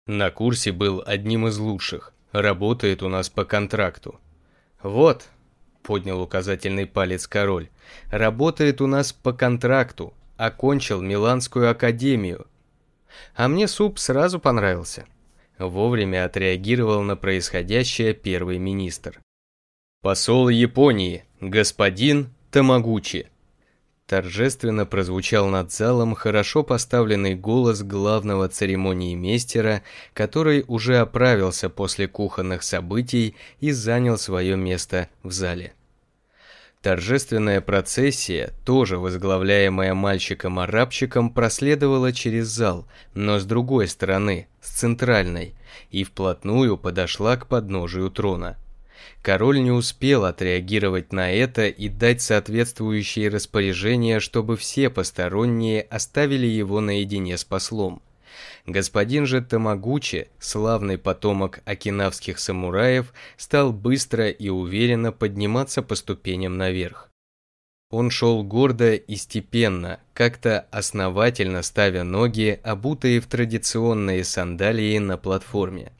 На курсе был одним из лучших, работает у нас по контракту. Вот, поднял указательный палец король, работает у нас по контракту, окончил Миланскую академию. А мне суп сразу понравился. Вовремя отреагировал на происходящее первый министр. Посол Японии, господин Тамагучи!» Торжественно прозвучал над залом хорошо поставленный голос главного церемонии мейстера, который уже оправился после кухонных событий и занял свое место в зале. Торжественная процессия, тоже возглавляемая мальчиком-арабчиком, проследовала через зал, но с другой стороны, с центральной, и вплотную подошла к подножию трона – Король не успел отреагировать на это и дать соответствующие распоряжения, чтобы все посторонние оставили его наедине с послом. Господин же Тамагучи, славный потомок окинавских самураев, стал быстро и уверенно подниматься по ступеням наверх. Он шел гордо и степенно, как-то основательно ставя ноги, обутые в традиционные сандалии на платформе.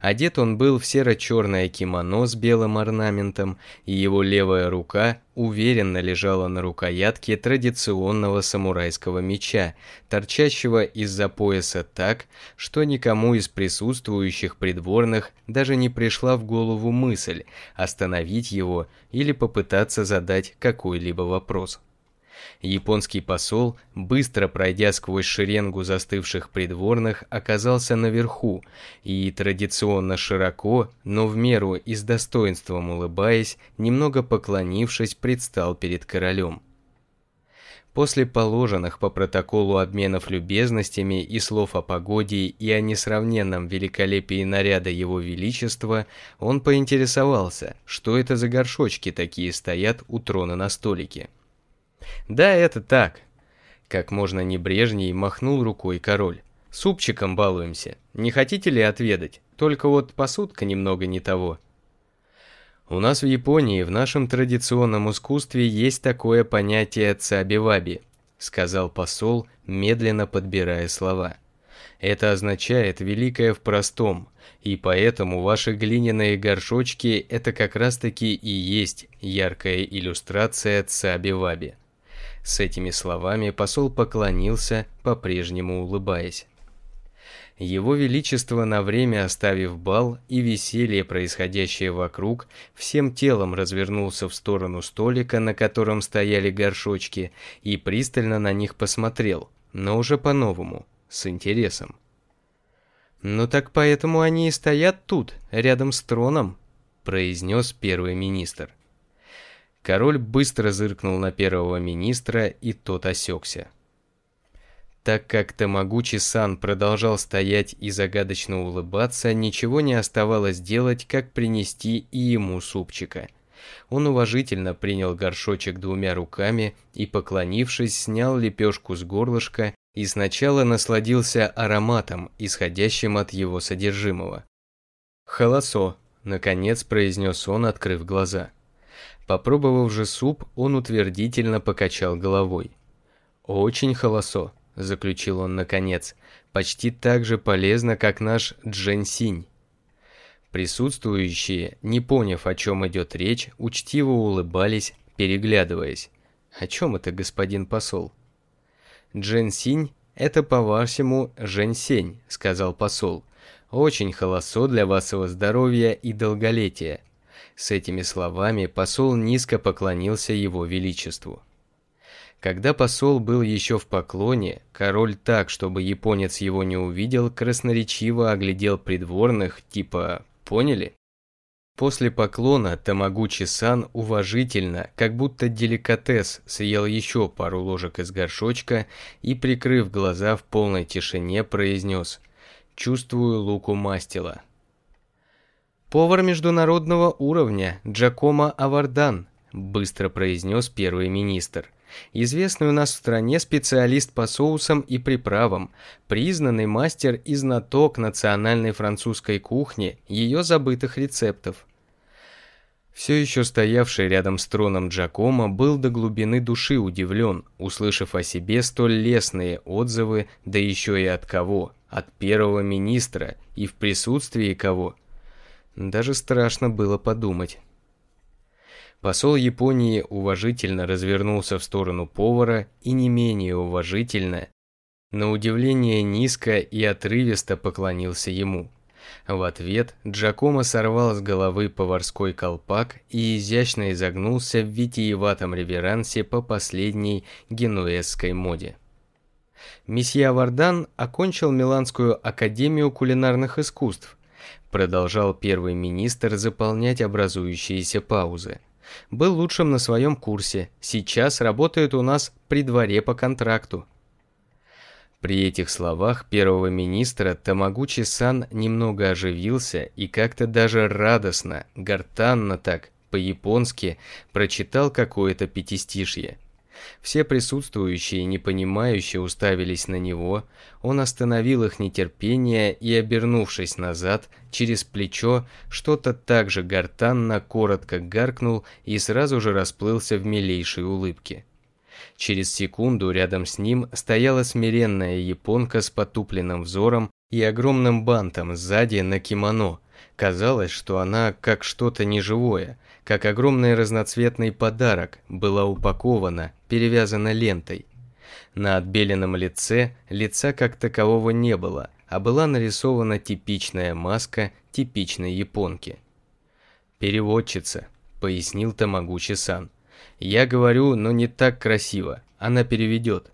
Одет он был в серо-черное кимоно с белым орнаментом, и его левая рука уверенно лежала на рукоятке традиционного самурайского меча, торчащего из-за пояса так, что никому из присутствующих придворных даже не пришла в голову мысль остановить его или попытаться задать какой-либо вопрос. Японский посол, быстро пройдя сквозь шеренгу застывших придворных, оказался наверху и, традиционно широко, но в меру и с достоинством улыбаясь, немного поклонившись, предстал перед королем. После положенных по протоколу обменов любезностями и слов о погоде и о несравненном великолепии наряда его величества, он поинтересовался, что это за горшочки такие стоят у трона на столике. «Да, это так». Как можно небрежней махнул рукой король. «Супчиком балуемся. Не хотите ли отведать? Только вот посудка немного не того». У нас в Японии в нашем традиционном искусстве есть такое понятие цаби-ваби, сказал посол, медленно подбирая слова. Это означает великое в простом, и поэтому ваши глиняные горшочки это как раз-таки и есть яркая иллюстрация цаби-ваби. С этими словами посол поклонился, по-прежнему улыбаясь. Его Величество, на время оставив бал и веселье, происходящее вокруг, всем телом развернулся в сторону столика, на котором стояли горшочки, и пристально на них посмотрел, но уже по-новому, с интересом. «Ну так поэтому они и стоят тут, рядом с троном», – произнес первый министр. Король быстро зыркнул на первого министра, и тот осекся. Так как Тамагучи Сан продолжал стоять и загадочно улыбаться, ничего не оставалось делать, как принести и ему супчика. Он уважительно принял горшочек двумя руками и, поклонившись, снял лепешку с горлышка и сначала насладился ароматом, исходящим от его содержимого. «Холосо», — наконец произнес он, открыв глаза. Попробовав же суп, он утвердительно покачал головой. «Очень холосо», — заключил он наконец, — «почти так же полезно, как наш дженсинь». Присутствующие, не поняв, о чем идет речь, учтиво улыбались, переглядываясь. «О чем это, господин посол?» «Дженсинь — это, по-вашему, женсень», — сказал посол. «Очень холосо для вашего здоровья и долголетия». С этими словами посол низко поклонился его величеству. Когда посол был еще в поклоне, король так, чтобы японец его не увидел, красноречиво оглядел придворных, типа «поняли?». После поклона Тамагучи-сан уважительно, как будто деликатес, съел еще пару ложек из горшочка и, прикрыв глаза в полной тишине, произнес «Чувствую луку мастила». «Повар международного уровня Джакома Авардан», быстро произнес первый министр. Известный у нас в стране специалист по соусам и приправам, признанный мастер и знаток национальной французской кухни, ее забытых рецептов. Все еще стоявший рядом с троном Джакома был до глубины души удивлен, услышав о себе столь лестные отзывы, да еще и от кого, от первого министра и в присутствии кого – даже страшно было подумать. Посол Японии уважительно развернулся в сторону повара и не менее уважительно, на удивление низко и отрывисто поклонился ему. В ответ Джакомо сорвал с головы поварской колпак и изящно изогнулся в витиеватом реверансе по последней генуэзской моде. Месье Вардан окончил Миланскую академию кулинарных искусств, Продолжал первый министр заполнять образующиеся паузы. Был лучшим на своем курсе. Сейчас работает у нас при дворе по контракту. При этих словах первого министра Тамагучи-сан немного оживился и как-то даже радостно, гортанно так, по-японски, прочитал какое-то пятистишье. Все присутствующие, не понимающие, уставились на него. Он остановил их нетерпение и, обернувшись назад, через плечо, что-то так же гортанно, коротко гаркнул и сразу же расплылся в милейшей улыбке. Через секунду рядом с ним стояла смиренная японка с потупленным взором и огромным бантом сзади на кимоно. Казалось, что она как что-то неживое – как огромный разноцветный подарок, была упакована, перевязана лентой. На отбеленном лице лица как такового не было, а была нарисована типичная маска типичной японки. «Переводчица», — пояснил Тамагучи-сан. «Я говорю, но не так красиво. Она переведет».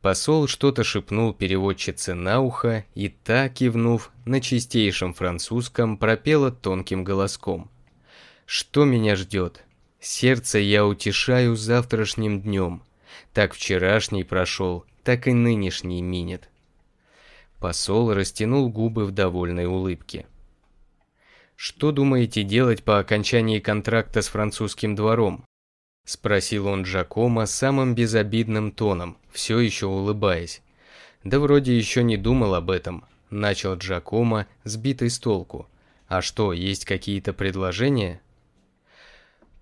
Посол что-то шепнул переводчице на ухо, и та, кивнув, на чистейшем французском пропела тонким голоском что меня ждет. Сердце я утешаю завтрашним днем. Так вчерашний прошел, так и нынешний минет. Посол растянул губы в довольной улыбке. «Что думаете делать по окончании контракта с французским двором?» Спросил он Джакома самым безобидным тоном, все еще улыбаясь. «Да вроде еще не думал об этом», – начал Джакома, сбитый с толку. «А что, есть какие-то предложения?»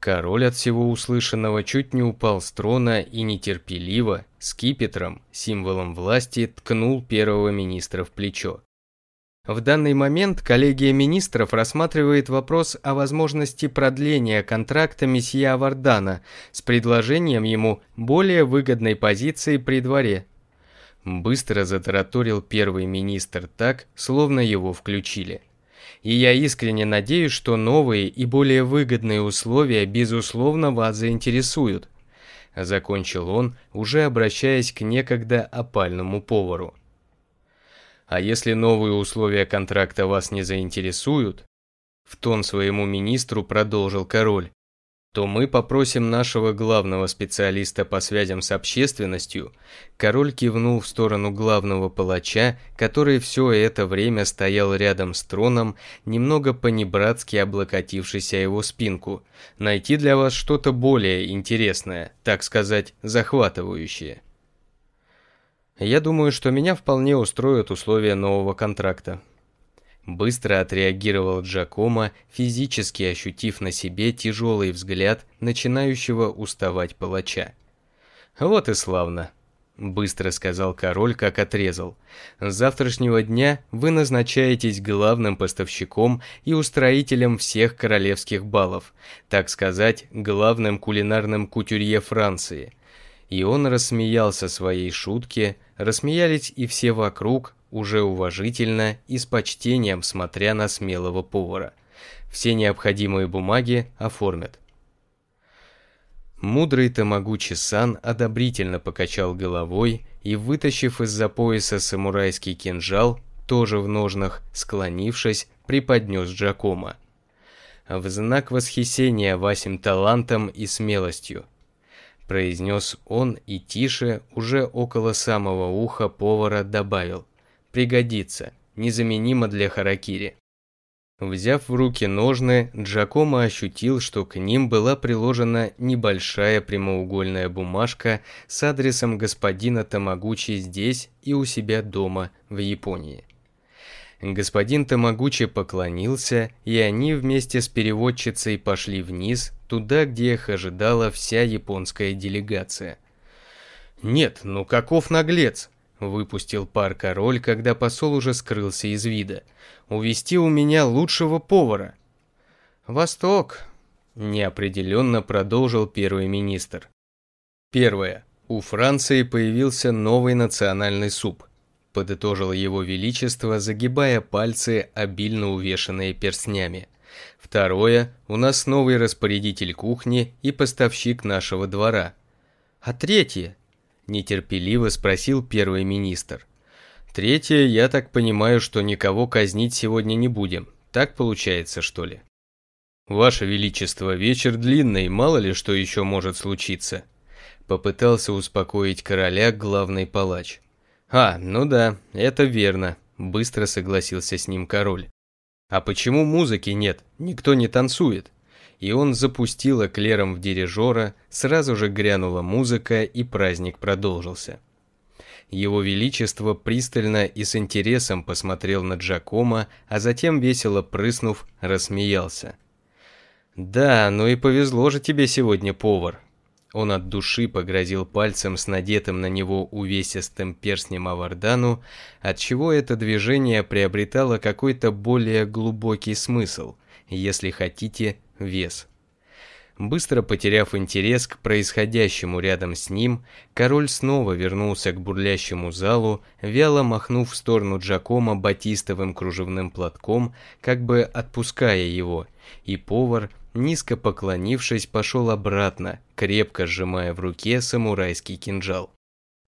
Король от всего услышанного чуть не упал с трона и нетерпеливо, скипетром, символом власти, ткнул первого министра в плечо. В данный момент коллегия министров рассматривает вопрос о возможности продления контракта месье Авардана с предложением ему более выгодной позиции при дворе. Быстро затараторил первый министр так, словно его включили. И я искренне надеюсь, что новые и более выгодные условия безусловно вас заинтересуют. Закончил он, уже обращаясь к некогда опальному повару. А если новые условия контракта вас не заинтересуют, в тон своему министру продолжил король, то мы попросим нашего главного специалиста по связям с общественностью, король кивнул в сторону главного палача, который все это время стоял рядом с троном, немного понебратски облокотившийся его спинку, найти для вас что-то более интересное, так сказать, захватывающее. Я думаю, что меня вполне устроят условия нового контракта, Быстро отреагировал Джакома, физически ощутив на себе тяжелый взгляд начинающего уставать палача. «Вот и славно», — быстро сказал король, как отрезал. «С завтрашнего дня вы назначаетесь главным поставщиком и устроителем всех королевских балов, так сказать, главным кулинарным кутюрье Франции». И он рассмеялся своей шутке, рассмеялись и все вокруг, уже уважительно и с почтением смотря на смелого повара. Все необходимые бумаги оформят. Мудрый-то могучий сан одобрительно покачал головой и, вытащив из-за пояса самурайский кинжал, тоже в ножнах, склонившись, преподнес Джакома. В знак восхищения Васим талантом и смелостью. Произнес он и тише, уже около самого уха повара добавил. Пригодится. Незаменимо для харакири. Взяв в руки ножны, Джакомо ощутил, что к ним была приложена небольшая прямоугольная бумажка с адресом господина Тамагучи здесь и у себя дома в Японии. Господин Тамагучи поклонился, и они вместе с переводчицей пошли вниз, туда, где их ожидала вся японская делегация. «Нет, ну каков наглец!» Выпустил пар король, когда посол уже скрылся из вида. «Увести у меня лучшего повара!» «Восток!» – неопределенно продолжил первый министр. Первое. У Франции появился новый национальный суп. Подытожил его величество, загибая пальцы, обильно увешанные перстнями. Второе. У нас новый распорядитель кухни и поставщик нашего двора. А третье нетерпеливо спросил первый министр. Третье, я так понимаю, что никого казнить сегодня не будем. Так получается, что ли? Ваше Величество, вечер длинный, мало ли что еще может случиться. Попытался успокоить короля главный палач. А, ну да, это верно, быстро согласился с ним король. А почему музыки нет? Никто не танцует и он запустил эклером в дирижера, сразу же грянула музыка, и праздник продолжился. Его Величество пристально и с интересом посмотрел на Джакома, а затем, весело прыснув, рассмеялся. «Да, ну и повезло же тебе сегодня, повар!» Он от души погрозил пальцем с надетым на него увесистым перстнем Авардану, отчего это движение приобретало какой-то более глубокий смысл, если хотите, вес. Быстро потеряв интерес к происходящему рядом с ним, король снова вернулся к бурлящему залу, вяло махнув в сторону Джакома батистовым кружевным платком, как бы отпуская его, и повар, низко поклонившись, пошел обратно, крепко сжимая в руке самурайский кинжал.